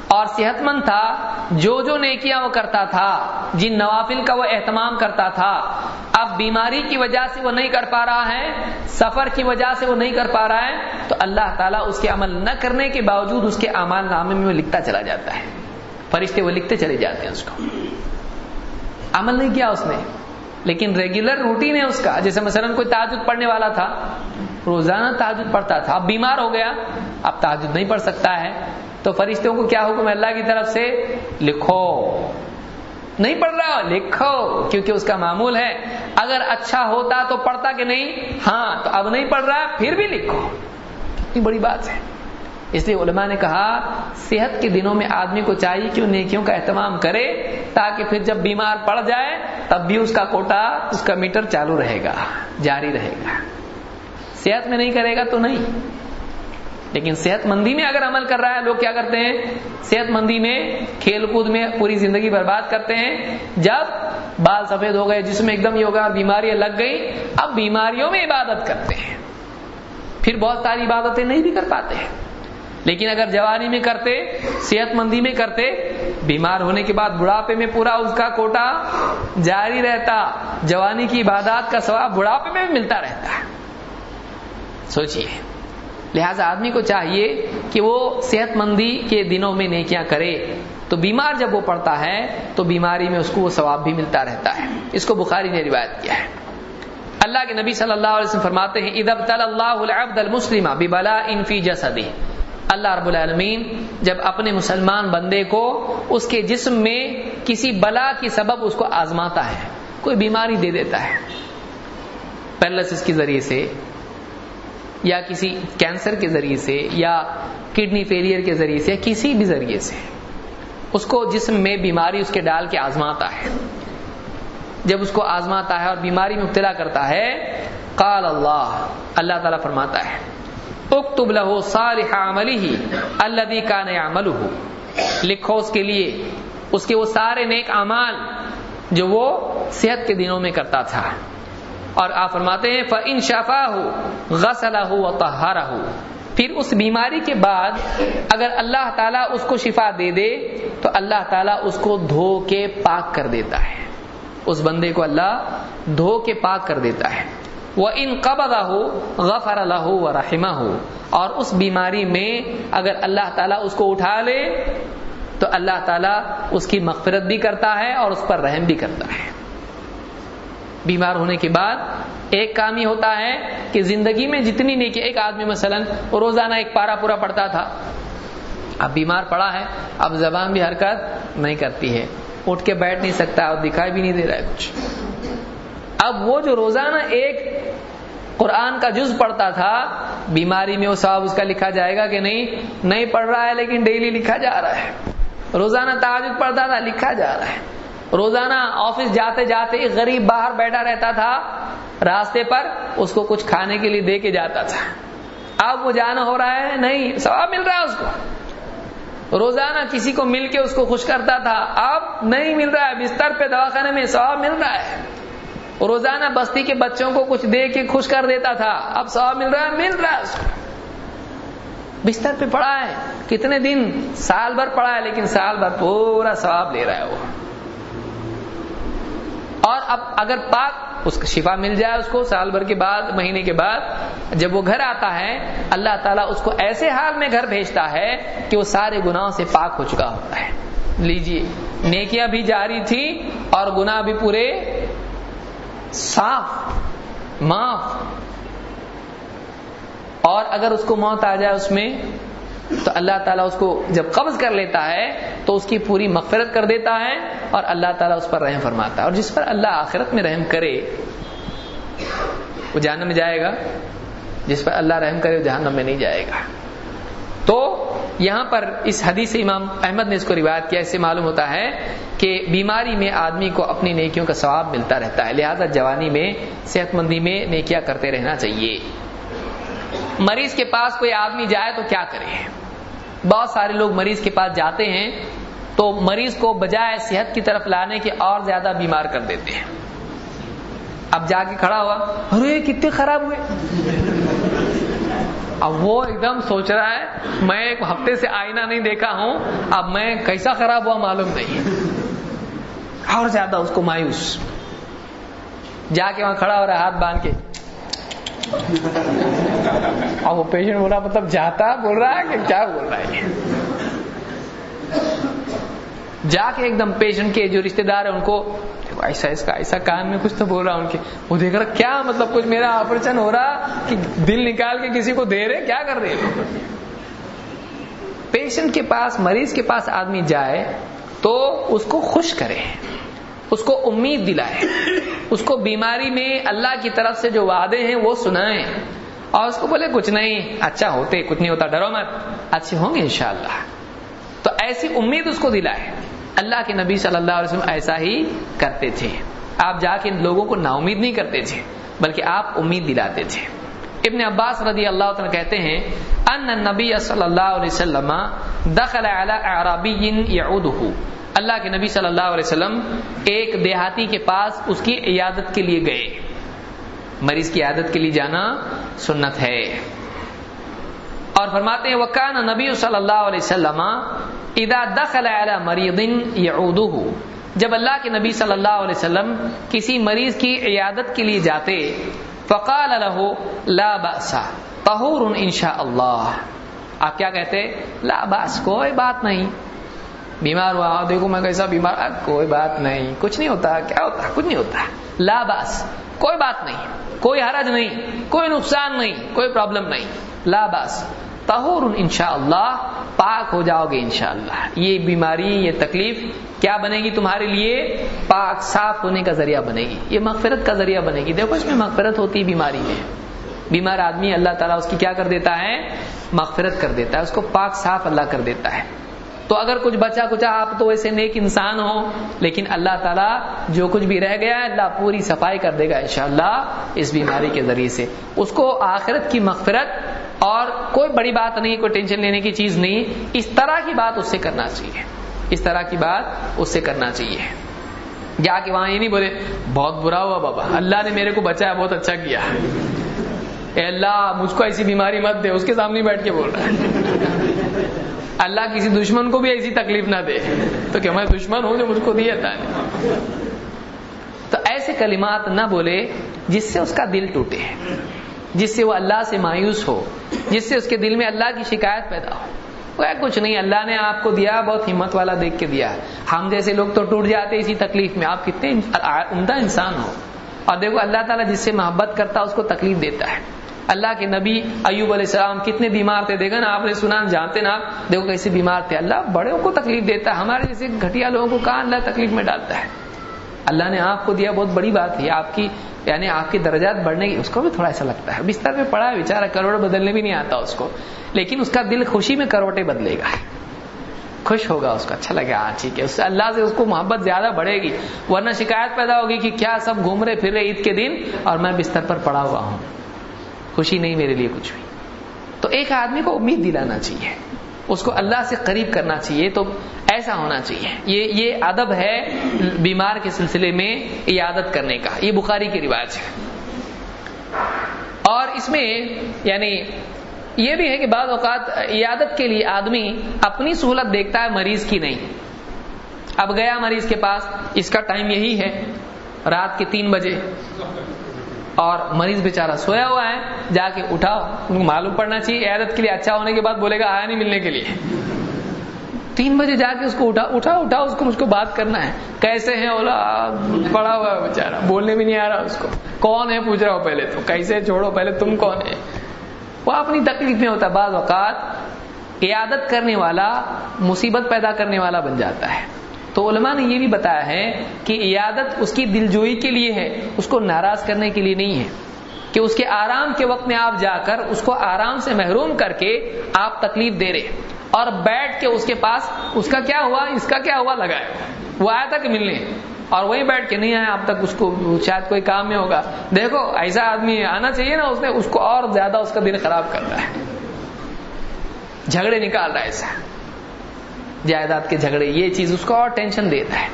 اور صحت مند تھا، جو جو نیکیاں وہ کرتا تھا، جن نوافل کا وہ اہتمام کرتا تھا، اب بیماری کی وجہ سے وہ نہیں کر پا رہا ہے، سفر کی وجہ سے وہ نہیں کر پا رہا ہے، تو اللہ تعالیٰ اس کے عمل نہ کرنے کے باوجود اس کے اعمال نامے میں وہ لکھتا چلا جاتا ہے۔ فرشتے وہ لکھتے چلے جاتے ہیں اس کو۔ عمل نہیں کیا اس نے، لیکن ریگولر روٹین ہے اس کا۔ جیسے مثلا کوئی تعجد پڑھنے والا تھا، روزانہ تعجد پڑھتا تھا، اب بیمار ہو گیا اب تعجد نہیں پڑھ سکتا ہے۔ تو فرشتوں کو کیا حکم ہے؟ اللہ کی طرف سے لکھو۔ نہیں پڑھ رہا، لکھو، کیونکہ اس کا معمول ہے۔ اگر اچھا ہوتا تو پڑھتا کہ نہیں؟ ہاں تو اب نہیں پڑھ رہا، پھر بھی لکھو۔ کتنی بڑی بات ہے۔ اس لیے علماء نے کہا، صحت کے دنوں میں آدمی کو چاہیے کہ نیکیوں کا اہتمام کرے، تاکہ پھر جب بیمار پڑ جائے، تب بھی اس کا کوٹا، اس کا میٹر چالو رہے گا، جاری رہے گا۔ صحت میں نہیں کرے گا تو نہیں۔ لیکن صحت مندی میں اگر عمل کر رہا ہے، لوگ کیا کرتے ہیں؟ صحت مندی میں، کھیل کود میں پوری زندگی برباد کرتے ہیں۔ جب بال سفید ہو گئے جس میں ایک دم یوگا اور بیماریاں لگ گئی اب بیماریوں میں عبادت کرتے ہیں۔ پھر بہت ساری عبادتیں نہیں بھی کر پاتے ہیں۔ لیکن اگر جوانی میں کرتے، صحت مندی میں کرتے، بیمار ہونے کے بعد بڑھاپے میں پورا اس کا کوٹا جاری رہتا۔ جوانی کی عبادات کا سواب بڑھاپے میں بھی ملتا رہتا ہے۔ سوچئے۔ لہذا آدمی کو چاہیے کہ وہ صحت مندی کے دنوں میں نیکیاں کرے۔ تو بیمار جب وہ پڑتا ہے، تو بیماری میں اس کو وہ ثواب بھی ملتا رہتا ہے۔ اس کو بخاری نے روایت کیا ہے۔ اللہ کے نبی صلی اللہ علیہ وسلم فرماتے ہیں ادب اللہ العبد المسلم بلا انفی جسدی اللہ رب العالمین جب اپنے مسلمان بندے کو اس کے جسم میں کسی بلا کی سبب اس کو آزماتا ہے، کوئی بیماری دے دیتا ہے۔ پیرلسس کے ذریعے سے یا کسی کینسر کے ذریعے سے یا کڈنی فیلئر کے ذریعے سے یا کسی بھی ذریعے سے اس کو جسم میں بیماری اس کے ڈال کے آزماتا ہے۔ جب اس کو آزماتا ہے اور بیماری میں مبتلا کرتا ہے، قال اللہ اللہ تعالیٰ فرماتا ہے، اکتب لہو صالح عملی الذي كان يعمله۔ لکھو اس کے لیے، اس کے وہ سارے نیک اعمال جو وہ صحت کے دنوں میں کرتا تھا۔ اور آپ فرماتے ہیں، فَإِن شَفَاهُ غَسَلَهُ وَطَهَّرَهُ۔ پھر اس بیماری کے بعد اگر اللہ تعالیٰ اس کو شفا دے دے، تو اللہ تعالیٰ اس کو دھو کے پاک کر دیتا ہے۔ اس بندے کو اللہ دھو کے پاک کر دیتا ہے۔ وہ ان قبضہ ہو غفر اللہ و رحمہ ہو اور اس بیماری میں اگر اللہ تعالیٰ اس کو اٹھا لے، تو اللہ تعالیٰ اس کی مغفرت بھی کرتا ہے اور اس پر رحم بھی کرتا ہے۔ بیمار ہونے کے بعد ایک کام ہی ہوتا ہے کہ زندگی میں جتنی نیکی، ایک آدمی مثلا روزانہ ایک پارا پورا پڑتا تھا۔ اب بیمار پڑا ہے، اب زبان بھی حرکت نہیں کرتی ہے۔ اٹھ کے بیٹھ نہیں سکتا، اور دکھائی بھی نہیں دے رہا ہے کچھ۔ اب وہ جو روزانہ ایک قرآن کا جز پڑتا تھا، بیماری میں وہ ثواب اس کا لکھا جائے گا کہ نہیں؟ نہیں پڑھ رہا ہے، لیکن ڈیلی لکھا جا رہا ہے۔ روزانہ تاجد پڑھتا تھا، لکھا جا رہا ہے۔ روزانہ آفس جاتے جاتے ایک غریب باہر بیٹھا رہتا تھا، راستے پر اس کو کچھ کھانے کے لیے دے کے جاتا تھا۔ اب وہ جانا ہو رہا ہے، نہیں، ثواب مل رہا ہے اس کو۔ روزانہ کسی کو مل کے اس کو خوش کرتا تھا، اب نہیں مل رہا ہے، بستر پہ دواخانے میں ثواب مل رہا ہے۔ روزانہ بستی کے بچوں کو کچھ دے کے خوش کر دیتا تھا، اب ثواب مل رہا ہے، مل رہا ہے اس کو۔ بستر پہ پڑا ہے، کتنے دن؟ سال بھر پڑا ہے، لیکن سال بھر پورا ثواب لے رہا ہے وہ۔ اور اب اگر پاک اس کو شفا مل جائے اس کو سال بھر کے بعد، مہینے کے بعد، جب وہ گھر آتا ہے، اللہ تعالیٰ اس کو ایسے حال میں گھر بھیجتا ہے کہ وہ سارے گناہوں سے پاک ہو چکا ہوتا ہے۔ لیجیے نیکیاں بھی جاری تھی اور گناہ بھی پورے صاف، معاف۔ اور اگر اس کو موت آ جائے اس میں، تو اللہ تعالیٰ اس کو جب قبض کر لیتا ہے، تو اس کی پوری مغفرت کر دیتا ہے۔ اور اللہ تعالیٰ اس پر رحم فرماتا ہے۔ اور جس پر اللہ آخرت میں رحم کرے، وہ جہنم میں جائے گا۔ جس پر اللہ رحم کرے، وہ جہنم میں نہیں جائے گا۔ تو یہاں پر اس حدیث امام احمد نے اس کو روایت کیا۔ اس سے معلوم ہوتا ہے کہ بیماری میں آدمی کو اپنی نیکیوں کا ثواب ملتا رہتا ہے۔ لہذا جوانی میں، صحت مندی میں نیکیاں کرتے رہنا چاہیے۔ مریض کے پاس کوئی آدمی جائے تو کیا کرے؟ بہت سارے لوگ مریض کے پاس جاتے ہیں۔ تو مریض کو بجائے صحت کی طرف لانے کے اور زیادہ بیمار کر دیتے ہیں۔ اب جا کے کھڑا ہوا، ارے، کتنے خراب ہوئے۔ اب وہ ایک دم سوچ رہا ہے، میں ایک ہفتے سے آئینہ نہیں دیکھا ہوں، اب میں کیسا خراب ہوا معلوم نہیں اور زیادہ اس کو مایوس۔ جا کے وہاں کھڑا ہو رہا ہے، ہاتھ باندھ کے۔ اب وہ پیشنٹ بول رہا مطلب جاتا، بول رہا ہے کہ کیا بول رہا ہے؟ جا کے ایک دم پیشنٹ کے جو رشتے دار ہیں ان کو ایسا، اس کا، ایسا کان میں کچھ تو بول رہا ان کے۔ وہ دیکھ رہا، کیا مطلب کچھ میرا آپریشن ہو رہا کہ دل نکال کے کسی کو دے رہے؟ کیا کر رہے پیشنٹ کے پاس، مریض کے پاس آدمی جائے تو اس کو خوش کرے، اس کو امید دلائے، اس کو بیماری میں اللہ کی طرف سے جو وعدے ہیں وہ سنائیں اور اس کو بولے، کچھ نہیں اچھا ہوتے، کچھ نہیں ہوتا، ڈرو مت۔ اچھے ہوں گے انشاءاللہ۔ تو ایسی امید اس کو دلائے۔ اللہ کے نبی صلی اللہ علیہ وسلم ایسا ہی کرتے تھے۔ آپ جا کے لوگوں کو نا امید نہیں کرتے تھے، بلکہ آپ امید دلاتے تھے۔ ابن عباس رضی اللہ عنہ کہتے ہیں، ان نبی صلی اللہ علیہ وسلم دخل علی اعرابی یعودہ۔ اللہ کے نبی صلی اللہ علیہ وسلم ایک دیہاتی کے پاس اس کی عیادت کے لیے گئے۔ مریض کی عادت کے لیے جانا سنت ہے۔ اور فرماتے ہیں وکان نبی صلی اللہ علیہ وسلم اذا دخل علی مریض یعودہ جب اللہ کے نبی صلی اللہ علیہ وسلم کسی مریض کی عیادت کے لیے جاتے، فقال له لا باس طهور ان شاء اللہ آپ کیا کہتے؟ لا باس کوئی بات نہیں. بیمار ہوا، دیکھو میں کیسا بیمار کوئی بات نہیں. کچھ نہیں ہوتا، کیا ہوتا؟ کچھ نہیں ہوتا. لا باس کوئی بات نہیں. کوئی حرج نہیں، کوئی نقصان نہیں، کوئی پرابلم نہیں. لا باس تہور ان شاء اللہ پاک ہو جاؤ گے انشاءاللہ۔ یہ بیماری، یہ تکلیف کیا بنے گی تمہارے لیے؟ پاک، صاف ہونے کا ذریعہ بنے گی۔ یہ مغفرت کا ذریعہ بنے گی۔ دیکھو اس میں مغفرت ہوتی ہے بیماری میں۔ بیمار آدمی اللہ تعالیٰ اس کی کیا کر دیتا ہے؟ مغفرت کر دیتا ہے۔ اس کو پاک، صاف اللہ کر دیتا ہے۔ تو اگر کچھ بچا، کچا، آپ تو ویسے نیک انسان ہو لیکن اللہ تعالیٰ جو کچھ بھی رہ گیا ہے، اللہ پوری صفائی کر دے گا انشاءاللہ اس بیماری کے ذریعے سے۔ اس کو آخرت کی مغفرت اور کوئی بڑی بات نہیں، کوئی ٹینشن لینے کی چیز نہیں، اس طرح کی بات اس سے کرنا چاہیے۔ اس طرح کی بات اس سے کرنا چاہیے۔ جا کے وہاں یہ نہیں بولے، بہت برا ہوا بابا، اللہ نے میرے کو بچایا، بہت اچھا کیا۔ اے اللہ، مجھ کو ایسی بیماری مت دے، اس کے سامنے بیٹھ کے بول۔ رہا ہے اللہ کسی دشمن کو بھی ایسی تکلیف نہ دے۔ تو کہ میں دشمن ہوں جو مجھ کو دیا تھا۔ تو ایسے کلمات نہ بولے جس سے اس کا دل ٹوٹے۔ جس سے وہ اللہ سے مایوس ہو، جس سے اس کے دل میں اللہ کی شکایت پیدا ہو۔ کچھ نہیں، اللہ نے آپ کو دیا، بہت ہمت والا دیکھ کے دیا ہے۔ ہم جیسے لوگ تو ٹوٹ جاتے اسی تکلیف میں۔ آپ کتنے عمدہ انسان ہو۔ اور دیکھو، اللہ تعالیٰ جس سے محبت کرتا اس کو تکلیف دیتا ہے۔ اللہ کے نبی ایوب علیہ السلام کتنے بیمار تھے۔ دیکھا نا، آپ نے سنا جانتے نا دیکھو کیسے بیمار تھے۔ اللہ بڑوں کو تکلیف دیتا ہے۔ ہمارے جیسے گھٹیا لوگوں کو کہاں اللہ تکلیف میں ڈالتا ہے؟ اللہ نے آپ کو دیا، بہت بڑی بات ہے۔ آپ کی یعنی آپ کی درجات بڑھنے کی، اس کو بھی تھوڑا ایسا لگتا ہے۔ بستر میں پڑا ہے بےچارا کروڑ بدلنے بھی نہیں آتا اس کو۔ لیکن اس کا دل خوشی میں کروٹے بدلے گا۔ خوش ہوگا اس کا اچھا لگے ہاں ٹھیک ہے۔ اس سے اللہ سے اس کو محبت زیادہ بڑھے گی۔ ورنہ شکایت پیدا ہوگی کہ کیا سب گھوم رہے، پھر رہے عید کے دن اور میں بستر پر پڑا ہوا ہوں۔ خوشی نہیں میرے لیے کچھ بھی۔ تو ایک آدمی کو امید دلانا چاہیے۔ اس کو اللہ سے قریب کرنا چاہیے، تو ایسا ہونا چاہیے۔ یہ یہ ادب ہے بیمار کے سلسلے میں عیادت کرنے کا۔ یہ بخاری کی رواج ہے۔ اور اس میں یعنی یہ بھی ہے کہ بعض اوقات عیادت کے لیے آدمی اپنی سہولت دیکھتا ہے مریض کی نہیں۔ اب گیا مریض کے پاس، اس کا ٹائم یہی ہے، رات کے تین بجے۔ اور مریض بیچارہ سویا ہوا ہے، جا کے اٹھاؤ، ان کو معلوم پڑنا چاہیے، عیادت کے لیے اچھا ہونے کے بعد بولے گا، آیا نہیں ملنے کے لیے۔ تین بجے جا کے اس کو اٹھا اٹھا اٹھا اس کو مجھ کو بات کرنا ہے۔ کیسے ہیں اولا؟ پڑا ہوا ہے بیچارہ، بولنے بھی نہیں آ رہا اس کو۔ کون ہے؟ پوچھ رہا ہو پہلے تو۔ کیسے؟ چھوڑو، پہلے تم کون ہے وہ اپنی تکلیف میں ہوتا ہے، بعض اوقات عیادت کرنے والا مصیبت پیدا کرنے والا بن جاتا ہے۔ تو علماء نے یہ بھی بتایا ہے کہ عیادت اس کی دلجوئی کے لیے ہے، اس کو ناراض کرنے کے لیے نہیں ہے۔ کہ اس کے آرام کے وقت میں آپ جا کر اس کو آرام سے محروم کر کے آپ تکلیف دے رہے اور بیٹھ کے اس کے پاس اس کا کیا ہوا، اس کا کیا ہوا لگائے وہ آیا تھا کہ ملنے۔ اور وہیں بیٹھ کے نہیں آیا، اب تک اس کو شاید کوئی کام میں ہوگا۔ دیکھو، ایسا آدمی آنا چاہیے نا اس نے اس کو اور زیادہ اس کا دن خراب کرتا ہے۔ جھگڑے نکال رہا ہے ایسا۔ جائیداد کے جھگڑے، یہ چیز اس کو اور ٹینشن دیتا ہے۔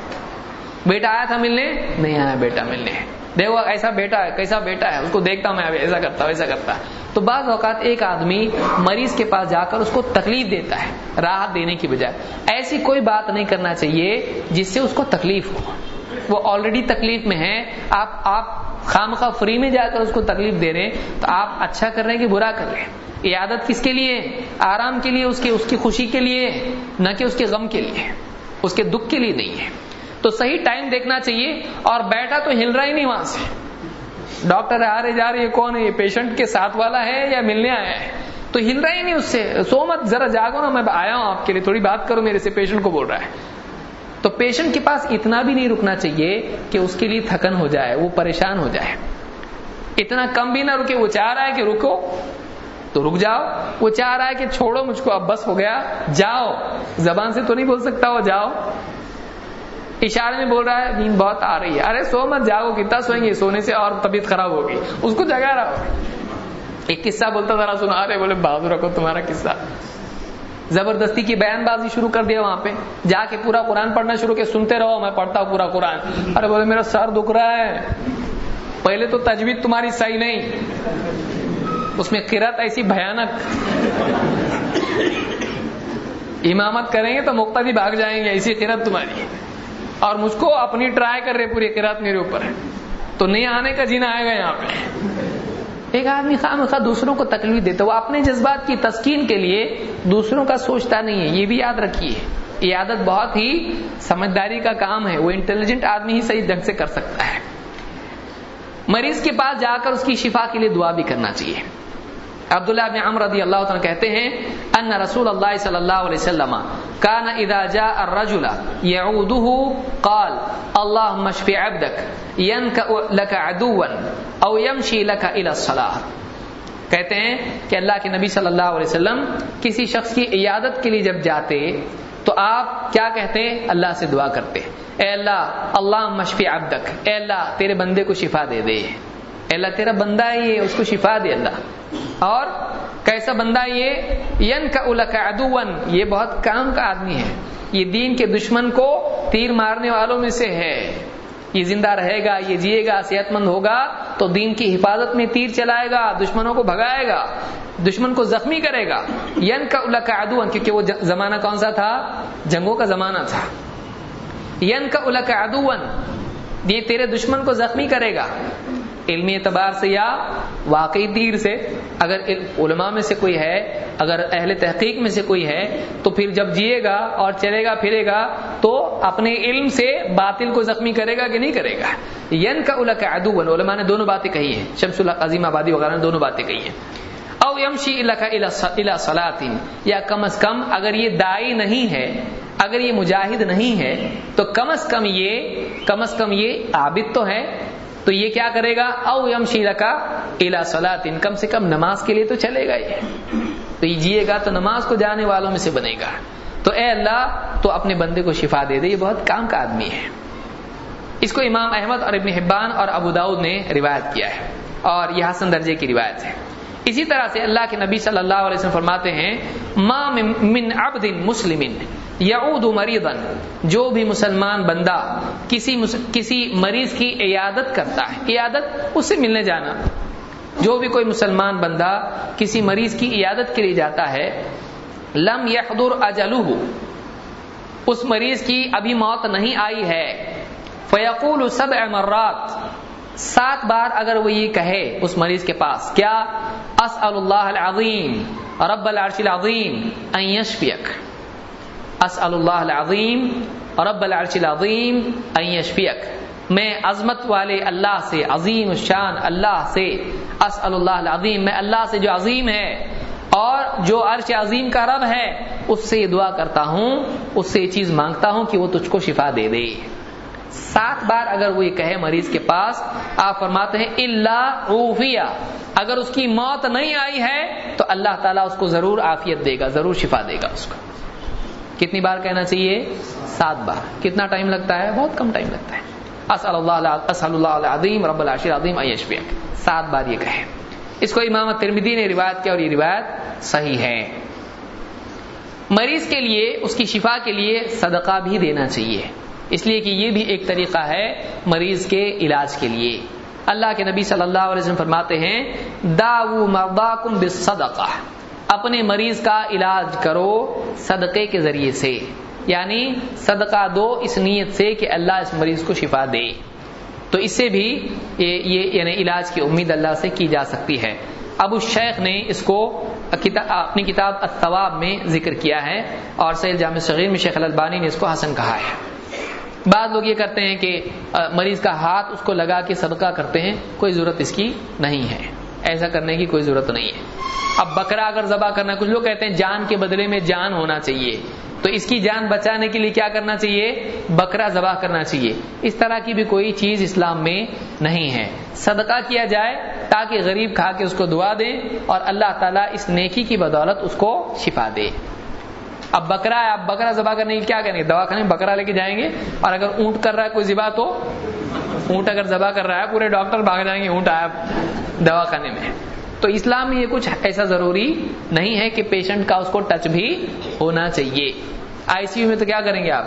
بیٹا آیا تھا ملنے؟ نہیں آیا بیٹا ملنے۔ دیکھو، ایسا بیٹا ہے، کیسا بیٹا ہے؟ اس کو دیکھتا ہوں میں ایسا کرتا ویسا کرتا تو بعض اوقات ایک آدمی مریض کے پاس جا کر اس کو تکلیف دیتا ہے، راحت دینے کی بجائے۔ ایسی کوئی بات نہیں کرنا چاہیے جس سے اس کو تکلیف ہو۔ وہ آلریڈی تکلیف میں ہے آپ آپ خام خواہ فری میں جا کر اس کو تکلیف دے رہے ہیں، تو آپ اچھا کر رہے ہیں کہ برا کر رہے ہیں۔ عیادت کس کے لیے آرام کے لیے، اس کی اس کی خوشی کے لیے نہ کہ اس کے غم کے لیے اس کے دکھ کے لیے نہیں ہے۔ تو صحیح ٹائم دیکھنا چاہیے، اور بیٹھا تو ہل رہا ہی نہیں وہاں سے۔ ڈاکٹر آ رہے، جا رہے کون ہے؟ یہ پیشنٹ کے ساتھ والا ہے یا ملنے آیا ہے؟ تو ہل رہا ہی نہیں اس سے۔ سو مت، ذرا جاگو نا، میں آیا ہوں آپ کے لیے، تھوڑی بات کرو میرے سے پیشنٹ کو بول رہا ہے۔ تو پیشنٹ کے پاس اتنا بھی نہیں رکنا چاہیے کہ اس کے لیے تھکن ہو جائے، وہ پریشان ہو جائے۔ اتنا کم بھی نہ رکے، وہ چاہ رہا ہے کہ رکو۔ تو رک جاؤ۔ وہ چاہ رہا ہے کہ چھوڑو، مجھ کو اب بس ہو گیا۔ جاؤ۔ زبان سے تو نہیں بول سکتا وہ، جاؤ۔ اشارے میں بول رہا ہے، نیند بہت آ رہی ہے۔ ارے سو مت جاؤ، کتنا سوئیں گے؟ سونے سے اور طبیعت خراب ہوگی۔ اس کو جگہ رہا۔ ایک قصہ بولتا ذرا سنا رہے بولے بازو رکھو تمہارا قصہ۔ زبردستی کی بیان بازی شروع کر دیا وہاں پہ۔ جا کے پورا قرآن پڑھنا شروع کے سنتے رہو، میں پڑھتا ہوں پورا قرآن۔ ارے بولے، میرا سر دکھ رہا ہے۔ پہلے تو تجوید تمہاری صحیح نہیں۔ اس میں قرت ایسی بھیانک۔ امامت کریں گے تو مقتدی بھاگ جائیں گے، ایسی قرت تمہاری۔ اور مجھ کو اپنی ٹرائی کر رہے پوری قرت میرے اوپر ہے۔ تو نہیں آنے کا جینا آئے گا یہاں پہ۔ ایک آدمی خواہ خواہ دوسروں کو تکلیف دیتا وہ اپنے جذبات کی تسکین کے لیے دوسروں کا سوچتا نہیں ہے۔ یہ بھی یاد رکھیے۔ یہ عادت بہت ہی سمجھداری کا کام ہے۔ وہ انٹیلیجنٹ آدمی ہی صحیح ڈھنگ سے کر سکتا ہے۔ مریض کے پاس جا کر اس کی شفا کے لیے دعا بھی کرنا چاہیے۔ عبداللہ بن عمر رضی اللہ عنہ کہتے ہیں، ان رسول اللہ صلی اللہ علیہ وسلم کان اذا جاء الرجل يعوده قال اللهم اشف عبدك ينكأ لك عدوا او يمشي لك الى الصلاه کہتے ہیں کہ اللہ کے نبی صلی اللہ علیہ وسلم کسی شخص کی عیادت کے لیے جب جاتے تو آپ کیا کہتے ہیں؟ اللہ سے دعا کرتے۔ اے اللہ اللہ مشفی عبدک۔ اے اللہ، تیرے بندے کو شفا دے دے۔ اے اللہ، تیرا بندہ ہے یہ اس کو شفا دے اللہ۔ اور کیسا بندہ یہ؟ ین کا ادون یہ بہت کام کا آدمی ہے۔ یہ دین کے دشمن کو تیر مارنے والوں میں سے ہے۔ یہ زندہ رہے گا، یہ جیے گا صحت مند ہوگا، تو دین کی حفاظت میں تیر چلائے گا، دشمنوں کو بھگائے گا، دشمن کو زخمی کرے گا۔ ین کا ادو کیونکہ وہ زمانہ کون سا تھا؟ جنگوں کا زمانہ تھا۔ ین کا ادو یہ تیرے دشمن کو زخمی کرے گا۔ علمی اعتبار سے یا واقعی تیر سے، اگر علماء میں سے کوئی ہے، اگر اہل تحقیق میں سے کوئی ہے، تو پھر جب جیے گا اور چلے گا، پھرے گا، تو اپنے علم سے باطل کو زخمی کرے گا کہ نہیں کرے گا۔ ین کا ادو علماء نے دونوں باتیں کہی ہیں، شمس عظیم آبادی وغیرہ نے دونوں باتیں کہی ہیں۔ او یمشی الا سلاطین یا کم از کم اگر یہ دائی نہیں ہے، اگر یہ مجاہد نہیں ہے، تو کم از کم یہ، کم از کم یہ عابد تو ہے۔ تو یہ کیا کرے گا؟ او یم شیلا کا الا سلاطین کم سے کم نماز کے لیے تو چلے گا یہ۔ تو یہ جیے گا تو نماز کو جانے والوں میں سے بنے گا۔ تو اے اللہ، تو اپنے بندے کو شفا دے دے، یہ بہت کام کا آدمی ہے۔ اس کو امام احمد اور ابن حبان اور ابو داود نے روایت کیا ہے۔ اور یہ حسن درجے کی روایت ہے۔ اسی طرح سے اللہ کے نبی صلی اللہ علیہ وسلم فرماتے ہیں، ما من عبد مسلم یعود مریضا جو بھی مسلمان بندہ کسی کسی مریض کی عیادت کرتا ہے، عیادت اس سے ملنے جانا۔ جو بھی کوئی مسلمان بندہ کسی مریض کی عیادت کے لیے جاتا ہے، لم یحضر اجلہ۔ اس مریض کی ابھی موت نہیں آئی ہے۔ فیقول سبع مرات۔ سات بار اگر وہ یہ کہے اس مریض کے پاس، کیا اسأل اللہ العظیم، رب العرش العظیم، ان یشفیک؟ اسأل اللہ العظیم، رب العرش العظیم، ان یشفیک۔ میں عظمت والے اللہ سے، عظیم الشان اللہ سے اسأل اللہ العظیم، میں اللہ سے جو عظیم ہے اور جو عرش عظیم کا رب ہے، اس سے یہ دعا کرتا ہوں، اس سے یہ چیز مانگتا ہوں کہ وہ تجھ کو شفا دے دے۔ سات بار اگر وہ یہ کہے مریض کے پاس، آپ فرماتے ہیں اللہ روفیہ اگر اس کی موت نہیں آئی ہے، تو اللہ تعالیٰ اس کو ضرور عافیت دے گا، ضرور شفا دے گا اس کو۔ کتنی بار کہنا چاہیے؟ سات بار۔ کتنا ٹائم لگتا ہے؟ بہت کم ٹائم لگتا ہے۔ اسل اللہ اسل اللہ رب العشیر عظیم ایشفیہ سات بار یہ کہے۔ اس کو امام ترمیدی نے روایت کیا اور یہ روایت صحیح ہے۔ مریض کے لیے، اس کی شفا کے لیے صدقہ بھی دینا چاہیے۔ اس لیے کہ یہ بھی ایک طریقہ ہے مریض کے علاج کے لیے۔ اللہ کے نبی صلی اللہ علیہ وسلم فرماتے ہیں داو بالصدقہ۔ اپنے مریض کا علاج کرو صدقے کے ذریعے سے۔ یعنی صدقہ دو اس نیت سے کہ اللہ اس مریض کو شفا دے۔ تو اس سے بھی یہ یعنی علاج کی امید اللہ سے کی جا سکتی ہے۔ ابو شیخ نے اس کو اپنی کتاب الثواب میں ذکر کیا ہے اور سید جامع صغیر میں شیخ البانی نے اس کو حسن کہا ہے۔ بعض لوگ یہ کرتے ہیں کہ مریض کا ہاتھ اس کو لگا کے صدقہ کرتے ہیں، کوئی ضرورت اس کی نہیں ہے۔ ایسا کرنے کی کوئی ضرورت نہیں ہے۔ اب بکرا اگر ذبح کرنا، کچھ لوگ کہتے ہیں جان کے بدلے میں جان ہونا چاہیے۔ تو اس کی جان بچانے کے لیے کیا کرنا چاہیے؟ بکرا ذبح کرنا چاہیے۔ اس طرح کی بھی کوئی چیز اسلام میں نہیں ہے۔ صدقہ کیا جائے تاکہ غریب کھا کے اس کو دعا دیں اور اللہ تعالیٰ اس نیکی کی بدولت اس کو شفا دے۔ اب بکرا ہے، اب بکرا ذبح کرنے کی کیا کریں گے؟ دوا میں بکرا لے کے جائیں گے اور اگر اونٹ کر رہا ہے، کوئی ذبح تو اونٹ اگر ذبح کر رہا ہے، پورے ڈاکٹر بھاگ جائیں گے، اونٹ آیا دوا میں۔ تو اسلام میں یہ کچھ ایسا ضروری نہیں ہے کہ پیشنٹ کا اس کو ٹچ بھی ہونا چاہیے۔ آئی سی یو میں تو کیا کریں گے آپ؟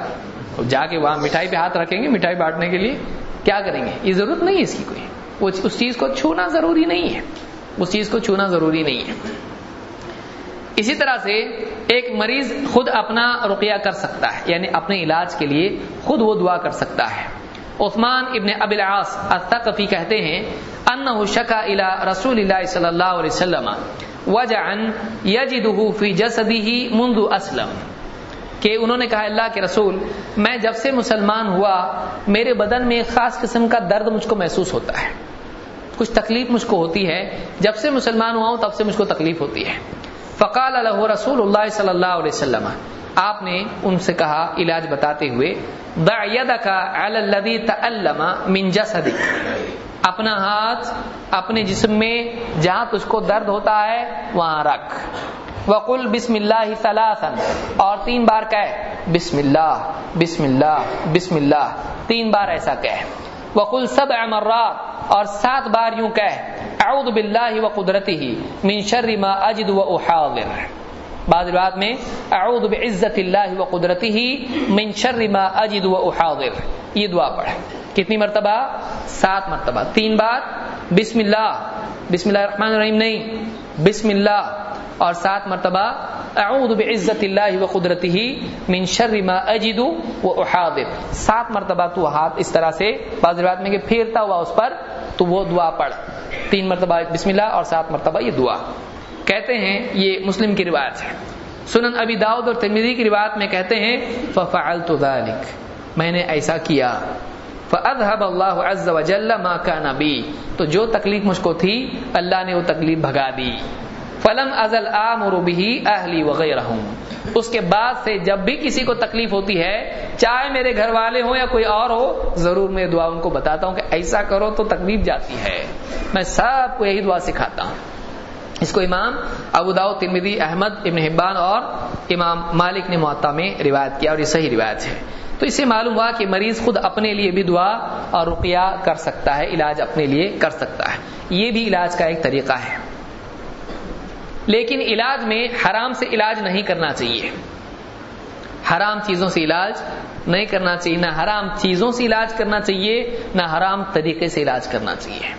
جا کے وہاں مٹھائی پہ ہاتھ رکھیں گے، مٹھائی بانٹنے کے لیے کیا کریں گے؟ یہ ضرورت نہیں ہے اس کی کوئی۔ اس چیز کو چھونا ضروری نہیں ہے۔ اس چیز کو چھونا ضروری نہیں ہے۔ اسی طرح سے ایک مریض خود اپنا رقیہ کر سکتا ہے یعنی اپنے علاج کے لیے خود وہ دعا کر سکتا ہے۔ عثمان ابن اب العاص التقفی کہتے ہیں انه شکا الى رسول اللہ صلی اللہ علیہ وسلم وجعا یجده فی جسده منذ اسلم۔ کہ انہوں نے کہا، اللہ کے رسول، میں جب سے مسلمان ہوا، میرے بدن میں ایک خاص قسم کا درد مجھ کو محسوس ہوتا ہے۔ کچھ تکلیف مجھ کو ہوتی ہے، جب سے مسلمان ہوا ہوں، تب سے مجھ کو تکلیف ہوتی ہے۔ فقال الح رسول اللہ صلی اللہ علیہ وسلم، آپ نے ان سے کہا، علاج بتاتے ہوئے من جسدک. اپنا ہاتھ اپنے جسم میں، جہاں تجھ کو درد ہوتا ہے، وہاں رکھ۔ وقل بسم اللہ ثلاثا۔ اور تین بار کہے بسم اللہ بسم اللہ بسم اللہ۔ تین بار ایسا کہے وقل سب امرات اور سات بار یوں کہے اعوذ باللہ و قدرتی من شر ما اجد و احاضر۔ بعض روایت میں، اعوذ بعزت اللہ و قدرتی من شر ما اجد و احاضر۔ یہ دعا پڑھے کتنی مرتبہ؟ سات مرتبہ۔ تین بار، بسم اللہ۔ بسم اللہ الرحمن الرحیم نہیں، بسم اللہ۔ اور سات مرتبہ اعوذ بعزت اللہ و قدرتی من شر ما اجد و احاضر سات مرتبہ تو ہاتھ اس طرح سے، بعض روایت میں کہ پھیرتا ہوا اس پر تو وہ دعا پڑھ۔ تین مرتبہ بسم اللہ اور سات مرتبہ یہ دعا۔ کہتے ہیں یہ مسلم کی روایت ہے۔ سنن ابی داؤد اور ترمیدی کی روایت میں کہتے ہیں، ففعلت ذلك میں نے ایسا کیا۔ فَأَذْهَبَ اللَّهُ عَزَّ وَجَلَّ مَا كَانَ بِي تو جو تکلیف مجھ کو تھی، اللہ نے وہ تکلیف بھگا دی۔ فلم ازل آمر به اہلی وغیرہم اس کے بعد سے جب بھی کسی کو تکلیف ہوتی ہے، چاہے میرے گھر والے ہوں یا کوئی اور ہو، ضرور میں دعا ان کو بتاتا ہوں کہ ایسا کرو تو تکلیف جاتی ہے۔ میں سب کو یہی دعا سکھاتا ہوں۔ اس کو امام ابو داؤد احمد، ابن حبان اور امام مالک نے معطا میں روایت کیا اور یہ صحیح روایت ہے۔ تو اس سے معلوم ہوا کہ مریض خود اپنے لیے بھی دعا اور رقیہ کر سکتا ہے، علاج اپنے لیے کر سکتا ہے۔ یہ بھی علاج کا ایک طریقہ ہے۔ لیکن علاج میں حرام سے علاج نہیں کرنا چاہیے۔ حرام چیزوں سے علاج نہیں کرنا چاہیے۔ نہ حرام چیزوں سے علاج کرنا چاہیے، نہ حرام طریقے سے علاج کرنا چاہیے۔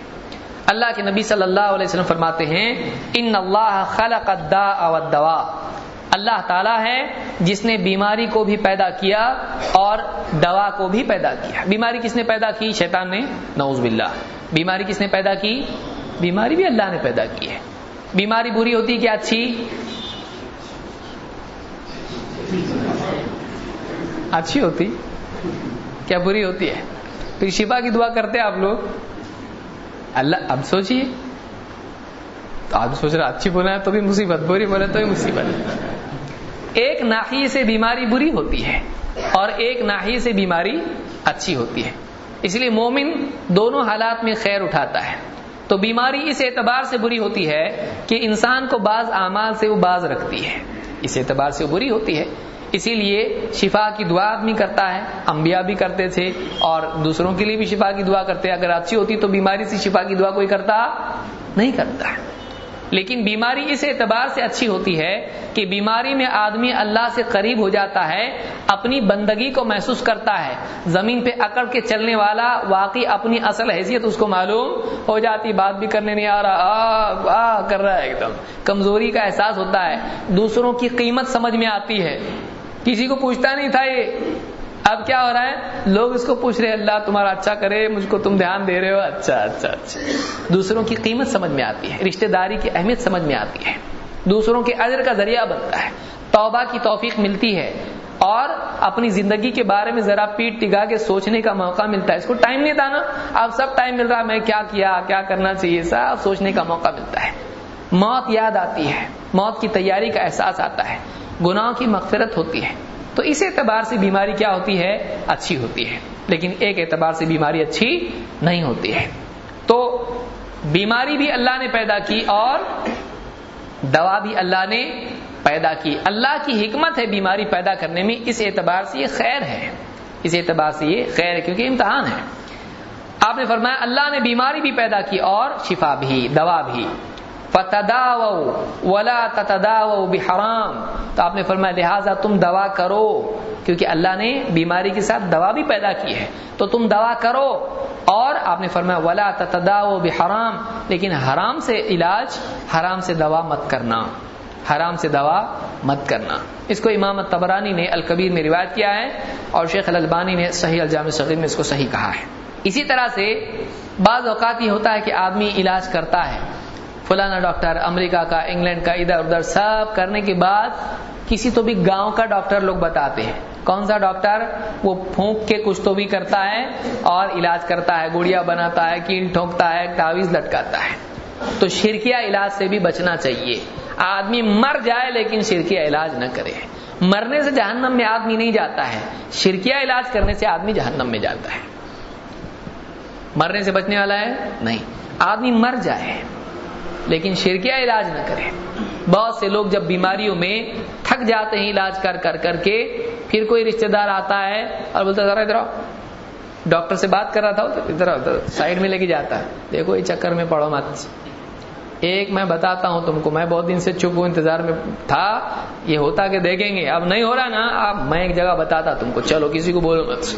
اللہ کے نبی صلی اللہ علیہ وسلم فرماتے ہیں، ان اللہ خلق الداء والدواء اللہ تعالیٰ ہے جس نے بیماری کو بھی پیدا کیا اور دوا کو بھی پیدا کیا۔ بیماری کس نے پیدا کی؟ شیطان نے۔ نعوذ باللہ۔ بیماری کس نے پیدا کی؟ بیماری بھی اللہ نے پیدا کی ہے۔ بیماری بری ہوتی کیا اچھی؟ اچھی ہوتی۔ کیا بری ہوتی ہے؟ پھر شفا کی دعا کرتے آپ لوگ۔ اللہ، اب سوچیے تو آپ سوچ رہے اچھی بولا ہے تو بھی مصیبت، بری بولے تو بھی مصیبت۔ ایک ناحیے سے بیماری بری ہوتی ہے اور ایک ناحیے سے بیماری اچھی ہوتی ہے۔ اس لیے مومن دونوں حالات میں خیر اٹھاتا ہے۔ تو بیماری اس اعتبار سے بری ہوتی ہے کہ انسان کو بعض اعمال سے وہ باز رکھتی ہے۔ اس اعتبار سے وہ بری ہوتی ہے۔ اسی لیے شفا کی دعا آدمی کرتا ہے، انبیاء بھی کرتے تھے اور دوسروں کے لیے بھی شفا کی دعا کرتے۔ اگر اچھی ہوتی تو بیماری سے شفا کی دعا کوئی کرتا نہیں کرتا۔ ہے لیکن بیماری اس اعتبار سے اچھی ہوتی ہے کہ بیماری میں آدمی اللہ سے قریب ہو جاتا ہے، اپنی بندگی کو محسوس کرتا ہے۔ زمین پہ اکڑ کے چلنے والا واقعی اپنی اصل حیثیت اس کو معلوم ہو جاتی، بات بھی کرنے نہیں آ رہا، آ آ، کر رہا ہے ایک دم۔ کمزوری کا احساس ہوتا ہے۔ دوسروں کی قیمت سمجھ میں آتی ہے۔ کسی کو پوچھتا نہیں تھا یہ اب کیا ہو رہا ہے؟ لوگ اس کو پوچھ رہے اللہ تمہارا اچھا کرے، مجھ کو تم دھیان دے رہے ہو۔ اچھا اچھا اچھا۔ دوسروں کی قیمت سمجھ میں آتی ہے، رشتہ داری کی اہمیت سمجھ میں آتی ہے۔ دوسروں کے اجر کا ذریعہ بنتا ہے۔ توبہ کی توفیق ملتی ہے۔ اور اپنی زندگی کے بارے میں ذرا پیٹ ٹگا کے سوچنے کا موقع ملتا ہے۔ اس کو ٹائم نہیں تھا نا؟ اب سب ٹائم مل رہا میں کیا کیا کیا کرنا چاہیے؟ سب سوچنے کا موقع ملتا ہے۔ موت یاد آتی ہے۔ موت کی تیاری کا احساس آتا ہے۔ گناہوں کی مغفرت ہوتی ہے۔ تو اس اعتبار سے بیماری کیا ہوتی ہے؟ اچھی ہوتی ہے۔ لیکن ایک اعتبار سے بیماری اچھی نہیں ہوتی ہے۔ تو بیماری بھی اللہ نے پیدا کی اور دوا بھی اللہ نے پیدا کی۔ اللہ کی حکمت ہے بیماری پیدا کرنے میں۔ اس اعتبار سے یہ خیر ہے۔ اس اعتبار سے یہ خیر ہے کیونکہ امتحان ہے۔ آپ نے فرمایا اللہ نے بیماری بھی پیدا کی اور شفا بھی، دوا بھی۔ ولا بحرام۔ تو آپ نے فرمایا، لہٰذا تم دوا کرو، کیونکہ اللہ نے بیماری کے ساتھ دوا بھی پیدا کی ہے۔ تو تم دوا کرو، اور آپ نے فرمایا، ولا تتداو بحرام۔ لیکن حرام سے علاج، حرام سے دوا مت کرنا۔ حرام سے دوا مت کرنا۔ اس کو امام تبرانی نے الکبیر میں روایت کیا ہے، اور شیخ الالبانی نے صحیح الجام صغیر میں اس کو صحیح کہا ہے۔ اسی طرح سے بعض اوقات یہ ہوتا ہے کہ آدمی علاج کرتا ہے۔ فلانا ڈاکٹر امریکہ کا، انگلینڈ کا، ادھر ادھر سب کرنے کے بعد کسی تو بھی گاؤں کا ڈاکٹر لوگ بتاتے ہیں۔ کون سا ڈاکٹر؟ وہ پھونک کے کچھ تو بھی کرتا ہے اور علاج کرتا ہے، گڑیا بناتا ہے کیل ٹھونکتا ہے تعویذ لٹکاتا ہے۔ تو شرکیہ علاج سے بھی بچنا چاہیے۔ آدمی مر جائے لیکن شرکیہ علاج نہ کرے۔ مرنے سے جہنم میں آدمی نہیں جاتا ہے۔ شرکیہ علاج کرنے سے آدمی جہنم میں جاتا ہے۔ مرنے سے بچنے والا ہے؟ نہیں۔ آدمی مر جائے۔ لیکن شرکیہ علاج نہ کرے بہت سے لوگ جب بیماریوں میں تھک جاتے ہیں علاج کر کر کر کے، پھر کوئی رشتہ دار آتا ہے اور بولتا ذرا ادھر ڈاکٹر سے بات کر رہا تھا، ادھر ادھر سائڈ میں لے کے جاتا ہے۔ دیکھو، یہ چکر میں پڑو مت۔ ایک میں بتاتا ہوں تم کو، میں بہت دن سے چپ ہوں، انتظار میں تھا۔ یہ ہوتا کہ دیکھیں گے۔ اب نہیں ہو رہا نا، اب میں ایک جگہ بتاتا تم کو۔ چلو، کسی کو بولو مت۔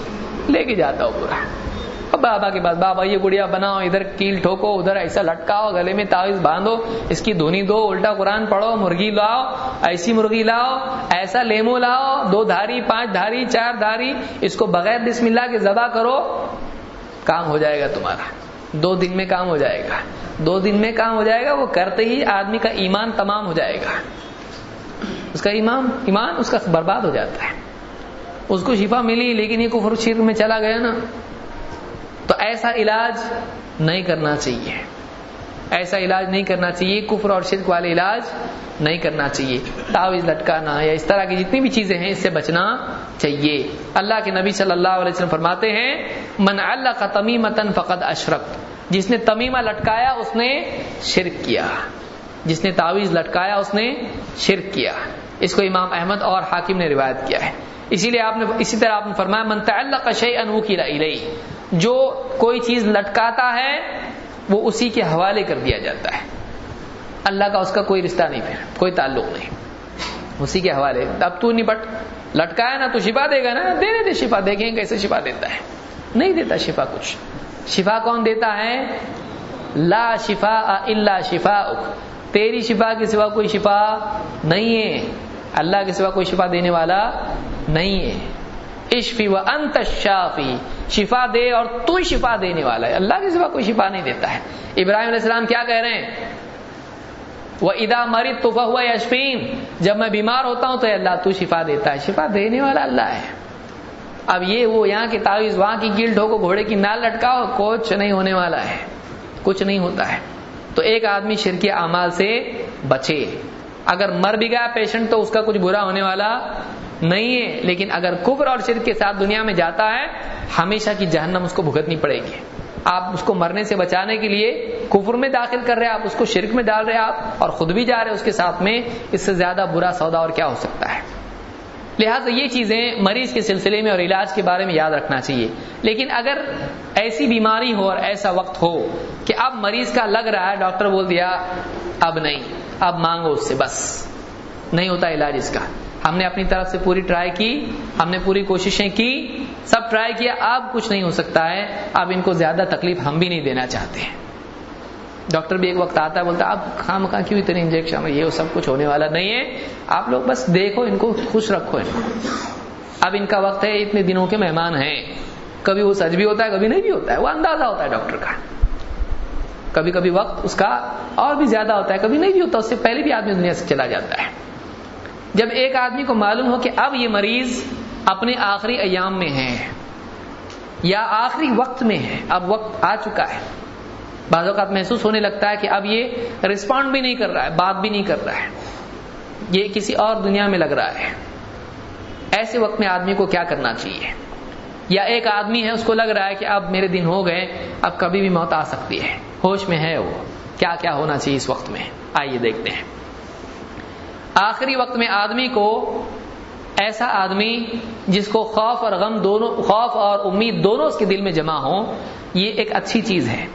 لے کے جاتا ہوں پورا۔ اب بابا کے پاس بابا یہ گڑیا بناؤ، ادھر کیل ٹھوکو، ادھر ایسا لٹکاؤ، گلے میں تعویذ باندھو، اس کی دھونی دو الٹا قرآن پڑھو، مرغی لاؤ، ایسی مرغی لاؤ، ایسا لیمو لاؤ، دو دھاری، پانچ دھاری، چار دھاری، اس کو بغیر بسم اللہ کے ذبح کرو، کام ہو جائے گا تمہارا۔ دو دن میں کام ہو جائے گا۔ دو دن میں کام ہو جائے گا، وہ کرتے ہی آدمی کا ایمان تمام ہو جائے گا۔ اس کا ایمان ایمان اس کا برباد ہو جاتا ہے۔ اس کو شفا ملی، لیکن یہ کفر شرک میں چلا گیا نا۔ تو ایسا علاج نہیں کرنا چاہیے۔ ایسا علاج نہیں کرنا چاہیے، کفر اور شرک والے علاج نہیں کرنا چاہیے۔ تعویذ لٹکانا یا اس طرح کی جتنی بھی چیزیں ہیں، اس سے بچنا چاہیے۔ اللہ کے نبی صلی اللہ علیہ وسلم فرماتے ہیں، من اللہ کا تمی متن فقط اشرف جس نے تمیمہ لٹکایا، اس نے شرک کیا۔ جس نے تعویذ لٹکایا، اس نے شرک کیا۔ اس کو امام احمد اور حاکم نے روایت کیا ہے۔ اسی لیے آپ نے، اسی طرح آپ نے فرمایا، من تعلق شیء انو کی رئی جو کوئی چیز لٹکاتا ہے، وہ اسی کے حوالے کر دیا جاتا ہے۔ اللہ کا اس کا کوئی رشتہ نہیں ہے کوئی تعلق نہیں۔ اسی کے حوالے۔ اب تو نپٹ، لٹکایا نا تو شفا دے گا نا دینے دے شفا، دیکھیں کیسے شفا دیتا ہے۔ نہیں دیتا شفا کچھ۔ شفا کون دیتا ہے؟ لا شفا اللہ شفا تیری شفا کے سوا کوئی شفا نہیں ہے۔ اللہ کے سوا کوئی شفا دینے والا نہیں ہے۔ اشفی و انت شافی شفا دے اور تو ہی شفا دینے والا ہے۔ اللہ کے سوا کوئی شفا نہیں دیتا ہے۔ ابراہیم علیہ السلام کیا کہہ رہے ہیں؟ وہ ادا مری تو ہوا یشفین، جب میں بیمار ہوتا ہوں تو اللہ تو شفا دیتا ہے۔ شفا دینے والا اللہ ہے۔ اب یہ وہ یہاں کی تعویذ، وہاں کی گیل ڈھوکو گھوڑے کی نال لٹکاؤ، کچھ نہیں ہونے والا ہے۔ کچھ نہیں ہوتا ہے۔ تو ایک آدمی شرکی اعمال سے بچے۔ اگر مر بھی گیا پیشنٹ تو اس کا کچھ برا ہونے والا نہیں ہے، لیکن اگر کفر اور شرک کے ساتھ دنیا میں جاتا ہے، ہمیشہ کی جہنم اس کو بھگتنی پڑے گی۔ آپ اس کو مرنے سے بچانے کے لیے کفر میں داخل کر رہے آپ اس کو شرک میں ڈال رہے آپ اور خود بھی جا رہے اس کے ساتھ میں، اس سے زیادہ برا سودا اور کیا ہو سکتا ہے؟ لہٰذا یہ چیزیں مریض کے سلسلے میں اور علاج کے بارے میں یاد رکھنا چاہیے۔ لیکن اگر ایسی بیماری ہو اور ایسا وقت ہو کہ اب مریض کا لگ رہا ہے، ڈاکٹر بول دیا، اب نہیں، اب مانگو اس سے بس۔ نہیں ہوتا علاج اس کا۔ ہم نے اپنی طرف سے پوری ٹرائی کی، ہم نے پوری کوششیں کی، سب ٹرائی کیا، اب کچھ نہیں ہو سکتا ہے۔ اب ان کو زیادہ تکلیف ہم بھی نہیں دینا چاہتے ہیں۔ ڈاکٹر بھی ایک وقت آتا ہے، بولتا اب خام خاں کیوں اتنے انجیکشن یہ سب کچھ ہونے والا نہیں ہے۔ آپ لوگ بس دیکھو، ان کو خوش رکھو۔ ان کو اب ان کا وقت ہے، اتنے دنوں کے مہمان ہیں۔ کبھی وہ سچ بھی ہوتا ہے، کبھی نہیں بھی ہوتا ہے۔ وہ اندازہ ہوتا ہے ڈاکٹر کا۔ کبھی کبھی وقت اس کا اور بھی زیادہ ہوتا ہے، کبھی نہیں بھی ہوتا، اس سے پہلے بھی آدمی دنیا سے چلا جاتا ہے۔ جب ایک آدمی کو معلوم ہو کہ اب یہ مریض اپنے آخری ایام میں ہے یا آخری وقت میں ہے، اب وقت آ چکا ہے۔ بعض اوقات محسوس ہونے لگتا ہے کہ اب یہ رسپونڈ بھی نہیں کر رہا ہے، بات بھی نہیں کر رہا ہے۔ یہ کسی اور دنیا میں لگ رہا ہے۔ ایسے وقت میں آدمی کو کیا کرنا چاہیے؟ یا ایک آدمی ہے، اس کو لگ رہا ہے کہ اب میرے دن ہو گئے، اب کبھی بھی موت آ سکتی ہے۔ ہوش میں ہے وہ۔ کیا کیا ہونا چاہیے اس وقت میں؟ آئیے دیکھتے ہیں۔ آخری وقت میں آدمی کو ایسا آدمی جس کو خوف اور غم دونوں، خوف اور امید دونوں اس کے دل میں جمع ہو یہ ایک اچھی چیز ہے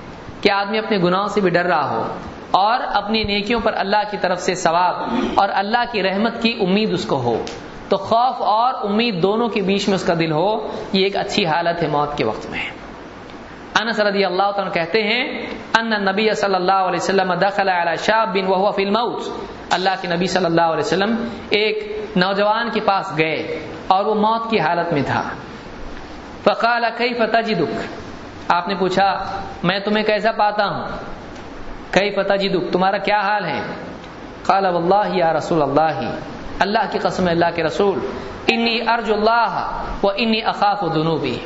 کہ آدمی اپنے گناہوں سے بھی ڈر رہا ہو اور اپنی نیکیوں پر اللہ کی طرف سے ثواب اور اللہ کی رحمت کی امید اس کو ہو۔ تو خوف اور امید دونوں کے بیچ میں اس کا دل ہو، یہ ایک اچھی حالت ہے موت کے وقت میں۔ انس رضی اللہ تعالیٰ کہتے ہیں، ان نبی صلی اللہ علیہ وسلم دخل علی شاب بن وهو فی الموت اللہ کے نبی صلی اللہ علیہ وسلم ایک نوجوان کے پاس گئے اور وہ موت کی حالت میں تھا۔ فقال، کیف تجدک؟ آپ نے پوچھا، میں تمہیں کیسا پاتا ہوں؟ کیف تجدک؟ تمہارا کیا حال ہے؟ قال، واللہ یا رسول اللہ اللہ کی قسم اللہ کے رسول، انی ارجو اللہ و انی اخاف ذنوبی۔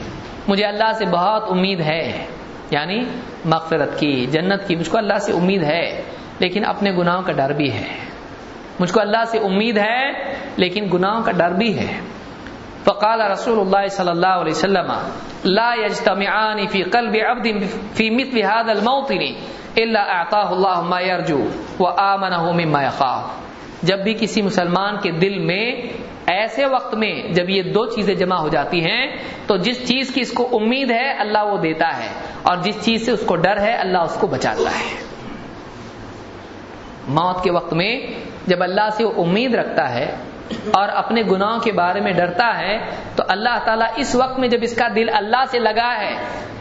مجھے اللہ سے بہت امید ہے یعنی مغفرت کی، جنت کی، مجھ کو اللہ سے امید ہے۔ لیکن اپنے گناہوں کا ڈر بھی ہے۔ مجھ کو اللہ سے امید ہے، لیکن گناہوں کا ڈر بھی ہے۔ فقال رسول اللہ صلی اللہ علیہ وسلم، لا يجتمعان في قلب عبد في مثل هذا الموطن الا اعطاه الله ما يرجو وامنه مما يخاف جب بھی کسی مسلمان کے دل میں ایسے وقت میں جب یہ دو چیزیں جمع ہو جاتی ہیں، تو جس چیز کی اس کو امید ہے، اللہ وہ دیتا ہے، اور جس چیز سے اس کو ڈر ہے، اللہ اس کو بچاتا ہے۔ موت کے وقت میں جب اللہ سے وہ امید رکھتا ہے اور اپنے گناہوں کے بارے میں ڈرتا ہے، تو اللہ تعالیٰ اس وقت میں جب اس کا دل اللہ سے لگا ہے،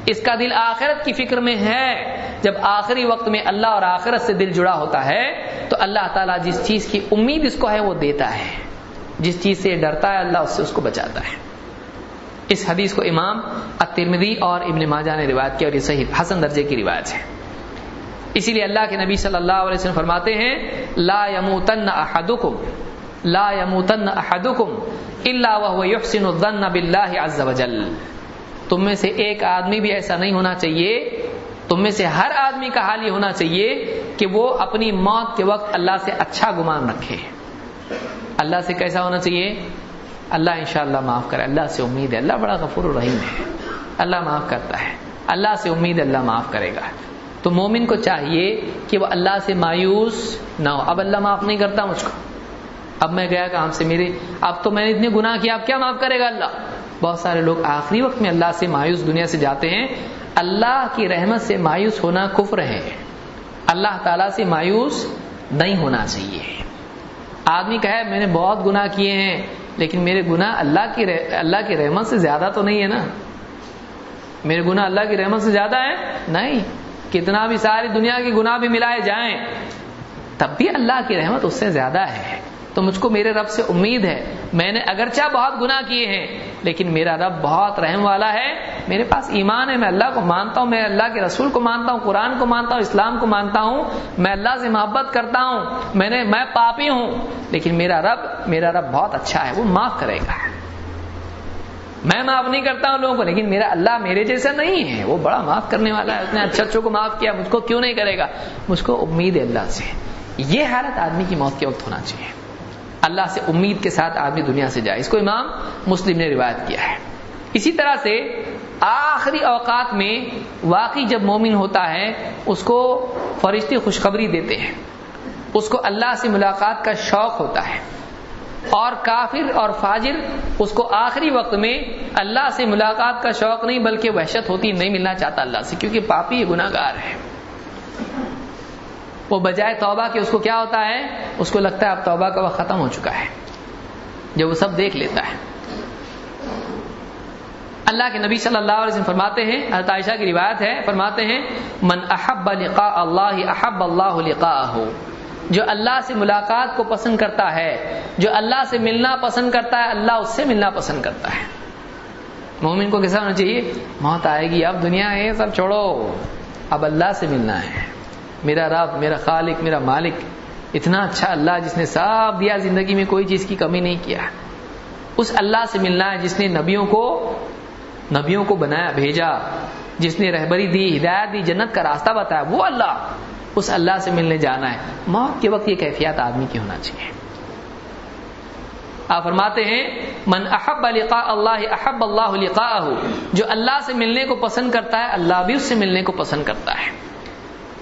اس کا دل آخرت کی فکر میں ہے، جب آخری وقت میں اللہ اور آخرت سے دل جڑا ہوتا ہے، تو اللہ تعالیٰ جس چیز کی امید اس کو ہے وہ دیتا ہے۔ جس چیز سے ڈرتا ہے، اللہ اس سے اس کو بچاتا ہے۔ اس حدیث کو امام الترمذی اور ابن ماجہ نے روایت کیا اور یہ صحیح حسن درجے کی روایت ہے۔ اسی لیے اللہ کے نبی صلی اللہ علیہ وسلم فرماتے ہیں، لا يموتن احدکم، لا يموتن احدکم الا وهو يحسن الظن بالله عز وجل۔ تم میں سے ایک آدمی بھی ایسا نہیں ہونا چاہیے، تم میں سے ہر آدمی کا حال یہ ہونا چاہیے کہ وہ اپنی موت کے وقت اللہ سے اچھا گمان رکھے۔ اللہ سے کیسا ہونا چاہیے؟ اللہ انشاءاللہ معاف کرے۔ اللہ سے امید ہے۔ اللہ بڑا غفور الرحیم ہے۔ اللہ معاف کرتا ہے۔ اللہ سے امید اللہ معاف کرے گا۔ تو مومن کو چاہیے کہ وہ اللہ سے مایوس نہ ہو۔ اب اللہ معاف نہیں کرتا مجھ کو۔ اب میں گیا کام سے میرے؟ اب تو میں نے اتنے گناہ کیا اب کیا معاف کرے گا اللہ؟ بہت سارے لوگ آخری وقت میں اللہ سے مایوس دنیا سے جاتے ہیں۔ اللہ کی رحمت سے مایوس ہونا کفر ہے۔ اللہ تعالیٰ سے مایوس نہیں ہونا چاہیے۔ آدمی کہے، میں نے بہت گناہ کیے ہیں، لیکن میرے گناہ اللہ کی اللہ کی رحمت سے زیادہ تو نہیں ہے نا؟ میرے گناہ اللہ کی رحمت سے زیادہ ہے؟ نہیں۔ کتنا بھی ساری دنیا کے گناہ بھی ملائے جائیں، تب بھی اللہ کی رحمت اس سے زیادہ ہے۔ تو مجھ کو میرے رب سے امید ہے۔ میں نے اگرچہ بہت گناہ کیے ہیں، لیکن میرا رب بہت رحم والا ہے۔ میرے پاس ایمان ہے، میں اللہ کو مانتا ہوں، میں اللہ کے رسول کو مانتا ہوں، قرآن کو مانتا ہوں، اسلام کو مانتا ہوں۔ میں اللہ سے محبت کرتا ہوں، میں نے، میں پاپی ہوں، لیکن میرا رب میرا رب بہت اچھا ہے، وہ معاف کرے گا۔ میں معاف نہیں کرتا ہوں لوگوں کو، لیکن میرا اللہ میرے جیسا نہیں ہے، وہ بڑا معاف کرنے والا ہے اس نے اچھا اچھوں کو معاف کیا، مجھ کو کیوں نہیں کرے گا؟ مجھ کو امید ہے اللہ سے۔ یہ حالت آدمی کی موت کے وقت ہونا چاہیے۔ اللہ سے امید کے ساتھ آدمی دنیا سے جائے۔ اس کو امام مسلم نے روایت کیا ہے۔ اسی طرح سے آخری اوقات میں واقعی جب مومن ہوتا ہے، اس کو فرشتے خوشخبری دیتے ہیں۔ اس کو اللہ سے ملاقات کا شوق ہوتا ہے۔ اور کافر اور فاجر، اس کو آخری وقت میں اللہ سے ملاقات کا شوق نہیں، بلکہ وحشت ہوتی، نہیں ملنا چاہتا اللہ سے، کیونکہ پاپی گناہ گار ہے وہ بجائے توبہ کے اس کو کیا ہوتا ہے؟ اس کو لگتا ہے اب توبہ کا وقت ختم ہو چکا ہے۔ جب وہ سب دیکھ لیتا ہے۔ اللہ کے نبی صلی اللہ علیہ وسلم فرماتے ہیں، حضرت عائشہ کی روایت ہے، فرماتے ہیں، من احب لقاء اللہ، احب اللہ لقاء جو اللہ سے ملاقات کو پسند کرتا ہے، جو اللہ سے ملنا پسند کرتا ہے، اللہ اس سے ملنا پسند کرتا ہے۔ مومن کو کیسا ہونا چاہیے؟ موت آئے گی، اب دنیا ہے، سب چھوڑو۔ اب اللہ سے ملنا ہے۔ میرا رب، میرا خالق، میرا مالک، اتنا اچھا اللہ جس نے سب دیا زندگی میں، کوئی چیز کی کمی نہیں کیا۔ اس اللہ سے ملنا ہے جس نے نبیوں کو نبیوں کو بنایا، بھیجا۔ جس نے رہبری دی، ہدایت دی، جنت کا راستہ بتایا۔ وہ اللہ۔ اس اللہ سے ملنے جانا ہے۔ موت کے وقت یہ کیفیات آدمی کی ہونا چاہیے۔ آپ فرماتے ہیں، من احب لقاء اللہ، احب اللہ لقاء جو اللہ سے ملنے کو پسند کرتا ہے، اللہ بھی اس سے ملنے کو پسند کرتا ہے۔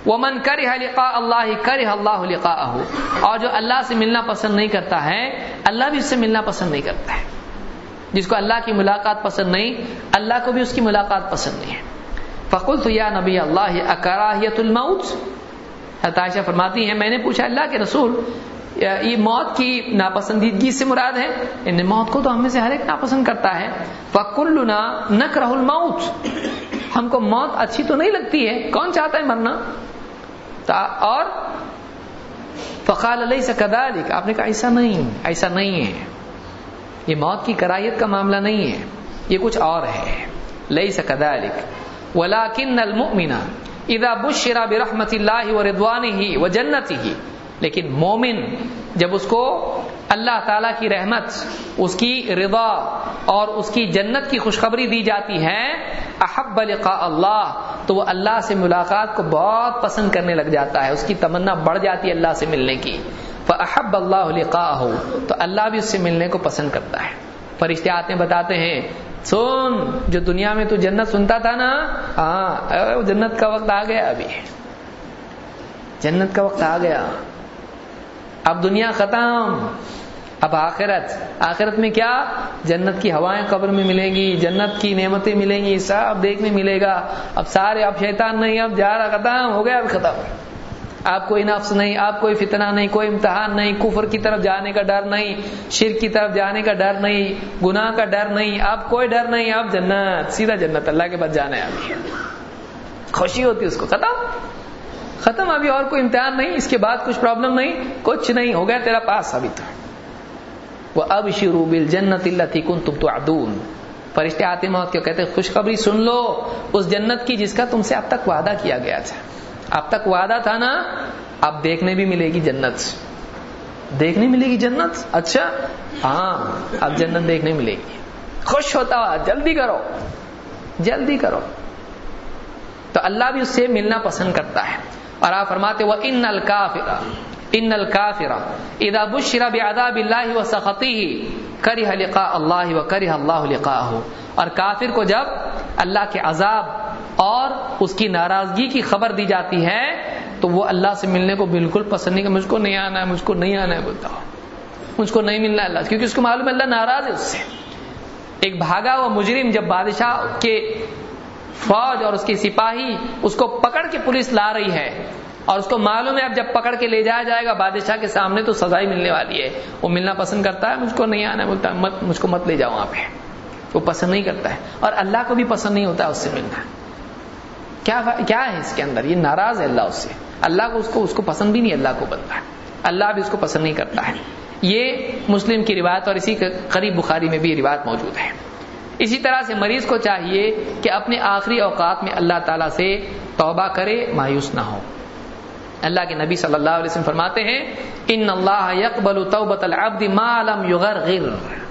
وہ من لقاء اللہ کر اللہ لقاء اور جو اللہ سے ملنا پسند نہیں کرتا ہے، اللہ بھی اس سے ملنا پسند نہیں کرتا ہے۔ جس کو اللہ کی ملاقات پسند نہیں، اللہ کو بھی اس کی ملاقات پسند نہیں ہے۔ فقل تو یا نبی اللہ اکراہیت الموت؟ عائشہ فرماتی ہیں، میں نے پوچھا، اللہ کے رسول یہ موت کی ناپسندیدگی سے مراد ہے؟ ان موت کو تو ہم میں سے ہر ایک ناپسند کرتا ہے۔ فکلنا نکرہ الموت۔ ہم کو موت اچھی تو نہیں لگتی ہے، کون چاہتا ہے مرنا؟ اور فقال علیہ سے کدالک آپ نے کہا ایسا نہیں ایسا نہیں ہے۔ یہ موت کی کرائیت کا معاملہ نہیں ہے، یہ کچھ اور ہے۔ لئی سے کدالک ولاکن المؤمن اذا بشرا برحمت اللہ و ہی و جنت ہی لیکن مومن جب اس کو اللہ تعالی کی رحمت، اس کی رضا اور اس کی جنت کی خوشخبری دی جاتی ہے، احب لقاء اللہ، تو وہ اللہ سے ملاقات کو بہت پسند کرنے لگ جاتا ہے۔ اس کی تمنا بڑھ جاتی ہے اللہ سے ملنے کی۔ فاحب اللہ لقاء ہو تو اللہ بھی اس سے ملنے کو پسند کرتا ہے۔ فرشتے آتے بتاتے ہیں سن، جو دنیا میں تو جنت سنتا تھا نا ہاں جنت کا وقت آ گیا ابھی۔ جنت کا وقت آ گیا۔ اب دنیا ختم، اب آخرت۔ آخرت میں کیا؟ جنت کی ہوائیں قبر میں ملیں گی، جنت کی نعمتیں ملیں گی، سب دیکھنے ملے گا۔ اب سارے، اب شیطان نہیں، اب جا رہا، ختم، ہو گیا، اب ختم۔ آپ کوئی نفس نہیں، آپ کوئی فتنہ نہیں، کوئی امتحان نہیں، کفر کی طرف جانے کا ڈر نہیں، شرک کی طرف جانے کا ڈر نہیں، گناہ کا ڈر نہیں، آپ کوئی ڈر نہیں، آپ جنت، سیدھا جنت، اللہ کے بعد جانا ہے ابھی خوشی ہوتی اس کو، ختم ختم، ابھی اور کوئی امتحان نہیں، اس کے بعد کچھ پرابلم نہیں، کچھ نہیں، ہو گیا تیرا پاس ابھی تو۔ وہ اب شروع بل جنت اللہ تھی کن تم تو ادون فرشتے آتے موت کیوں کہتے خوشخبری سن لو، اس جنت کی جس کا تم سے اب تک وعدہ کیا گیا تھا۔ اب تک وعدہ تھا نا، اب دیکھنے بھی ملے گی جنت۔ دیکھنے ملے گی جنت؟ اچھا۔ ہاں اب جنت دیکھنے ملے گی۔ خوش ہوتا ہوا، جلدی کرو۔ جلدی کرو۔ تو اللہ بھی اس سے ملنا پسند کرتا ہے۔ اور آپ فرماتے وہ ان الکافر ان الکافر اذا بشر بعذاب اللہ و سخطی لقاء اللہ و کرہ اللہ اور کافر کو جب اللہ کے عذاب اور اس کی ناراضگی کی خبر دی جاتی ہے، تو وہ اللہ سے ملنے کو بالکل پسند نہیں کہ مجھ کو نہیں آنا ہے، مجھ کو نہیں آنا ہے، بولتا مجھ کو نہیں ملنا اللہ سے، کیونکہ اس کو معلوم ہے اللہ ناراض ہے اس سے۔ ایک بھاگا ہوا مجرم جب بادشاہ کے فوج اور اس کی سپاہی اس کو پکڑ کے پولیس لا رہی ہے، اور اس کو معلوم ہے اب جب پکڑ کے لے جایا جائے گا، بادشاہ کے سامنے تو سزائی ملنے والی ہے۔ وہ ملنا پسند کرتا ہے، مجھ کو نہیں آنا بولتا مت، مجھ کو مت لے جاؤ وہاں پہ۔ وہ پسند نہیں کرتا ہے، اور اللہ کو بھی پسند نہیں ہوتا اس سے ملنا۔ کیا کیا ہے اس کے اندر؟ یہ ناراض ہے اللہ اس سے اللہ کو اس کو اس کو پسند بھی نہیں اللہ کو بنتا ہے۔ اللہ بھی اس کو پسند نہیں کرتا ہے۔ یہ مسلم کی روایت اور اسی قریب بخاری میں بھی روایت موجود ہے۔ اسی طرح سے مریض کو چاہیے کہ اپنے آخری اوقات میں اللہ تعالیٰ سے توبہ کرے، مایوس نہ ہو۔ اللہ کے نبی صلی اللہ علیہ وسلم فرماتے ہیں، ان اللہ یقبل توبت العبد ما لم یغرغر.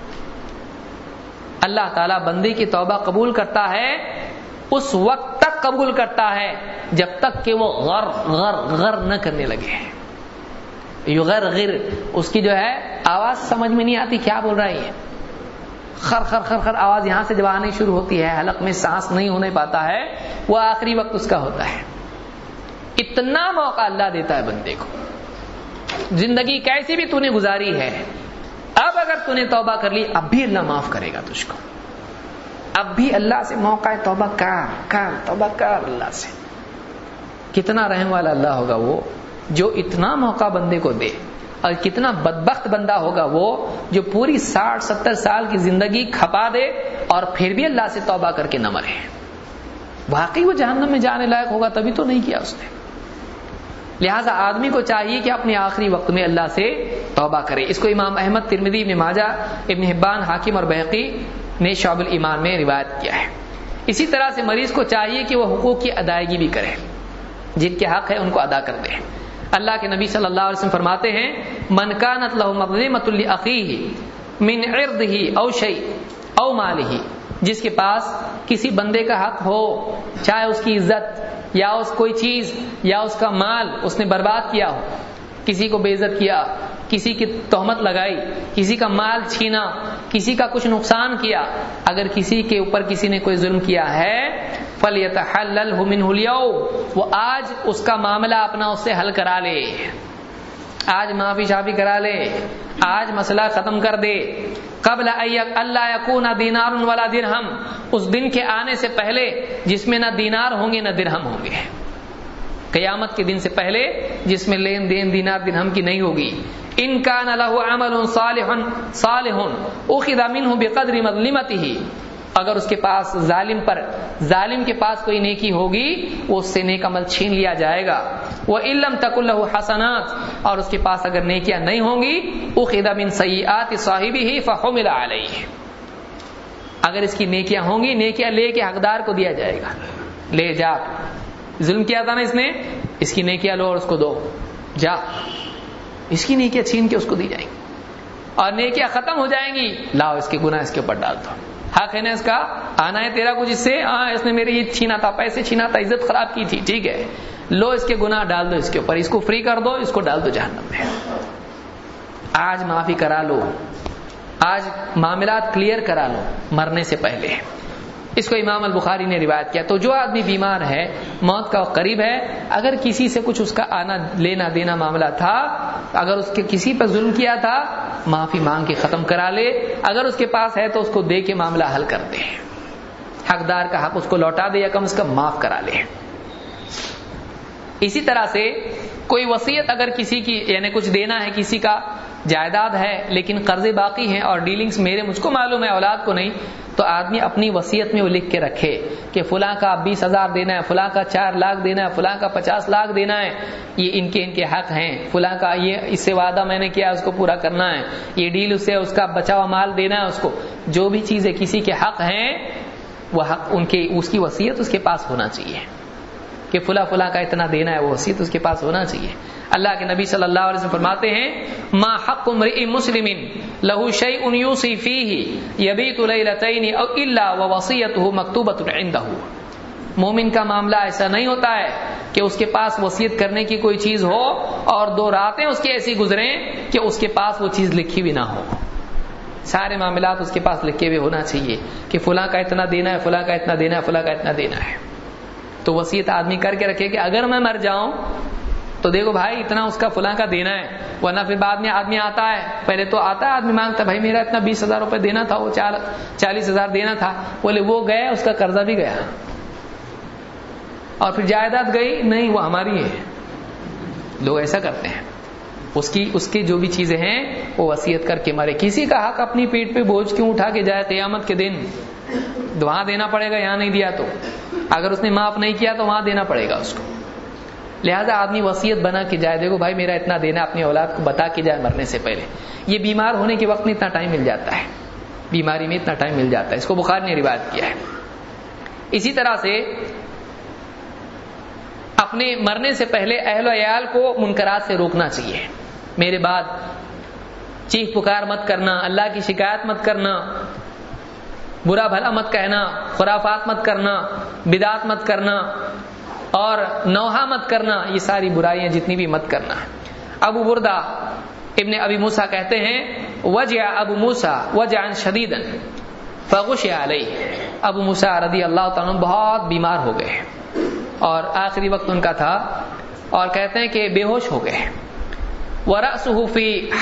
اللہ تعالیٰ بندی کی توبہ قبول کرتا ہے اس وقت تک قبول کرتا ہے، جب تک کہ وہ غر غر غر نہ کرنے لگے۔ یغر غر اس کی جو ہے آواز سمجھ میں نہیں آتی، کیا بول رہا ہے خر خر خر خر، آواز یہاں سے جب آنی شروع ہوتی ہے، حلق میں سانس نہیں ہونے پاتا ہے، وہ آخری وقت اس کا ہوتا ہے۔ اتنا موقع اللہ دیتا ہے بندے کو۔ زندگی کیسی بھی تو نے گزاری ہے، اب اگر تو نے توبہ کر لی، اب بھی اللہ معاف کرے گا تجھ کو۔ اب بھی اللہ سے موقع ہے توبہ کر کر، توبہ کر اللہ سے۔ کتنا رحم والا اللہ ہوگا وہ جو اتنا موقع بندے کو دے۔ اور کتنا بدبخت بندہ ہوگا وہ جو پوری ساٹھ، ستر سال کی زندگی کھپا دے اور پھر بھی اللہ سے توبہ کر کے نہ مرے۔ واقعی وہ جہنم میں جانے لائق ہوگا تبھی تو نہیں کیا اس نے۔ لہذا آدمی کو چاہیے کہ اپنے آخری وقت میں اللہ سے توبہ کرے۔ اس کو امام احمد ترمدی ابن ماجہ، ابن حبان، حاکم اور بحقی نے شعب الایمان میں روایت کیا ہے۔ اسی طرح سے مریض کو چاہیے کہ وہ حقوق کی ادائیگی بھی کرے۔ جن کے حق ہے ان کو ادا کر دے۔ اللہ کے نبی صلی اللہ علیہ وسلم فرماتے ہیں، من کانت له مظلمۃ لاخیه من عرضه او شيء او ماله جس کے پاس کسی بندے کا حق ہو، چاہے اس کی عزت یا اس کوئی چیز یا اس کا مال اس نے برباد کیا ہو، کسی کو بے عزت کیا کسی کی تہمت لگائی، کسی کا مال چھینا، کسی کا کچھ نقصان کیا، اگر کسی کے اوپر کسی نے کوئی ظلم کیا ہے فل وہ آج اس کا معاملہ اپنا اس سے حل کرا لے۔ آج معافی شافی کرا لے۔ آج مسئلہ ختم کر دے۔ قبل اللہ یقون دینار والا درہم، اس دن کے آنے سے پہلے جس میں نہ دینار ہوں گے، نہ درہم ہوں گے۔ قیامت کے دن سے پہلے جس میں لین دین دینار درہم کی نہیں ہوگی۔ ان کا نہ عمل صالح صالح اخذ منه بقدر مظلمته۔ اگر اس کے پاس ظالم پر، ظالم کے پاس کوئی نیکی ہوگی، وہ اس سے نیک عمل چھین لیا جائے گا۔ وہ علم تک اللہ حسنات، اور اس کے پاس اگر نیکیاں نہیں ہوں گی، اخذ من سیئات صاحبہ فحمل علیہ۔ اگر اس کی نیکیاں ہوں گی، نیکیاں لے کے حقدار کو دیا جائے گا۔ لے جا۔ ظلم کیا تھا نا اس نے؟ اس کی نیکیاں لو اور اس کو دو۔ جا۔ اس کی نیکیاں چھین کے اس کو دی جائیں۔ گی اور نیکیاں ختم ہو جائیں گی۔ لاؤ اس کے گناہ اس کے اوپر ڈال دو۔ حق ہے نا اس کا؟ آنا ہے تیرا کچھ اس سے؟ ہاں اس نے میری یہ چھینا تھا، پیسے چھینا تھا، عزت خراب کی تھی۔ ٹھیک ہے۔ لو اس کے گناہ، ڈال دو اس کے اوپر۔ اس کو فری کر دو، اس کو ڈال دو جہنم میں۔ آج معافی کرا لو۔ آج معاملات کلیئر کرا لو۔ مرنے سے پہلے۔ اس کو امام البخاری نے روایت کیا تو جو آدمی بیمار ہے، موت کا قریب ہے، اگر کسی سے کچھ اس کا آنا، لینا دینا معاملہ تھا، اگر اس کے کسی پر ظلم کیا تھا، معافی مانگ کے ختم کرا لے۔ اگر اس کے پاس ہے تو اس کو دے کے معاملہ حل کر دے۔ حقدار کا حق اس کو لوٹا دے یا کم از کم معاف کرا لے۔ اسی طرح سے کوئی وسیعت اگر کسی کی یعنی کچھ دینا ہے کسی کا جائیداد ہے لیکن قرضے باقی ہیں اور ڈیلنگز میرے مجھ کو معلوم ہے، اولاد کو نہیں، تو آدمی اپنی وسیعت میں وہ لکھ کے رکھے کہ فلاں کا بیس ہزار دینا ہے، فلاں کا چار لاکھ دینا ہے، فلاں کا پچاس لاکھ دینا ہے، یہ ان کے ان کے حق ہیں۔ فلاں کا یہ، اس سے وعدہ میں نے کیا، اس کو پورا کرنا ہے۔ یہ ڈیل اس سے، اس کا بچا ہوا مال دینا ہے، اس کو۔ جو بھی چیزیں کسی کے حق ہیں، وہ حق ان کے، اس کی وسیعت اس کے پاس ہونا چاہیے کہ فلا فلا کا اتنا دینا ہے، وہ وسیعت اس کے پاس ہونا چاہیے۔ اللہ کے نبی صلی اللہ علیہ وسلم فرماتے ہیں، ما حق امرئ مسلم له شيء يوصي فيه يبيت ليلتين او الا ووصيته مكتوبه عنده مومن کا معاملہ ایسا نہیں ہوتا ہے کہ اس کے پاس وصیت کرنے کی کوئی چیز ہو اور دو راتیں اس کی ایسی گزریں کہ اس کے پاس وہ چیز لکھی بھی نہ ہو۔ سارے معاملات اس کے پاس لکھے ہوئے ہونا چاہیے کہ فلاں کا اتنا دینا ہے، فلاں کا اتنا دینا ہے، فلاں کا اتنا دینا ہے۔ تو وسیعت آدمی کر کے رکھے کہ اگر میں مر جاؤں تو دیکھو بھائی، اتنا اس کا فلاں کا دینا ہے، ورنہ پھر بعد میں آدمی آتا ہے۔ پہلے تو آتا ہے، آدمی مانگتا بھائی میرا اتنا بیس ہزار روپے دینا تھا، وہ چالیس ہزار دینا تھا۔ بولے، وہ گئے اس کا قرضہ بھی گیا۔ اور پھر جائیداد گئی، نہیں، وہ ہماری ہے۔ لوگ ایسا کرتے ہیں۔ اس کی اس کی جو بھی چیزیں ہیں، وہ وسیعت کر کے مرے۔ کسی کا حق اپنی پیٹ پہ بوجھ کیوں اٹھا کے جائے قیامت کے دن؟ وہاں دینا پڑے گا، یہاں نہیں دیا تو۔ اگر اس نے معاف نہیں کیا تو وہاں دینا پڑے گا اس کو۔ لہذا آدمی وسیعت بنا کے جائے، دیکھو بھائی میرا اتنا دینا اپنی اولاد کو بتا کے جائے مرنے سے پہلے۔ یہ بیمار ہونے کے وقت میں اتنا ٹائم مل جاتا ہے۔ بیماری میں اتنا ٹائم مل جاتا ہے۔ اس کو بخار نے روایت کیا ہے۔ اسی طرح سے اپنے مرنے سے پہلے اہل و عیال کو منکرات سے روکنا چاہیے۔ میرے بعد چیخ پکار مت کرنا، اللہ کی شکایت مت کرنا، برا بھلا مت کہنا، خرافات مت کرنا بدات مت کرنا اور نوحا مت کرنا، یہ ساری برائیاں جتنی بھی مت کرنا۔ ابو بردا ابن ابی موسا کہتے ہیں وجہ ابو موسا وجہ شدید فغش علیہ۔ ابو موسا رضی اللہ تعالیٰ بہت بیمار ہو گئے۔ اور آخری وقت ان کا تھا، اور کہتے ہیں کہ بے ہوش ہو گئے۔ ورأسه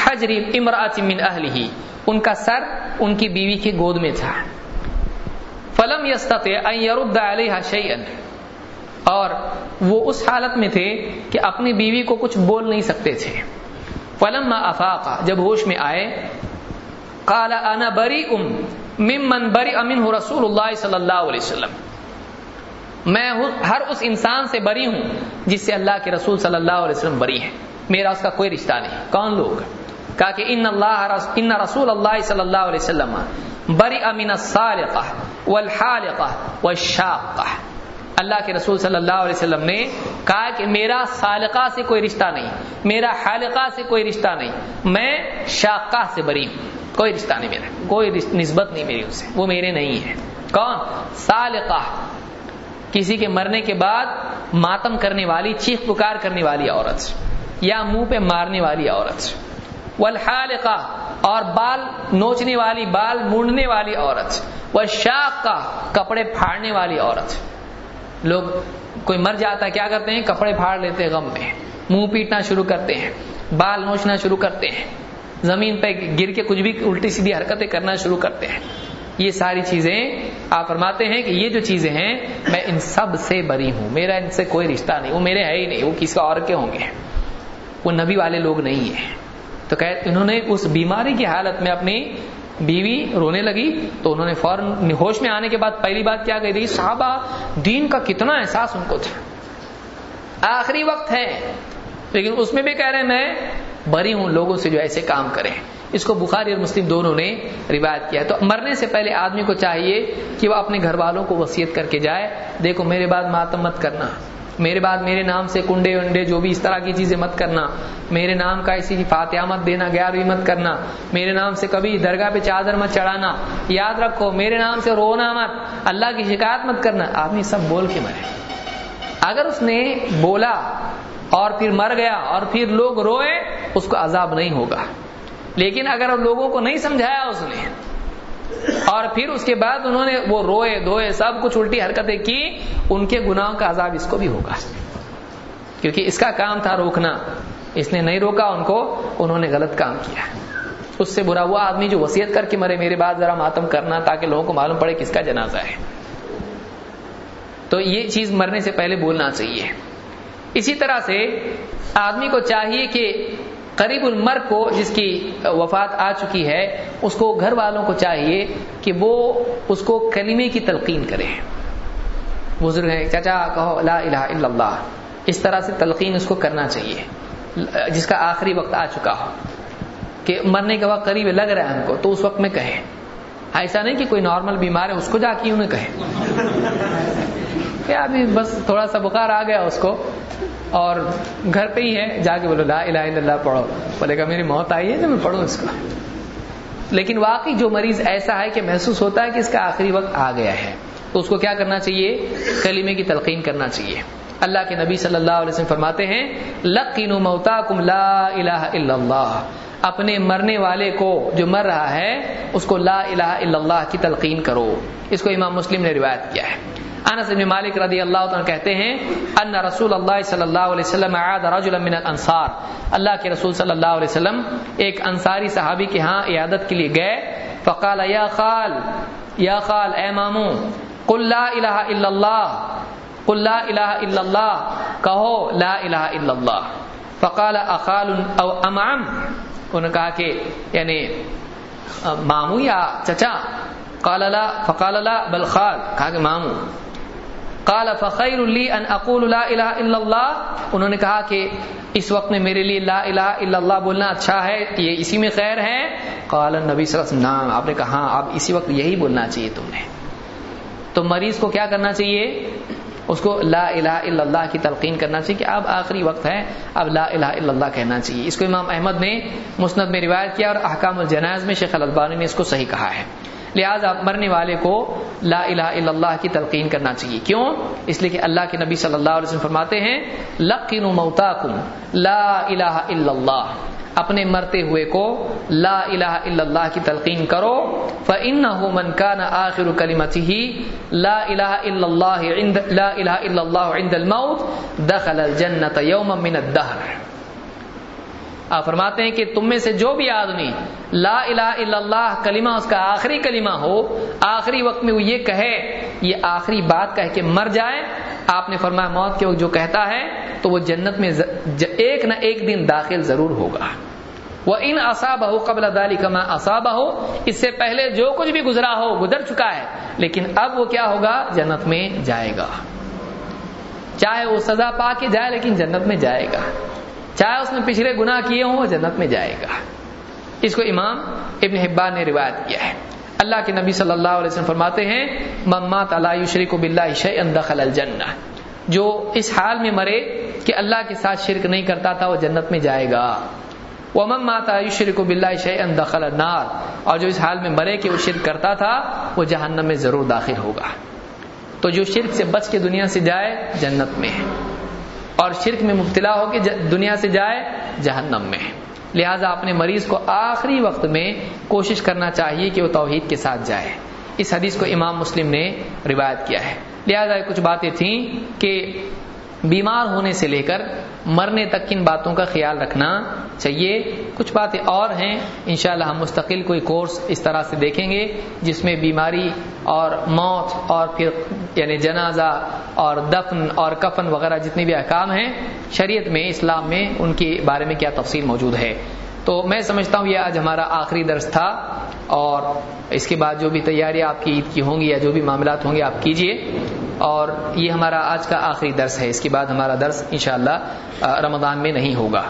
حجر امرأة من اہلہ۔ ان کا سر ان کی بیوی کی گود میں تھا۔ فلم يرد عليها شيئا اور وہ اس حالت میں تھے کہ اپنی بیوی کو کچھ بول نہیں سکتے تھے۔ فلم افاقا جب ہوش میں آئے، قال انا بری ام ممن بری امن رسول اللہ صلی اللہ علیہ وسلم۔ میں ہر اس انسان سے بری ہوں جس سے اللہ کے رسول صلی اللہ علیہ وسلم بری ہے میرا اس کا کوئی رشتہ نہیں۔ کون لوگ؟ کہا کہ ان اللہ ان رسول اللہ صلی اللہ علیہ وسلم بری امین السالقہ والحالقہ والشاقہ۔ اللہ کے رسول صلی اللہ علیہ وسلم نے کہا کہ میرا سالقہ سے کوئی رشتہ نہیں، میرا حالقہ سے کوئی رشتہ نہیں، میں شاقہ سے بری ہوں، کوئی رشتہ نہیں میرا، کوئی نسبت نہیں میری اسے وہ میرے نہیں ہے کون؟ سالقہ، کسی کے مرنے کے بعد ماتم کرنے والی، چیخ پکار کرنے والی عورت، یا منہ پہ مارنے والی عورت، والحالقہ، اور بال نوچنے والی، بال مونڈنے والی عورت وہ کپڑے پھاڑنے والی عورت۔ لوگ کوئی مر جاتا ہے، کیا کرتے ہیں؟ کپڑے پھاڑ لیتے غم میں۔ منہ پیٹنا شروع کرتے ہیں، بال نوچنا شروع کرتے ہیں۔ زمین پہ گر کے کچھ بھی الٹی سیدھی حرکتیں کرنا شروع کرتے ہیں۔ یہ ساری چیزیں آپ فرماتے ہیں کہ یہ جو چیزیں ہیں، میں ان سب سے بری ہوں۔ میرا ان سے کوئی رشتہ نہیں، وہ میرے ہے ہی نہیں، وہ کس کا اور کے ہوں گے۔ وہ نبی والے لوگ نہیں ہیں۔ تو کہ انہوں نے اس بیماری کی حالت میں اپنی بیوی رونے لگی تو انہوں نے فوراً ہوش میں آنے کے بعد پہلی بات کیا کہی تھی صحابہ دین کا کتنا احساس ان کو تھا۔ آخری وقت ہے۔ لیکن اس میں بھی کہہ رہے میں بری ہوں، لوگوں سے جو ایسے کام کریں۔ اس کو بخاری اور مسلم دونوں نے روایت کیا۔ تو مرنے سے پہلے آدمی کو چاہیے کہ وہ اپنے گھر والوں کو وسیعت کر کے جائے۔ دیکھو، میرے بعد ماتم مت کرنا۔ میرے بعد میرے نام سے کنڈے ونڈے جو بھی اس طرح کی چیزیں مت کرنا، میرے نام کا اسی فاتحہ مت دینا گیارہویں مت کرنا، میرے نام سے کبھی درگاہ پہ چادر مت چڑھانا، یاد رکھو میرے نام سے رونا مت، اللہ کی شکایت مت کرنا، آدمی سب بول کے مرے۔ اگر اس نے بولا اور پھر مر گیا اور پھر لوگ روئے، اس کو عذاب نہیں ہوگا۔ لیکن اگر لوگوں کو نہیں سمجھایا اس نے اور پھر اس کے بعد انہوں نے وہ روئے دھوئے سب کچھ الٹی حرکتیں کی، ان کے گناہوں کا عذاب اس کو بھی ہوگا۔ کیونکہ اس کا کام تھا روکنا۔ اس نے نہیں روکا، ان کو انہوں نے غلط کام کیا۔ اس سے برا ہوا آدمی جو وصیت کر کے مرے، میرے بعد ذرا ماتم کرنا تاکہ لوگوں کو معلوم پڑے کس کا جنازہ ہے۔ تو یہ چیز مرنے سے پہلے بولنا چاہیے۔ اسی طرح سے آدمی کو چاہیے کہ قریب المر کو جس کی وفات آ چکی ہے، اس کو گھر والوں کو چاہیے کہ وہ اس کو کلمے کی تلقین کرے۔ بزرگ ہیں، چچا کہو، لا الہ الا اللہ۔ اس طرح سے تلقین اس کو کرنا چاہیے۔ جس کا آخری وقت آ چکا ہو۔ کہ مرنے کا وقت قریب لگ رہا ہے ہم کو، تو اس وقت میں کہیں۔ ہاں، ایسا نہیں کہ کوئی نارمل بیمار ہے، اس کو جا کے انہیں کہیں۔ *laughs* کہ ابھی بس تھوڑا سا بخار آ گیا اس کو۔ اور گھر پہ ہی ہے، جا کے بولو، لا الہ الا اللہ پڑھو۔ بولے گا، میری موت آئی ہے تو میں پڑھوں اس کو۔ لیکن واقعی جو مریض ایسا ہے کہ محسوس ہوتا ہے کہ اس کا آخری وقت آ گیا ہے، تو اس کو کیا کرنا چاہیے؟ کلیمے کی تلقین کرنا چاہیے۔ اللہ کے نبی صلی اللہ علیہ وسلم فرماتے ہیں لقین موتا کم لا الہ الا اللہ۔ اپنے مرنے والے کو جو مر رہا ہے، اس کو لا الہ الا اللہ کی تلقین کرو۔ اس کو امام مسلم نے روایت کیا ہے۔ انس بن مالک رضی اللہ عنہ کہتے ہیں، ان رسول اللہ صلی اللہ علیہ وسلم عاد رجلا من الانصار. اللہ کے رسول صلی اللہ علیہ وسلم ایک انصاری صحابی کے ہاں عیادت کے لیے گئے، فقال، یا خال یا خال، اے مامو قل لا الہ الا اللہ، قل لا الہ الا اللہ، کہو لا الہ الا اللہ۔ فقال، اخال او امعم؟ انہوں نے کہا کہ یعنی مامو یا چچا؟ قال، لا. فقال، لا، بل خال. کہا کہ مامو قال فخیر لی ان اقول لا الہ الا اللہ انہوں نے کہا کہ اس وقت میں میرے لیے لا الہ الا اللہ بولنا اچھا ہے، یہ اسی میں خیر ہے۔ قال نبی صلی اللہ علیہ وسلم، نعم، آپ نے کہا ہاں اب اسی وقت یہی بولنا چاہیے تم نے۔ تو مریض کو کیا کرنا چاہیے؟ اس کو لا الہ الا اللہ کی تلقین کرنا چاہیے کہ اب آخری وقت ہے، اب لا الہ الا اللہ کہنا چاہیے۔ اس کو امام احمد نے مسند میں روایت کیا اور احکام الجناز میں شیخ البانی نے اس کو صحیح کہا ہے۔ لہٰذا مرنے والے کو لا الہ الا اللہ کی تلقین کرنا چاہیے۔ کیوں؟ اس لیے کہ اللہ کے نبی صلی اللہ علیہ وسلم فرماتے ہیں لقین موتاکم، لا الہ الا اللہ۔ اپنے مرتے ہوئے کو لا الہ الا اللہ کی تلقین کرو۔ فَإِنَّهُ مَنْ كَانَ آخِرُ كَلِمَتِهِ لا الہ الا اللہ عند لا الہ الا اللہ عند الموت، دخل الجنة يوما من الدهر آپ فرماتے ہیں کہ تم میں سے جو بھی آدمی لا الہ الا اللہ کلمہ اس کا آخری کلمہ ہو، آخری وقت میں وہ یہ کہے، یہ آخری بات کہہ کے مر جائے، آپ نے فرمایا موت کے وقت جو کہتا ہے تو وہ جنت میں ایک نہ ایک دن داخل ضرور ہوگا۔ وہ ان اصاب ہو قبل ادالی کما اصاب ہو اس سے پہلے جو کچھ بھی گزرا ہو گزر چکا ہے، لیکن اب وہ کیا ہوگا؟ جنت میں جائے گا۔ چاہے وہ سزا پا کے جائے لیکن جنت میں جائے گا۔ چاہے اس نے پچھلے گناہ کیے ہوں وہ جنت میں جائے گا۔ اس کو امام ابن حبان نے روایت کیا ہے۔ اللہ کے نبی صلی اللہ علیہ وسلم فرماتے ہیں ممات اللہ شریک بلّہ شعین دخل الجنہ جو اس حال میں مرے کہ اللہ کے ساتھ شرک نہیں کرتا تھا وہ جنت میں جائے گا۔ وہ ممات شریک و بلّہ شعین دخل النار۔ اور جو اس حال میں مرے کہ وہ شرک کرتا تھا، وہ جہنم میں ضرور داخل ہوگا۔ تو جو شرک سے بچ کے دنیا سے جائے، جنت میں ہے۔ اور شرک میں مبتلا ہو کے دنیا سے جائے جہنم میں۔ لہٰذا اپنے مریض کو آخری وقت میں کوشش کرنا چاہیے کہ وہ توحید کے ساتھ جائے۔ اس حدیث کو امام مسلم نے روایت کیا ہے۔ لہذا کچھ باتیں تھیں کہ بیمار ہونے سے لے کر مرنے تک کن باتوں کا خیال رکھنا چاہیے۔ کچھ باتیں اور ہیں۔ انشاءاللہ ہم مستقل کوئی کورس اس طرح سے دیکھیں گے جس میں بیماری اور موت اور پھر یعنی جنازہ اور دفن اور کفن وغیرہ جتنے بھی احکام ہیں، شریعت میں، اسلام میں ان کے بارے میں کیا تفصیل موجود ہے۔ تو میں سمجھتا ہوں یہ آج ہمارا آخری درس تھا۔ اور اس کے بعد جو بھی تیاریاں آپ کی عید کی ہوں گی یا جو بھی معاملات ہوں گے آپ کیجیے اور یہ ہمارا آج کا آخری درس ہے اس کے بعد ہمارا درس انشاءاللہ رمضان میں نہیں ہوگا۔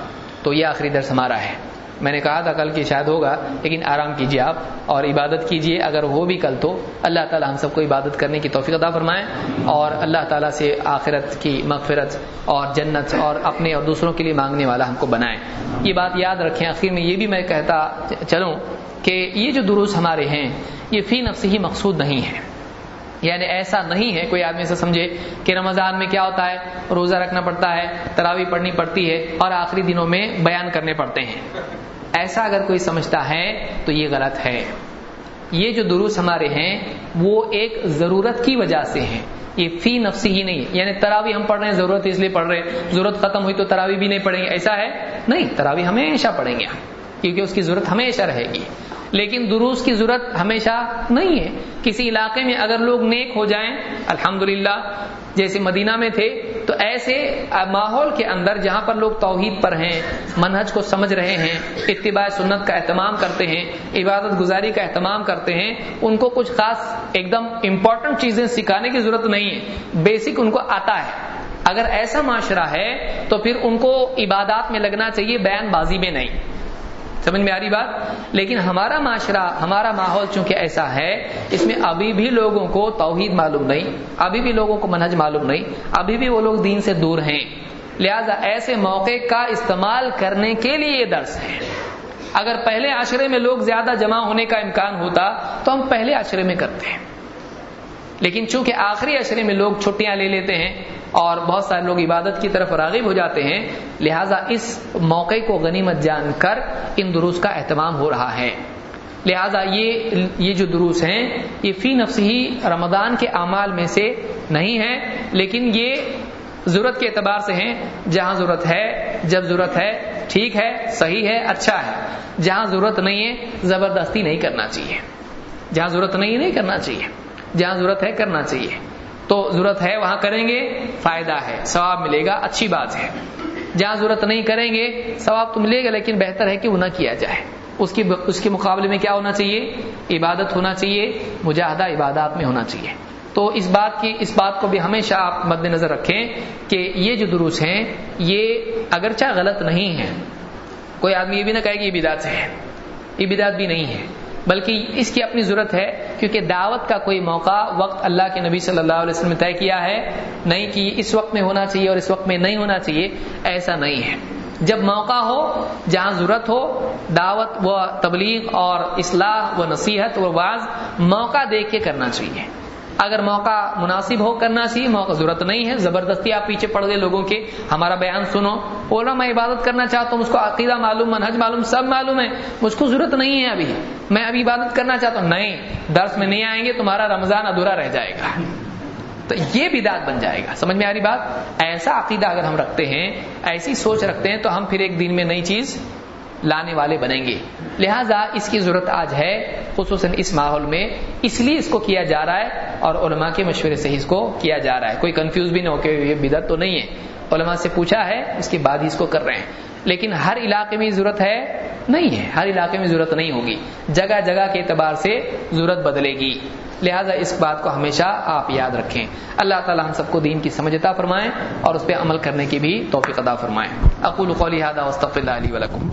تو یہ آخری درس ہمارا ہے۔ میں نے کہا تھا کل کی شاید ہوگا، لیکن آرام کیجیے آپ اور عبادت کیجیے اگر وہ بھی کل تو اللہ تعالی ہم سب کو عبادت کرنے کی توفیق عطا فرمائیں اور اللہ تعالیٰ سے آخرت کی مغفرت اور جنت اور اپنے اور دوسروں کے لیے مانگنے والا ہم کو بنائیں یہ بات یاد رکھیں، آخر میں یہ بھی میں کہتا چلوں کہ یہ جو دروس ہمارے ہیں، یہ فی نفس ہی مقصود نہیں ہے۔ یعنی ایسا نہیں ہے، کوئی آدمی سے سمجھے کہ رمضان میں کیا ہوتا ہے، روزہ رکھنا پڑتا ہے تراوی پڑھنی پڑتی ہے اور آخری دنوں میں بیان کرنے پڑتے ہیں۔ ایسا اگر کوئی سمجھتا ہے تو یہ غلط ہے۔ یہ جو دروس ہمارے ہیں، وہ ایک ضرورت کی وجہ سے ہیں۔ یہ فی نفسی ہی نہیں یعنی تراوی ہم پڑھ رہے ہیں، ضرورت اس لیے پڑھ رہے ہیں۔ ضرورت ختم ہوئی تو تراوی بھی نہیں پڑھیں گے۔ ایسا ہے؟ نہیں تراوی ہمیشہ پڑھیں گے ہم۔ کیونکہ اس کی ضرورت ہمیشہ رہے گی۔ لیکن دروس کی ضرورت ہمیشہ نہیں ہے۔ کسی علاقے میں اگر لوگ نیک ہو جائیں، الحمدللہ، جیسے مدینہ میں تھے، تو ایسے ماحول کے اندر جہاں پر لوگ توحید پر ہیں، منہج کو سمجھ رہے ہیں، اتباع سنت کا اہتمام کرتے ہیں، عبادت گزاری کا اہتمام کرتے ہیں، ان کو کچھ خاص، ایک دم امپورٹنٹ چیزیں سکھانے کی ضرورت نہیں ہے۔ بیسک ان کو آتا ہے۔ اگر ایسا معاشرہ ہے، تو پھر ان کو عبادات میں لگنا چاہیے، بیان بازی میں نہیں۔ سمجھ میں آ رہی بات؟ لیکن ہمارا معاشرہ، ہمارا ماحول چونکہ ایسا ہے، اس میں ابھی بھی لوگوں کو توحید معلوم نہیں، ابھی بھی لوگوں کو منہج معلوم نہیں، ابھی بھی وہ لوگ دین سے دور ہیں۔ لہذا ایسے موقع کا استعمال کرنے کے لیے یہ درس ہے۔ اگر پہلے عشرے میں لوگ زیادہ جمع ہونے کا امکان ہوتا، تو ہم پہلے عشرے میں کرتے ہیں۔ لیکن چونکہ آخری عشرے میں لوگ چھٹیاں لے لیتے ہیں اور بہت سارے لوگ عبادت کی طرف راغب ہو جاتے ہیں، لہٰذا اس موقع کو غنیمت جان کر ان دروس کا اہتمام ہو رہا ہے۔ لہذا یہ یہ جو دروس ہیں، یہ فی نفس ہی رمضان کے اعمال میں سے نہیں ہے لیکن یہ ضرورت کے اعتبار سے ہیں۔ جہاں ضرورت ہے، جب ضرورت ہے، ٹھیک ہے، صحیح ہے اچھا ہے۔ جہاں ضرورت نہیں ہے، زبردستی نہیں کرنا چاہیے۔ جہاں ضرورت نہیں نہیں کرنا چاہیے۔ جہاں ضرورت ہے، کرنا چاہیے۔ تو ضرورت ہے، وہاں کریں گے، فائدہ ہے، ثواب ملے گا، اچھی بات ہے۔ جہاں ضرورت نہیں کریں گے، ثواب تو ملے گا، لیکن بہتر ہے کہ وہ نہ کیا جائے۔ اس کی، اس کے مقابلے میں کیا ہونا چاہیے؟ عبادت ہونا چاہیے، مجاہدہ عبادات میں ہونا چاہیے۔ تو اس بات کی، اس بات کو بھی ہمیشہ آپ مد نظر رکھیں کہ یہ جو دروس ہیں، یہ اگرچہ غلط نہیں ہے کوئی آدمی یہ بھی نہ کہے کہ یہ بدات ہے یہ بدات بھی نہیں ہے۔ بلکہ اس کی اپنی ضرورت ہے، کیونکہ دعوت کا کوئی موقع وقت اللہ کے نبی صلی اللہ علیہ وسلم نے طے کیا ہے۔ نہیں کہ اس وقت میں ہونا چاہیے اور اس وقت میں نہیں ہونا چاہیے، ایسا نہیں ہے۔ جب موقع ہو، جہاں ضرورت ہو، دعوت و تبلیغ اور اصلاح و نصیحت و بعض موقع دیکھ کے کرنا چاہیے۔ اگر موقع مناسب ہو کرنا چاہیے، موقع ضرورت نہیں ہے۔ زبردستی آپ پیچھے پڑ گئے لوگوں کے۔ ہمارا بیان سنو۔ بول رہا میں عبادت کرنا چاہتا ہوں مجھ کو عقیدہ معلوم، منہج معلوم، سب معلوم ہے۔ مجھ کو ضرورت نہیں ہے ابھی۔ میں ابھی عبادت کرنا چاہتا ہوں۔ نہیں، درس میں نہیں آئیں گے، تمہارا رمضان ادھورا رہ جائے گا۔ تو یہ بدعت بن جائے گا۔ سمجھ میں آ رہی بات؟ ایسا عقیدہ اگر ہم رکھتے ہیں، ایسی سوچ رکھتے ہیں، تو ہم پھر ایک دن میں نئی چیز لانے والے بنیں گے۔ لہٰذا اس کی ضرورت آج ہے، خصوصاً اس ماحول میں۔ اس لیے اس کو کیا جا رہا ہے اور علماء کے مشورے سے اس کو کیا جا رہا ہے۔ کوئی کنفیوز بھی نہ ہو کہ یہ بدت تو نہیں ہے۔ علماء سے پوچھا ہے، اس کے بعد ہی اس کو کر رہے ہیں۔ لیکن ہر علاقے میں ضرورت ہے؟ نہیں ہے۔ ہر علاقے میں ضرورت نہیں ہوگی۔ جگہ جگہ کے اعتبار سے ضرورت بدلے گی۔ لہٰذا اس بات کو ہمیشہ آپ یاد رکھیں۔ اللہ تعالی ہم سب کو دین کی سمجھتا فرمائیں اور اس پہ عمل کرنے کی بھی توفیق ادا فرمائیں اقول قولی هذا واستغفر الله لي ولكم۔